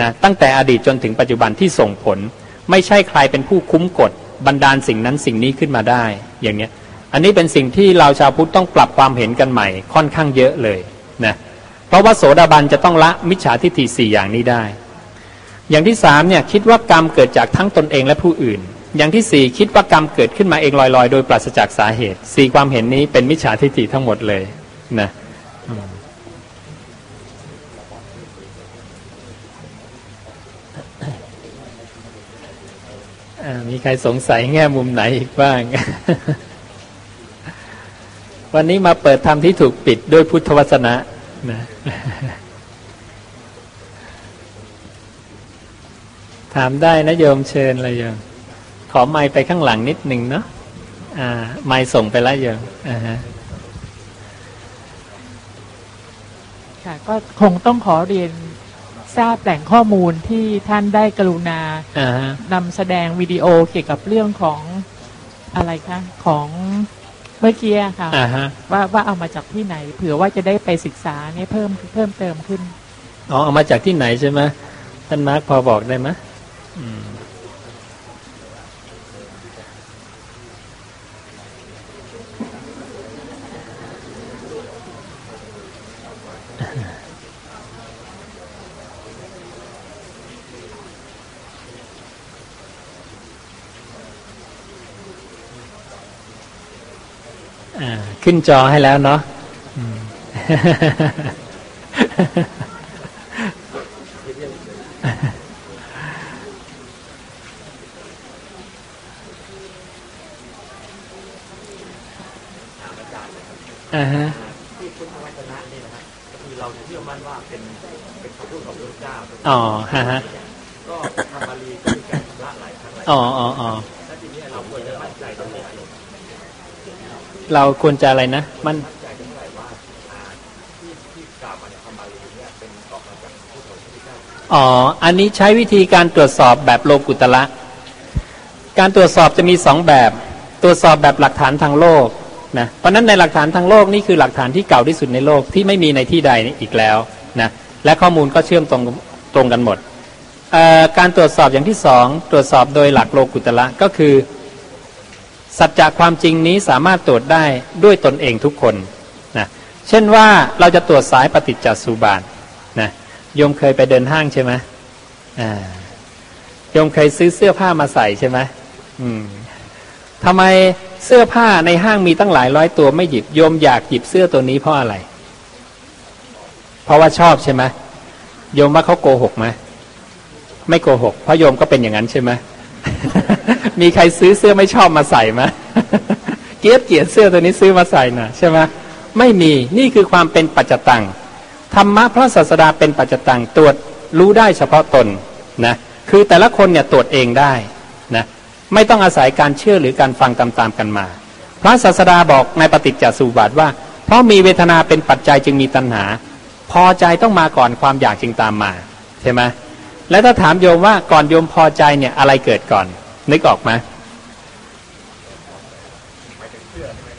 Speaker 1: นะตั้งแต่อดีตจนถึงปัจจุบันที่ส่งผล ไม่ใช่ใครเป็นผู้คุ้มกฎบันดาลสิ่งนั้นสิ่งนี้ขึ้นมาได้ อย่างเนี้ยอันนี้เป็นสิ่งที่เราชาวพุทธต้องปรับความเห็นกันใหม่ค่อนข้างเยอะเลยนะเพราะว่าโสดาบันจะต้องละมิจฉาทิฏฐิสี่อย่างนี้ได้ อย่างที่สามเนี่ยคิดว่ากรรมเกิดจากทั้งตนเองและผู้อื่น อย่างที่สี่คิดว่ากรรมเกิดขึ้นมาเองลอยๆ โดยปราศจากสาเหตุสี่ความเห็นนี้เป็นมิจฉาทิฏฐิทั้งหมดเลยนะ มีใครสงสัยแง่มุมไหนอีกบ้าง วันนี้มาเปิดธรรมที่ถูกปิดด้วยพุทธวจนะนะถามได้นะโยมเชิญเลยโยมขอไม้ไปข้างหลังนิดหนึ่งเนาะอ่า ไม้ส่งไปแล้วโยมอ่าฮะ
Speaker 9: ค่ะ ก็คงต้องขอเรียน ทราบแหล่งข้อมูลที่ท่านได้กรุณา
Speaker 1: อ่าฮะ
Speaker 9: นำแสดงวิดีโอเกี่ยวกับเรื่องของอะไรคะ ของเมื่อกี้ค่ะ
Speaker 1: อ่าฮะ
Speaker 9: ว่าว่าเอามาจากที่ไหน เผื่อว่าจะได้ไปศึกษาเนี่ยเพิ่มเพิ่มเติมขึ้น
Speaker 1: อ๋อเอามาจากที่ไหนใช่ไหมท่านมาร์คพอบอกได้ไหมอืม ขึ้นจอให้แล้วเนาะอือฮะ
Speaker 3: อ่าฮะ
Speaker 1: อ๋อฮะก็ธ
Speaker 3: รรมบาลีก็มีการละหลายครั้ง
Speaker 1: หลายอ๋อ
Speaker 3: อ๋อ เราควรจะ
Speaker 1: อะไรนะ มันอ๋อ อันนี้ใช้วิธีการตรวจสอบแบบโลกุตละ การตรวจสอบจะมีสองแบบ ตรวจสอบแบบหลักฐานทางโลกนะ เพราะนั้นในหลักฐานทางโลกนี่คือหลักฐานที่เก่าที่สุดในโลกที่ไม่มีในที่ใดอีกแล้วนะ และข้อมูลก็เชื่อมตรงตรงกันหมด การตรวจสอบอย่างที่สองตรวจสอบโดยหลักโลกุตละก็คือ สัจจะความจริงนี้สามารถตรวจได้ด้วยตนเองทุกคนนะเช่นว่าเราจะตรวจสายปฏิจจสุบาทนะโยมเคยไปเดินห้างใช่ไหมโยมเคยซื้อเสื้อผ้ามาใส่ใช่ไหมทำไมเสื้อผ้าในห้างมีตั้งหลายร้อยตัวไม่หยิบโยมอยากหยิบเสื้อตัวนี้เพราะอะไร เพราะว่าชอบใช่ไหมโยมว่าเขาโกหกไหมไม่โกหกเพราะโยมก็เป็นอย่างนั้นใช่ไหม มีใครซื้อเสื้อไม่ชอบมาใส่ไหมเกียดเกียดเสื้อตัวนี้ซื้อมาใส่นะใช่ไหมไม่มีนี่คือความเป็นปัจจตังธรรมะพระศาสดาเป็นปัจจตังตรวจรู้ได้เฉพาะตนนะคือแต่ละคนเนี่ยตรวจเองได้นะไม่ต้องอาศัยการเชื่อหรือการฟังตามๆกันมา พระศาสดาบอกในปฏิจจสุบาทว่า เพราะมีเวทนาเป็นปัจจัยจึงมีตัณหา พอใจต้องมาก่อนความอยากจึงตามมาใช่ไหม แล้วถ้าถามโยมว่าก่อนโยมพอใจเนี่ยอะไรเกิดก่อน นึกออกไหม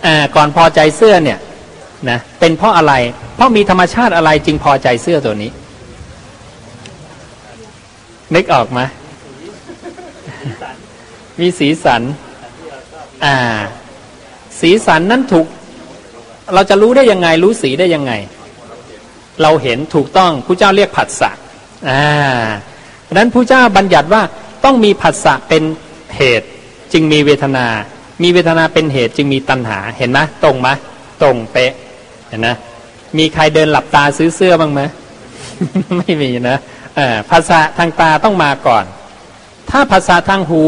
Speaker 1: อ่าก่อนพอใจเสื้อเนี่ยนะเป็นเพราะอะไร เพราะมีธรรมชาติอะไรจึงพอใจเสื้อตัวนี้ นึกออกไหมมีสีสัน อ่า สีสันนั้นถูก เราจะรู้ได้ยังไง รู้สีได้ยังไง เราเห็นถูกต้องผู้เจ้าเรียกผัสสะอ่า ดังนั้นผู้เจ้าบัญญัติว่าต้องมีผัสสะเป็นเหตุจึงมีเวทนา มีเวทนาเป็นเหตุจึงมีตัณหา เห็นไหมตรงไหมตรงเป๊ะ เห็นนะ มีใครเดินหลับตาซื้อเสื้อบ้างไหมไม่มีนะภาษาทางตาต้องมาก่อน ถ้าภาษาทางหู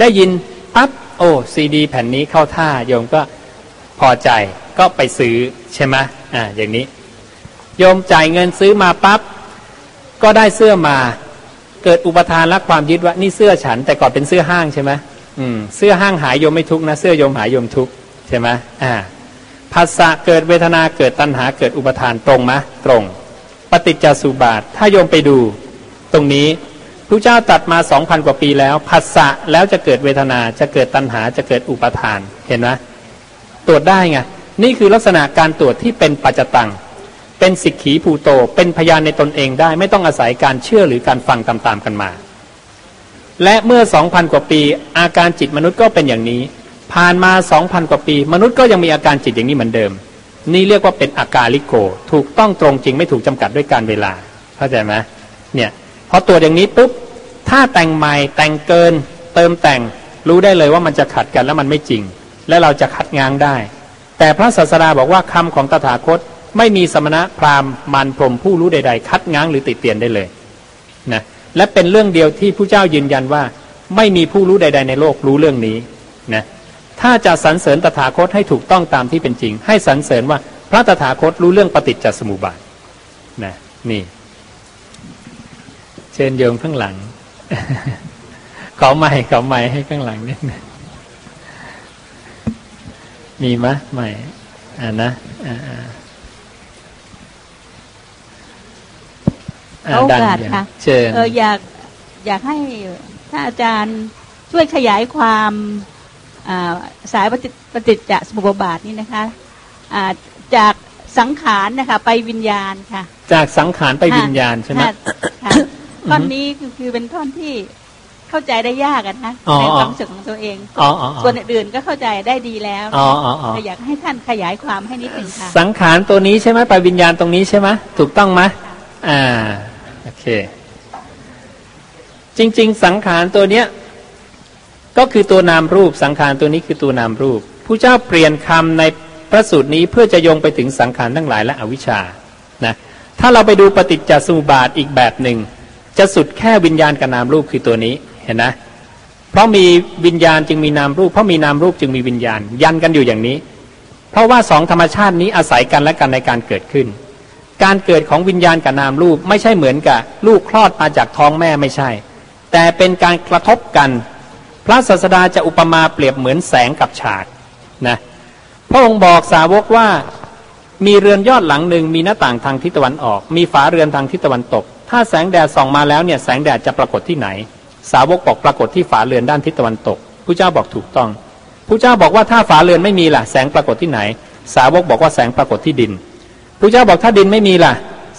Speaker 1: ได้ยินปั๊บโอ้ซีดี แผ่นนี้เข้าท่าโยมก็พอใจก็ไปซื้อใช่ไหมอ่าอย่างนี้ โยมจ่ายเงินซื้อมาปั๊บก็ได้เสื้อมา เกิดอุปทานและความยึดว่านี่เสื้อฉัน แต่ก่อนเป็นเสื้อห้างใช่ไหมอืมเสื้อห้างหายโยมไม่ทุกนะเสื้อโยมหายโยมทุกใช่ไหมอ่าภาษะเกิดเวทนาเกิดตัณหาเกิดอุปทานตรงไหมตรง ปฏิจจสุบาท ถ้าโยมไปดูตรงนี้พระเจ้าตัดมาสองพันกว่าปีแล้วภาษะแล้วจะเกิดเวทนาจะเกิดตัณหาจะเกิดอุปทานเห็นไหมตรวจได้ไงนี่คือลักษณะการตรวจที่เป็นปัจจตัง เป็นสิกขีภูโต เป็นพยานในตนเองได้ ไม่ต้องอาศัยการเชื่อหรือการฟังตามๆกันมา และเมื่อสองพันกว่าปี อาการจิตมนุษย์ก็เป็นอย่างนี้ ผ่านมาสองพันกว่าปี มนุษย์ก็ยังมีอาการจิตอย่างนี้เหมือนเดิม นี่เรียกว่าเป็นอาการลิโก ถูกต้องตรงจริงไม่ถูกจำกัดด้วยการเวลา เข้าใจไหมเนี่ยพอตัวอย่างนี้ปุ๊บถ้าแต่งใหม่แต่งเกิน เติมแต่งรู้ได้เลยว่ามันจะขัดกันแล้วมันไม่จริง และเราจะขัดง้างได้ แต่พระศาสดาบอกว่าคำของตถาคต ไม่มีสมณะพราหมณ์มารพรมผู้รู้ใด ๆ คัดง้างหรือติดเตียนได้เลยนะและเป็นเรื่องเดียวที่ผู้เจ้ายืนยันว่า ไม่มีผู้รู้ใด ๆ ในโลกรู้เรื่องนี้นะถ้าจะสรรเสริญตถาคตให้ถูกต้องตามที่เป็นจริง ให้สรรเสริญว่าพระตถาคตรู้เรื่องปฏิจจสมุปบาทนะนี่เชิญโยมข้างหลัง ขอใหม่ขอใหม่ให้ข้างหลังนิดนึงมีมะใหม่อ่านะอ่า
Speaker 10: โอกาสค่ะเชิญเอออยากอยากให้ถ้าอาจารย์ช่วยขยายความสายปฏิจจสมุปบาทนี่นะคะจากสังขารนะคะไปวิญญาณค่ะ
Speaker 1: จากสังขารไปวิญญาณใช่ไหม
Speaker 10: ท่อนนี้คือเป็นท่อนที่เข้าใจได้ยากนะในความรู้สึกของตัวเองส่วนอื่นก็เข้าใจได้ดีแล้วอยากให้ท่านขยายความให้นิดหนึ่งค่ะ
Speaker 1: สังขารตัวนี้ใช่ไหมไปวิญญาณตรงนี้ใช่ไหมถูกต้องไหมอ่า โอเค จริง ๆ สังขารตัวเนี้ย ก็คือตัวนามรูปสังขารตัวนี้คือตัวนามรูปผู้เจ้าเปลี่ยนคำในพระสูตรนี้เพื่อจะโยงไปถึงสังขารทั้งหลายและอวิชชานะถ้าเราไปดูปฏิจจสมุปบาทอีกแบบหนึ่ง จะสุดแค่วิญญาณกับนามรูปคือตัวนี้เห็นนะเพราะมีวิญญาณจึงมีนามรูป เพราะมีนามรูปจึงมีวิญญาณ ยันกันอยู่อย่างนี้ เพราะว่าสองธรรมชาตินี้อาศัยกันและกันในการเกิดขึ้น การเกิดของวิญญาณกับนามรูปไม่ใช่เหมือนกับลูกคลอดมาจากท้องแม่ไม่ใช่ แต่เป็นการกระทบกัน พระศาสดาจะอุปมาเปรียบเหมือนแสงกับฉากนะพระองค์บอกสาวกว่ามีเรือนยอดหลังหนึ่งมีหน้าต่างทางทิศตะวันออก มีฝาเรือนทางทิศตะวันตก ถ้าแสงแดดส่องมาแล้วเนี่ยแสงแดดจะปรากฏที่ไหน สาวกบอกปรากฏที่ฝาเรือนด้านทิศตะวันตกผู้เจ้าบอกถูกต้องผู้เจ้าบอกว่าถ้าฝาเรือนไม่มีล่ะแสงปรากฏที่ไหน สาวกบอกว่าแสงปรากฏที่ดิน ผู้เจ้าบอกถ้าดินไม่มีล่ะ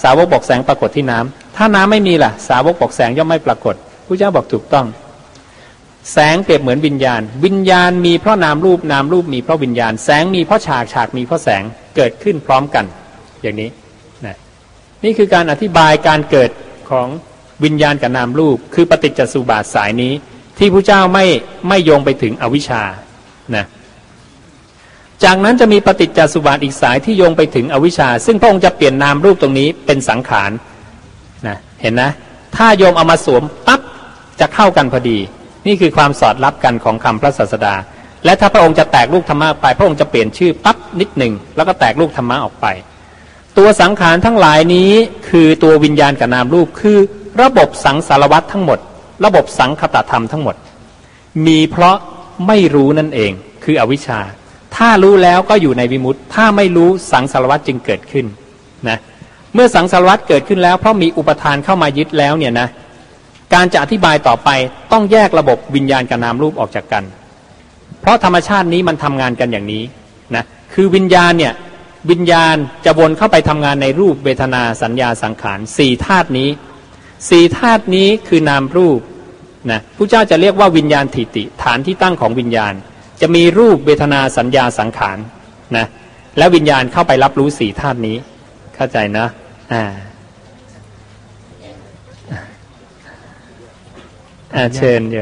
Speaker 1: สาวกบอกแสงปรากฏที่น้ำถ้าน้ำไม่มีล่ะ สาวกบอกแสงย่อมไม่ปรากฏผู้เจ้าบอกถูกต้อง แสงเปรียบเหมือนวิญญาณ วิญญาณมีเพราะนามรูปนามรูปมีเพราะวิญญาณ แสงมีเพราะฉากฉากมีเพราะแสงเกิดขึ้นพร้อมกัน อย่างนี้นะนี่คือการอธิบายการเกิดของวิญญาณกับนามรูป คือปฏิจจสุบาทสายนี้ ที่พระเจ้าไม่ไม่โยงไปถึงอวิชชานะ จากนั้นจะมีปฏิจจสุบาทอีกสายที่โยงไปถึงอวิชชา ซึ่งพระองค์จะเปลี่ยนนามรูปตรงนี้เป็นสังขารนะเห็นนะ ถ้าโยมเอามาสวมปั๊บจะเข้ากันพอดี นี่คือความสอดรับกันของคำพระศาสดา และถ้าพระองค์จะแตกลูกธรรมะไป พระองค์จะเปลี่ยนชื่อปั๊บนิดหนึ่งแล้วก็แตกลูกธรรมะออกไป ตัวสังขารทั้งหลายนี้คือตัววิญญาณกับนามรูปคือ ระบบสังสารวัตทั้งหมด ระบบสังคตธรรมทั้งหมด มีเพราะไม่รู้นั่นเอง คืออวิชชา ถ้ารู้แล้วก็อยู่ในวิมุตติ ถ้าไม่รู้สังสารวัตจึงเกิดขึ้นนะเมื่อสังสารวัตเกิดขึ้นแล้วเพราะมีอุปทานเข้ามายึดแล้วเนี่ยนะการจะอธิบายต่อไปต้องแยกระบบวิญญาณกับนามรูปออกจากกัน เพราะธรรมชาตินี้มันทำงานกันอย่างนี้นะคือวิญญาณเนี่ยวิญญาณจะวนเข้าไปทำงานในรูปเวทนาสัญญาสังขารสี่ธาตุนี้สี่ธาตุนี้คือนามรูปนะผู้เจ้าจะเรียกว่าวิญญาณถิติ ฐานที่ตั้งของวิญญาณ จะมีรูปเวทนาสัญญาสังขารนะและวิญญาณเข้าไปรับรู้สี่ธาตุนี้ เข้าใจนะอ่าอ่าเชิญเย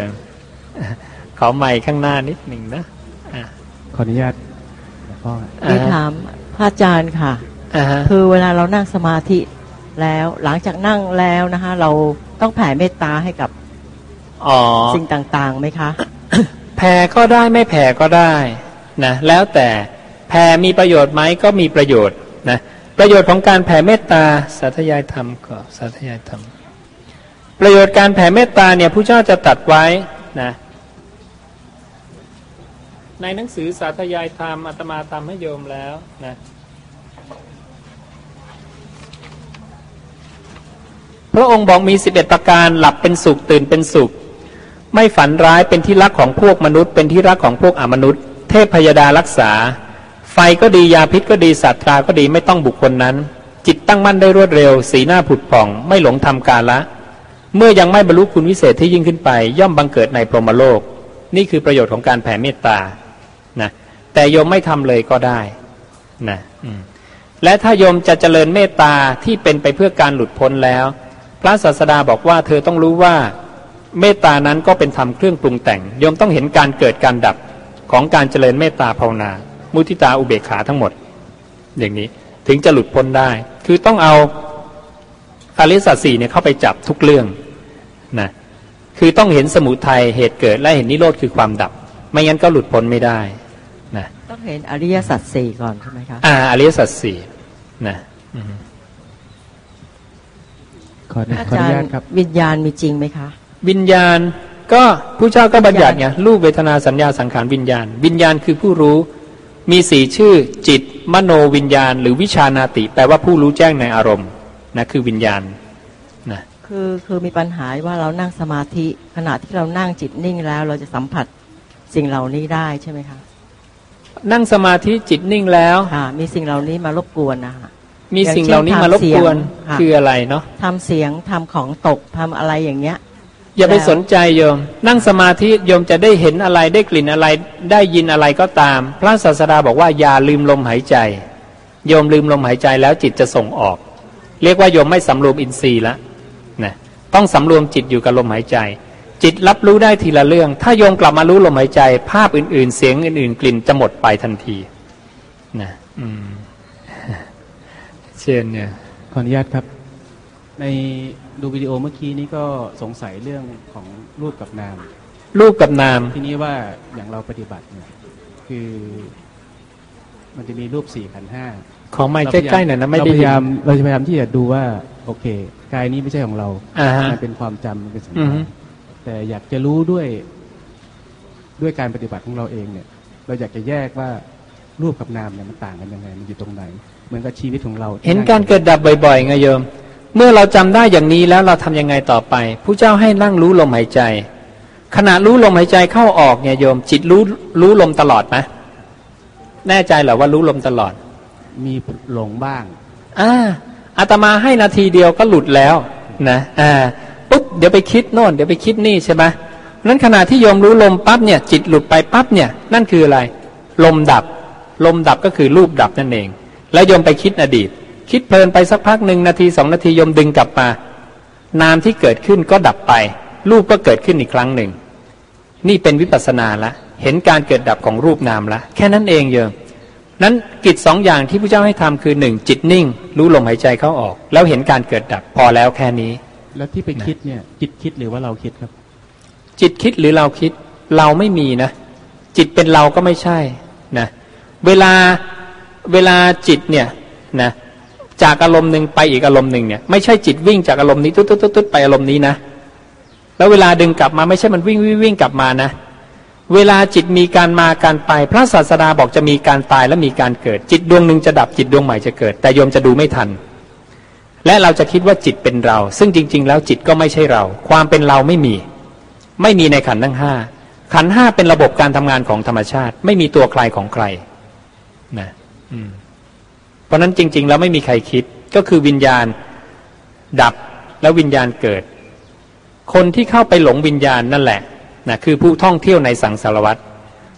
Speaker 1: ขอไมค์ข้างหน้านิดหนึ่งนะ
Speaker 11: ขออนุญาตพ่อ
Speaker 12: มีถามพระอาจารย์ค่ะคือเวลาเรานั่งสมาธิแล้วหลังจากนั่งแล้วนะคะ เราต้องแผ่เมตตาให้กับสิ่งต่างๆไหมคะ
Speaker 1: แผ่ก็ได้ไม่แผ่ก็ได้นะแล้วแต่แผ่มีประโยชน์ไหมก็มีประโยชน์นะประโยชน์ของการแผ่เมตตาสาธยายธรรมก็สาธยายธรรม ประโยชน์การแผ่เมตตาเนี่ยผู้เจ้าจะตัดไว้นะในหนังสือสาธยายธรรมอาตมาทำให้โยมแล้วนะพระองค์บอกมีสิบเอ็ดประการหลับเป็นสุขตื่นเป็นสุข ไม่ฝันร้ายเป็นที่รักของพวกมนุษย์ เป็นที่รักของพวกอมนุษย์ เทพพยดารักษา ไฟก็ดียาพิษก็ดีสัตราก็ดีไม่ต้องบุคคลนั้น จิตตั้งมั่นได้รวดเร็ว สีหน้าผุดผ่อง ไม่หลงทำกาละ เมื่อยังไม่บรรลุคุณวิเศษที่ยิ่งขึ้นไป ย่อมบังเกิดในพรหมโลก นี่คือประโยชน์ของการแผ่เมตตานะแต่โยมไม่ทำเลยก็ได้นะและถ้าโยมจะเจริญเมตตาที่เป็นไปเพื่อการหลุดพ้นแล้ว พระศาสดาบอกว่าเธอต้องรู้ว่า เมตตานั้นก็เป็นธรรมเครื่องปรุงแต่งโยมต้องเห็นการเกิดการดับของการเจริญเมตตาภาวนา มุทิตาอุเบกขาทั้งหมด อย่างนี้ถึงจะหลุดพ้นได้ คือต้องเอาอริสัตสีเนี่ยเข้าไปจับทุกเรื่องนะคือต้องเห็นสมุทัยเหตุเกิดและเห็นนิโรธคือความดับ ไม่งั้นก็หลุดพ้นไม่ได้นะ
Speaker 12: ต้องเห็นอริยสัจสี่ก่อนใช่ไหมคะ
Speaker 1: อ่าอริยสัจสี่นะ
Speaker 12: ขออนุญาตครับวิญญาณมีจริงไหมคะ
Speaker 1: วิญญาณก็ผู้เจ้าก็บัญญัติไงรูปเวทนาสัญญาสังขารวิญญาณ วิญญาณคือผู้รู้มีสี่ชื่อจิต มโนวิญญาณ หรือวิชานาติ แปลว่าผู้รู้แจ้งในอารมณ์นะคือวิญญาณนะ
Speaker 12: คือคือมีปัญหาว่าเรานั่งสมาธิขณะที่เรานั่งจิตนิ่งแล้วเราจะสัมผัสสิ่งเหล่านี้ได้ใช่ไหมคะ
Speaker 1: นั่งสมาธิจิตนิ่งแล้ว
Speaker 12: มีสิ่งเหล่านี้มารบกวนนะคะ
Speaker 1: มีสิ่งเหล่านี้มารบกวนคืออะไรเนาะ
Speaker 12: ทำเสียงทำของตกทำอะไรอย่างเงี้ย
Speaker 1: อย่าไปสนใจโยม นั่งสมาธิโยมจะได้เห็นอะไรได้กลิ่นอะไร ได้ยินอะไรก็ตาม พระศาสดาบอกว่าอย่าลืมลมหายใจ โยมลืมลมหายใจแล้วจิตจะส่งออก เรียกว่าโยมไม่สำรวมอินทรีย์ละนะต้องสำรวมจิตอยู่กับลมหายใจ จิตรับรู้ได้ทีละเรื่อง ถ้าโยมกลับมารู้ลมหายใจ ภาพอื่น ๆ เสียงอื่น ๆ กลิ่นจะหมดไปทันทีนะอืมเช่นเนี่ย
Speaker 11: ขออนุญาตครับใน ดูวิดีโอเมื่อกี้นี้ก็สงสัยเรื่องของรูปกับนาม
Speaker 1: รูปกับนาม
Speaker 11: ทีนี้ว่าอย่างเราปฏิบัติเนี่ยคือ มันจะมีรูปสี่ขันห้า
Speaker 1: ของไม่ใกล้ๆหน่อยนะไม่ได้
Speaker 11: พยายามเราจะพยายามที่จะดูว่า โอเคกายนี้ไม่ใช่ของเรามันเป็นความจำมันเป็นสัญญาแต่อยากจะรู้ด้วยด้วยการปฏิบัติของเราเองเนี่ย เราอยากจะแยกว่ารูปกับนามเนี่ยมันต่างกันยังไง มันอยู่ตรงไหน เหมือนกับชีวิตของเรา
Speaker 1: เห็นการเกิดดับบ่อยๆไงโยม เมื่อเราจำได้อย่างนี้แล้วเราทำยังไงต่อไปผู้เจ้าให้นั่งรู้ลมหายใจ ขณะรู้ลมหายใจเข้าออกเนี่ยโยม จิตรู้รู้ลมตลอดไหมแน่ใจเหรอว่ารู้ลมตลอด
Speaker 11: มีหลงบ้าง
Speaker 1: อ่าอาตมาให้นาทีเดียวก็หลุดแล้วนะอ่าปุ๊บเดี๋ยวไปคิดโน่นเดี๋ยวไปคิดนี่ใช่ไหมนั้นขณะที่โยมรู้ลมปั๊บเนี่ย จิตหลุดไปปั๊บเนี่ย นั่นคืออะไร ลมดับ ลมดับก็คือรูปดับนั่นเอง แล้วโยมไปคิดอดีต คิดเพลินไปสักพักหนึ่งนาทีสองนาทีโยมดึงกลับมา นามที่เกิดขึ้นก็ดับไป รูปก็เกิดขึ้นอีกครั้งหนึ่ง นี่เป็นวิปัสสนาละ เห็นการเกิดดับของรูปนามละ แค่นั้นเองโยมนั้นกิจสองอย่างที่พระเจ้าให้ทำคือหนึ่งจิตนิ่ง รู้ลมหายใจเข้าออก แล้วเห็นการเกิดดับพอแล้วแค่นี้
Speaker 11: แล้วที่ไปคิดเนี่ยจิตคิดหรือว่าเราคิดครับ
Speaker 1: จิตคิดหรือเราคิดเราไม่มีนะ จิตเป็นเราก็ไม่ใช่นะเวลาเวลาจิตเนี่ยนะ จากอารมณ์หนึ่งไปอีกอารมณ์หนึ่งเนี่ยไม่ใช่จิตวิ่งจากอารมณ์นี้ตุ๊ดตุ๊ดตุ๊ดไปอารมณ์นี้นะแล้วเวลาดึงกลับมาไม่ใช่มันวิ่งวิ่งวิ่งกลับมานะ เวลาจิตมีการมาการไป พระศาสดาบอกจะมีการตายและมีการเกิด จิตดวงหนึ่งจะดับจิตดวงใหม่จะเกิด แต่โยมจะดูไม่ทัน และเราจะคิดว่าจิตเป็นเรา ซึ่งจริง ๆ แล้วจิตก็ไม่ใช่เรา ความเป็นเราไม่มี ไม่มีในขันทั้งห้าขันห้าเป็นระบบการทำงานของธรรมชาติ ไม่มีตัวใครของใครนะ อืม เพราะนั้นจริง ๆ แล้วไม่มีใครคิดก็คือวิญญาณดับแล้ววิญญาณเกิด คนที่เข้าไปหลงวิญญาณนั่นแหละนะคือผู้ท่องเที่ยวในสังสารวัตร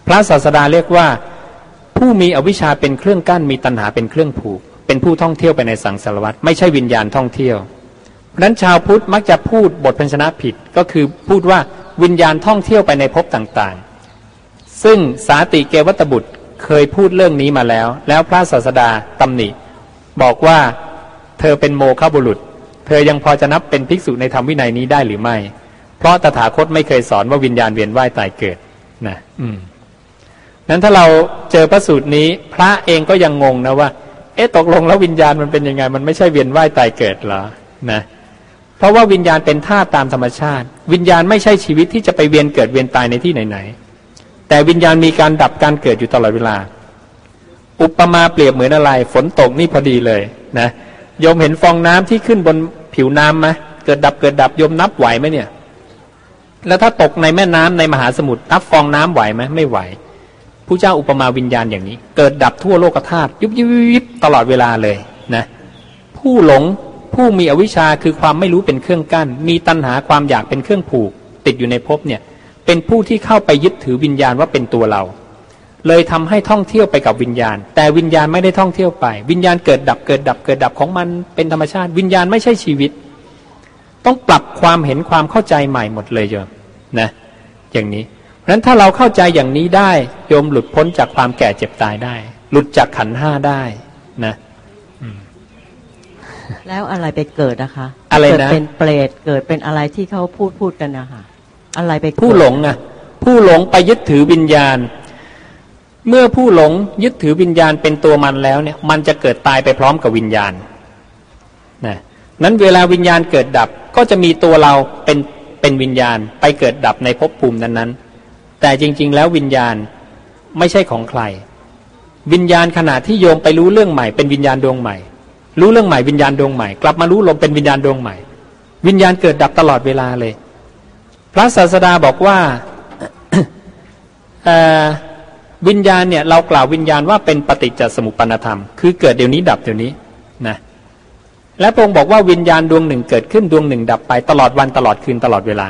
Speaker 1: พระศาสดาเรียกว่า ผู้มีอวิชชาเป็นเครื่องกั้นมีตัณหาเป็นเครื่องผูก เป็นผู้ท่องเที่ยวไปในสังสารวัตรไม่ใช่วิญญาณท่องเที่ยวเพราะนั้นชาวพุทธมักจะพูดบทพันชนะผิดก็คือพูดว่าวิญญาณท่องเที่ยวไปในภพต่างๆ ซึ่งสาติเกวัตบุตร เคยพูดเรื่องนี้มาแล้ว แล้วพระศาสดาตำหนิ บอกว่าเธอเป็นโมฆะบุรุษ เธอยังพอจะนับเป็นภิกษุในธรรมวินัยนี้ได้หรือไม่ เพราะตถาคตไม่เคยสอนว่าวิญญาณเวียนว่ายตายเกิดนะอืมนั้นถ้าเราเจอพระสูตรนี้ พระเองก็ยังงงนะว่า เอ๊ะตกลงแล้ววิญญาณมันเป็นยังไง มันไม่ใช่เวียนว่ายตายเกิดหรอนะเพราะว่าวิญญาณเป็นธาตุตามธรรมชาติ วิญญาณไม่ใช่ชีวิตที่จะไปเวียนเกิดเวียนตายในที่ไหนๆ แต่วิญญาณมีการดับการเกิดอยู่ตลอดเวลา อุปมาเปรียบเหมือนอะไร ฝนตกนี่พอดีเลยนะโยมเห็นฟองน้ำที่ขึ้นบนผิวน้ำไหมเกิดดับเกิดดับโยมนับไหวไหมเนี่ย แล้วถ้าตกในแม่น้ำในมหาสมุทรนับฟองน้ำไหวไหมไม่ไหวผู้เจ้าอุปมาวิญญาณอย่างนี้ เกิดดับทั่วโลกธาตุยุบยิบยิบตลอดเวลาเลยนะผู้หลงผู้มีอวิชชาคือความไม่รู้เป็นเครื่องกั้น มีตัณหาความอยากเป็นเครื่องผูก ติดอยู่ในภพเนี่ย เป็นผู้ที่เข้าไปยึดถือวิญญาณว่าเป็นตัวเรา เลยทำให้ท่องเที่ยวไปกับวิญญาณ แต่วิญญาณไม่ได้ท่องเที่ยวไป วิญญาณเกิดดับเกิดดับเกิดดับของมันเป็นธรรมชาติ วิญญาณไม่ใช่ชีวิต ต้องปรับความเห็นความเข้าใจใหม่หมดเลยโยมนะ อย่างนี้เพราะฉะนั้นถ้าเราเข้าใจอย่างนี้ได้โยมหลุดพ้นจากความแก่เจ็บตายได้ หลุดจากขันห้าได้นะ
Speaker 12: แล้วอะไรไปเกิดนะคะ
Speaker 1: อะไรนะ
Speaker 12: เป็นเปรต เกิดเป็นอะไรที่เขาพูดพูดกันนะคะ อะไรไป
Speaker 1: ผู้หลงอะผู้หลงไปยึดถือวิญญาณ เมื่อผู้หลงยึดถือวิญญาณเป็นตัวมันแล้วเนี่ย มันจะเกิดตายไปพร้อมกับวิญญาณนะนั้นเวลาวิญญาณเกิดดับก็จะมีตัวเราเป็นเป็นวิญญาณไปเกิดดับในภพภูมินั้นๆ แต่จริง ๆ แล้ววิญญาณไม่ใช่ของใคร วิญญาณขณะที่โยมไปรู้เรื่องใหม่ เป็นวิญญาณดวงใหม่ รู้เรื่องใหม่วิญญาณดวงใหม่ กลับมารู้ลมเป็นวิญญาณดวงใหม่ วิญญาณเกิดดับตลอดเวลาเลย พระศาสดาบอกว่าวิญญาณเนี่ยเรากล่าววิญญาณว่าเป็นปฏิจจสมุปปนธรรม คือเกิดเดี๋ยวนี้ดับเดี๋ยวนี้นะและพระองค์บอกว่าวิญญาณดวงหนึ่งเกิดขึ้นดวงหนึ่ง ดับไปตลอดวันตลอดคืนตลอดเวลา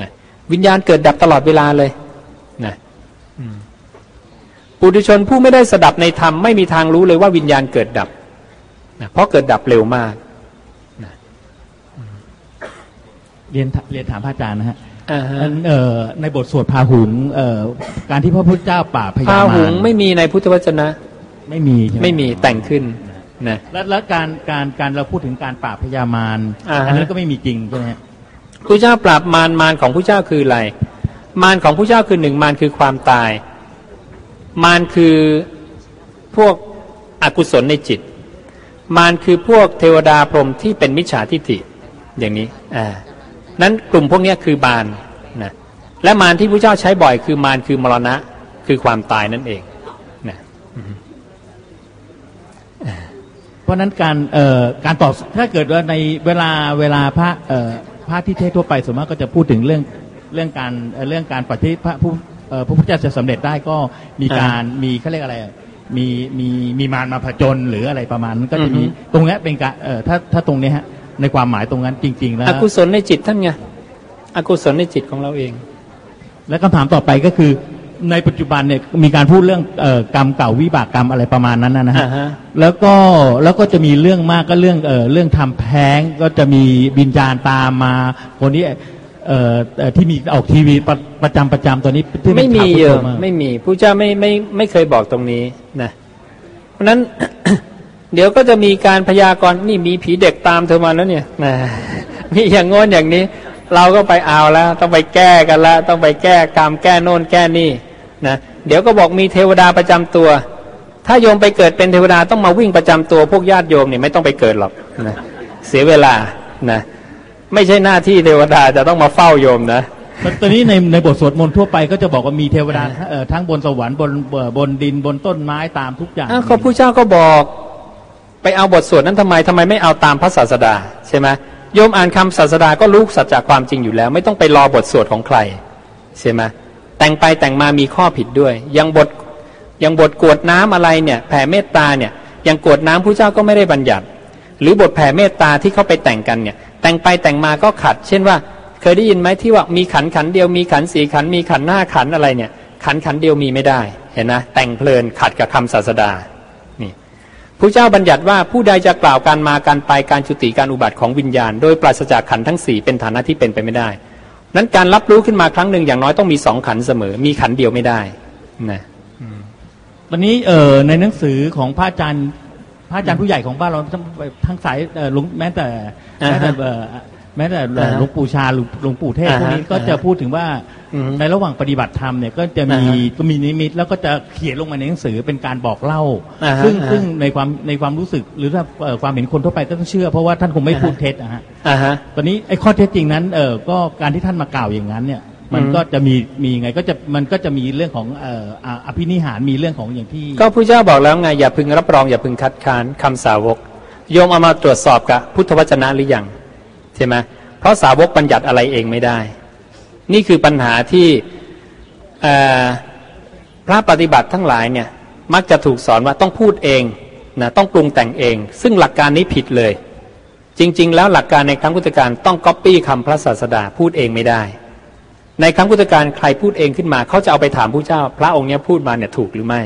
Speaker 1: นะวิญญาณเกิดดับตลอดเวลาเลยนะปุถุชนผู้ไม่ได้สดับในธรรมไม่มีทางรู้เลยว่าวิญญาณเกิดดับนะเพราะเกิดดับเร็วมากนะ
Speaker 3: เรียนเรียนถามพระอาจารย์นะฮะ ในบทสวดพาหุงการที่พระพุทธเจ้าป่าพยามารพา
Speaker 1: หุงไม่มีในพุทธวจนะ
Speaker 3: ไม่มี
Speaker 1: ไม่มีแต่งขึ้นนะ
Speaker 3: แล้วแล้วการการการเราพูดถึงการปราบพยามารอันนั้นก็ไม่มีจริงใช่ไหม
Speaker 1: พระเจ้าปราบมารมารของพระเจ้าคืออะไร มารของพระเจ้าคือหนึ่งมารคือความตาย มารคือพวกอกุศลในจิต มารคือพวกเทวดาพรหมที่เป็นมิจฉาทิฏฐิอย่างนี้อ่า นั้นกลุ่มพวกนี้คือบานนะและมารที่พระเจ้าใช้บ่อยคือมารคือมรณะคือความตายนั่นเองนะ
Speaker 7: เพราะนั้นการเอ่อการตอบถ้าเกิดว่าในเวลาเวลาพระเอ่อพระที่เทศทั่วไปส่วนมากก็จะพูดถึงเรื่องเรื่องการเรื่องการปฏิพระผู้พระพุทธเจ้าจะสำเร็จได้ก็มีการมีเขาเรียกอะไรมีมีมีมารมาผจญหรืออะไรประมาณนั้นก็จะมีตรงนี้เป็นการเอ่อถ้าถ้าตรงนี้ฮะ ในความหมายตรงนั้นจริง ๆ แล้วอ
Speaker 1: กุศลในจิตท่านไงอกุศลในจิตของเราเอง
Speaker 7: และคำถามต่อไปก็คือในปัจจุบันเนี่ยมีการพูดเรื่องเอ่อกรรมเก่าวิบากกรรมอะไรประมาณนั้นนะฮะแล้วก็แล้วก็จะมีเรื่องมากก็เรื่องเอ่อเรื่องทำแพ้งก็จะมีบินจารตามมาคนนี้เอ่อที่มีออกทีวีประประจำประจำตอนนี้ที่
Speaker 1: ไม่มีเยอะไม่มีผู้เจ้าไม่ไม่ไม่เคยบอกตรงนี้นะเพราะนั้น เดี๋ยวก็จะมีการพยากรณ์นี่มีผีเด็กตามเธอมาแล้วเนี่ยนะมีอย่างงอนอย่างนี้ เราก็ไปเอาแล้ว ต้องไปแก้กันแล้วต้องไปแก้กรรมแก้โน่นแก้นี่นะเดี๋ยวก็บอกมีเทวดาประจำตัว ถ้าโยมไปเกิดเป็นเทวดาต้องมาวิ่งประจำตัวพวกญาติโยมเนี่ยไม่ต้องไปเกิดหรอกนะเสียเวลานะไม่ใช่หน้าที่เทวดาจะต้องมาเฝ้าโยมนะ
Speaker 7: ตอนนี้ในในบทสวดมนต์ทั่วไปก็จะบอกว่ามีเทวดาทั้งบนสวรรค์บนบนดินบนต้นไม้ตามทุกอย่าง
Speaker 1: ก็ผู้เจ้าก็บอก ไปเอาบทสวดนั้นทำไมทำไมไม่เอาตามพระศาสดาใช่ไหมโยมอ่านคำศาสดาก็รู้สัจจะความจริงอยู่แล้ว ไม่ต้องไปรอบทสวดของใครใช่ไหมแต่งไปแต่งมามีข้อผิดด้วย ยังบทยังบทกวดน้ำอะไรเนี่ยแผ่เมตตาเนี่ยยังกวดน้ำผู้เจ้าก็ไม่ได้บัญญัติ หรือบทแผ่เมตตาที่เขาไปแต่งกันเนี่ยแต่งไปแต่งมาก็ขัด เช่นว่า เคยได้ยินไหมที่ว่ามีขันขันเดียวมีขันสีขันมีขันหน้าขันอะไรเนี่ยขันขันเดียวมีไม่ได้เห็นนะแต่งเพลินขัดกับคำศาสดา ผู้เจ้าบัญญัติว่าผู้ใดจะกล่าวการมาการไปการจุติการอุบัติของวิญญาณ โดยปราศจากขันทั้งสี่เป็นฐานะที่เป็นไปไม่ได้ นั้นการรับรู้ขึ้นมาครั้งหนึ่งอย่างน้อยต้องมีสองขันเสมอ มีขันเดียวไม่ได้นะ
Speaker 7: วันนี้เออในหนังสือของพระอาจารย์พระอาจารย์ผู้ใหญ่ของบ้านเราทั้งสายลุงแม้แต่แม้แต่ แม้แต่หลวงปู่ชาหลวงปู่เทศพวกนี้ก็จะพูดถึงว่าในระหว่างปฏิบัติธรรมเนี่ยก็จะมีก็มีนิมิตแล้วก็จะเขียนลงมาในหนังสือเป็นการบอกเล่าซึ่งซึ่งในความในความรู้สึกหรือถ้าความเห็นคนทั่วไปก็ต้องเชื่อ เพราะว่าท่านคงไม่พูดเท็จนะฮะ ตอนนี้ไอ้ข้อเท็จจริงนั้นเออก็การที่ท่านมากล่าวอย่างนั้นเนี่ยมันก็จะมีมีไงก็จะมันก็จะมีเรื่องของเอ่ออภินิหารมีเรื่องของอย่างที่
Speaker 1: ก็พระเจ้าบอกแล้วไงอย่าพึงรับรองอย่าพึงคัดค้านคำสาวกโยมเอามาตรวจสอบกับพุทธวจนะหรือยัง ใช่ไหมเพราะสาวกบัญญัติอะไรเองไม่ได้ นี่คือปัญหาที่พระปฏิบัติทั้งหลายเนี่ยมักจะถูกสอนว่าต้องพูดเองนะต้องปรุงแต่งเอง ซึ่งหลักการนี้ผิดเลย จริง ๆ แล้วหลักการในครั้งพุทธการต้องก๊อปปี้คำพระศาสดาพูดเองไม่ได้ ในครั้งพุทธการใครพูดเองขึ้นมา เขาจะเอาไปถามผู้เจ้า พระองค์นี้พูดมาเนี่ยถูกหรือไม่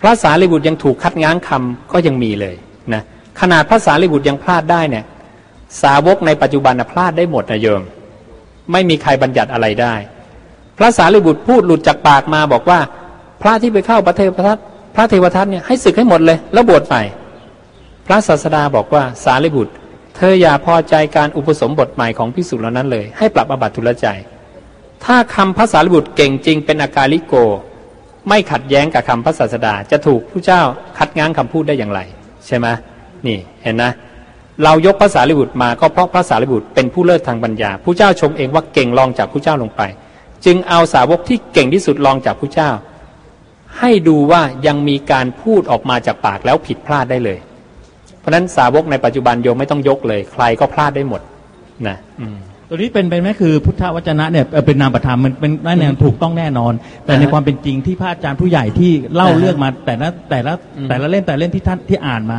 Speaker 1: พระสารีบุตรยังถูกคัดง้างคำก็ยังมีเลยนะขนาดพระสารีบุตรยังพลาดได้เนี่ย สาวกในปัจจุบันพลาดได้หมดนะโยม ไม่มีใครบัญญัติอะไรได้ พระสารีบุตรพูดหลุดจากปากมาบอกว่า พระที่ไปเข้าพระเทวทัตพระเทวทัตเนี่ยให้ศึกให้หมดเลย แล้วบวชใหม่พระศาสดาบอกว่าสารีบุตร เธออย่าพอใจการอุปสมบทใหม่ของพิสุเหล่านั้นเลย ให้ปรับอบัตทุลใจ ถ้าคำพระสารีบุตรเก่งจริงเป็นอากาลิโก ไม่ขัดแย้งกับคำพระศาสดาจะถูกผู้เจ้าคัดง้างคำพูดได้อย่างไร ใช่ไหมนี่เห็นนะ เรายกพระสารีบุตรมาก็เพราะพระสารีบุตรเป็นผู้เลิศทางปัญญาผู้เจ้าชมเองว่าเก่งรองจากผู้เจ้าลงไป จึงเอาสาวกที่เก่งที่สุดรองจากผู้เจ้า ให้ดูว่ายังมีการพูดออกมาจากปากแล้วผิดพลาดได้เลย เพราะฉะนั้นสาวกในปัจจุบันโยมไม่ต้องยกเลย ใครก็พลาดได้หมดนะอืม
Speaker 7: ตัวนี้เป็นเป็นไหมคือพุทธวจนะเนี่ยเป็นนามธรรมมันเป็นแน่นอนถูกต้องแน่นอน แต่ในความเป็นจริงที่พระอาจารย์ผู้ใหญ่ที่เล่าเรื่องมาแต่ละแต่ละแต่ละเล่นแต่เล่นที่ท่านที่อ่านมา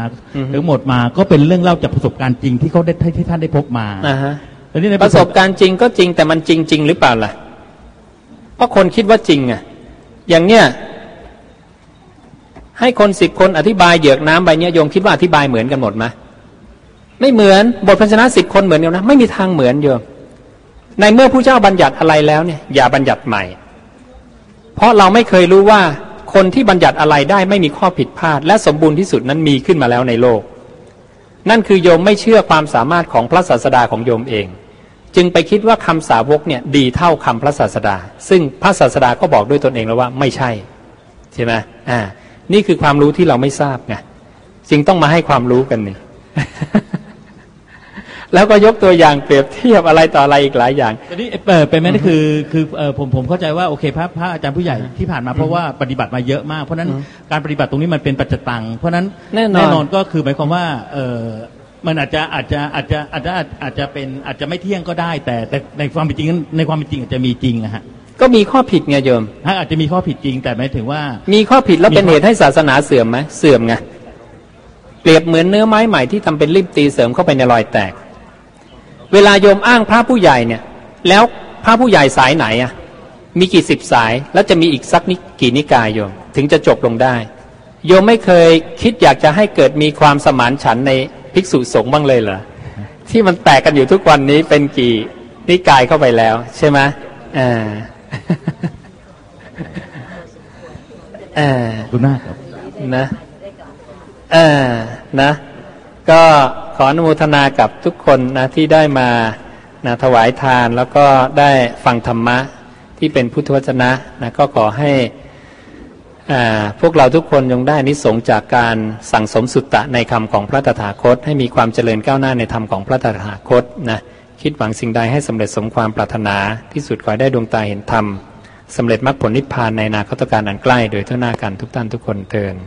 Speaker 7: ทั้งหมดมาก็เป็นเรื่องเล่าจากประสบการณ์จริงที่เขาได้ที่ท่านได้พบมา
Speaker 1: ตอนนี้ในประสบการณ์จริงก็จริงแต่มันจริงจริงหรือเปล่าล่ะเพราะคนคิดว่าจริงอะอย่างเนี้ยให้คนสิบคนอธิบายเหยือกน้ำใบนี้โยมคิดว่าอธิบายเหมือนกันหมดไหมไม่เหมือนบทพันชนะสิบคนเหมือนกันนะไม่มีทางเหมือนโยม ในเมื่อผู้เจ้าบัญญัติอะไรแล้วเนี่ยอย่าบัญญัติใหม่ เพราะเราไม่เคยรู้ว่าคนที่บัญญัติอะไรได้ไม่มีข้อผิดพลาด และสมบูรณ์ที่สุดนั้นมีขึ้นมาแล้วในโลก นั่นคือโยมไม่เชื่อความสามารถของพระศาสดาของโยมเอง จึงไปคิดว่าคำสาวกเนี่ยดีเท่าคำพระศาสดา ซึ่งพระศาสดาก็บอกด้วยตนเองแล้วว่าไม่ใช่ใช่ไหมอ่า นี่คือความรู้ที่เราไม่ทราบไงจึงต้องมาให้ความรู้กันนี่ แล้วก็ยกตัวอย่างเปรียบเทียบอะไรต่ออะไรอีกหลายอย่าง
Speaker 7: ทีนี้เปิดเป็นไหมนี่คือคือผมผมเข้าใจว่าโอเคพระพระอาจารย์ผู้ใหญ่ที่ผ่านมาเพราะว่าปฏิบัติมาเยอะมาก เพราะนั้นการปฏิบัติตรงนี้มันเป็นปัจจตังเพราะนั้นแน่นอนก็คือหมายความว่าเออมันอาจจะอาจจะอาจจะอาจจะอาจจะเป็นอาจจะไม่เที่ยงก็ได้ แต่แต่ในความเป็นจริงในความเป็นจริงอาจจะมีจริงอะฮะ
Speaker 1: ก็มีข้อผิดไงโยม
Speaker 7: ถ้าอาจจะมีข้อผิดจริงแต่หมายถึงว่า
Speaker 1: มีข้อผิดแล้วเป็นเหตุให้ศาสนาเสื่อมไหมเสื่อมไงเปรียบเหมือนเนื้อไม้ใหม่ที่ทำเป็นริบตีเสริมเข้าไปในรอยแตก เวลาโยมอ้างพระผู้ใหญ่เนี่ย แล้วพระผู้ใหญ่สายไหนอะ มีกี่สิบสาย แล้วจะมีอีกสักนิกี่นิกายโยม ถึงจะจบลงได้ โยมไม่เคยคิดอยากจะให้เกิดมีความสมานฉันในภิกษุสงฆ์บ้างเลยเหรอที่มันแตกกันอยู่ทุกวันนี้เป็นกี่นิกายเข้าไปแล้ว ใช่ไหมอ่าอ่า
Speaker 7: ดูหน้าครับ
Speaker 1: นะเออนะ ก็ขออนุโมทนากับทุกคนนะที่ได้มานะถวายทานแล้วก็ได้ฟังธรรมะที่เป็นพุทธวจนะนะก็ขอให้พวกเราทุกคนยงได้นิสงจากการสั่งสมสุตตะในคำของพระตถาคต ให้มีความเจริญก้าวหน้าในธรรมของพระตถาคตนะคิดหวังสิ่งใดให้สำเร็จสมความปรารถนาที่สุดขอได้ดวงตาเห็นธรรมสำเร็จมรรคผลนิพพานในนาคตการอันใกล้ โดยทั่วหน้ากันทุกท่านทุกคนเทิน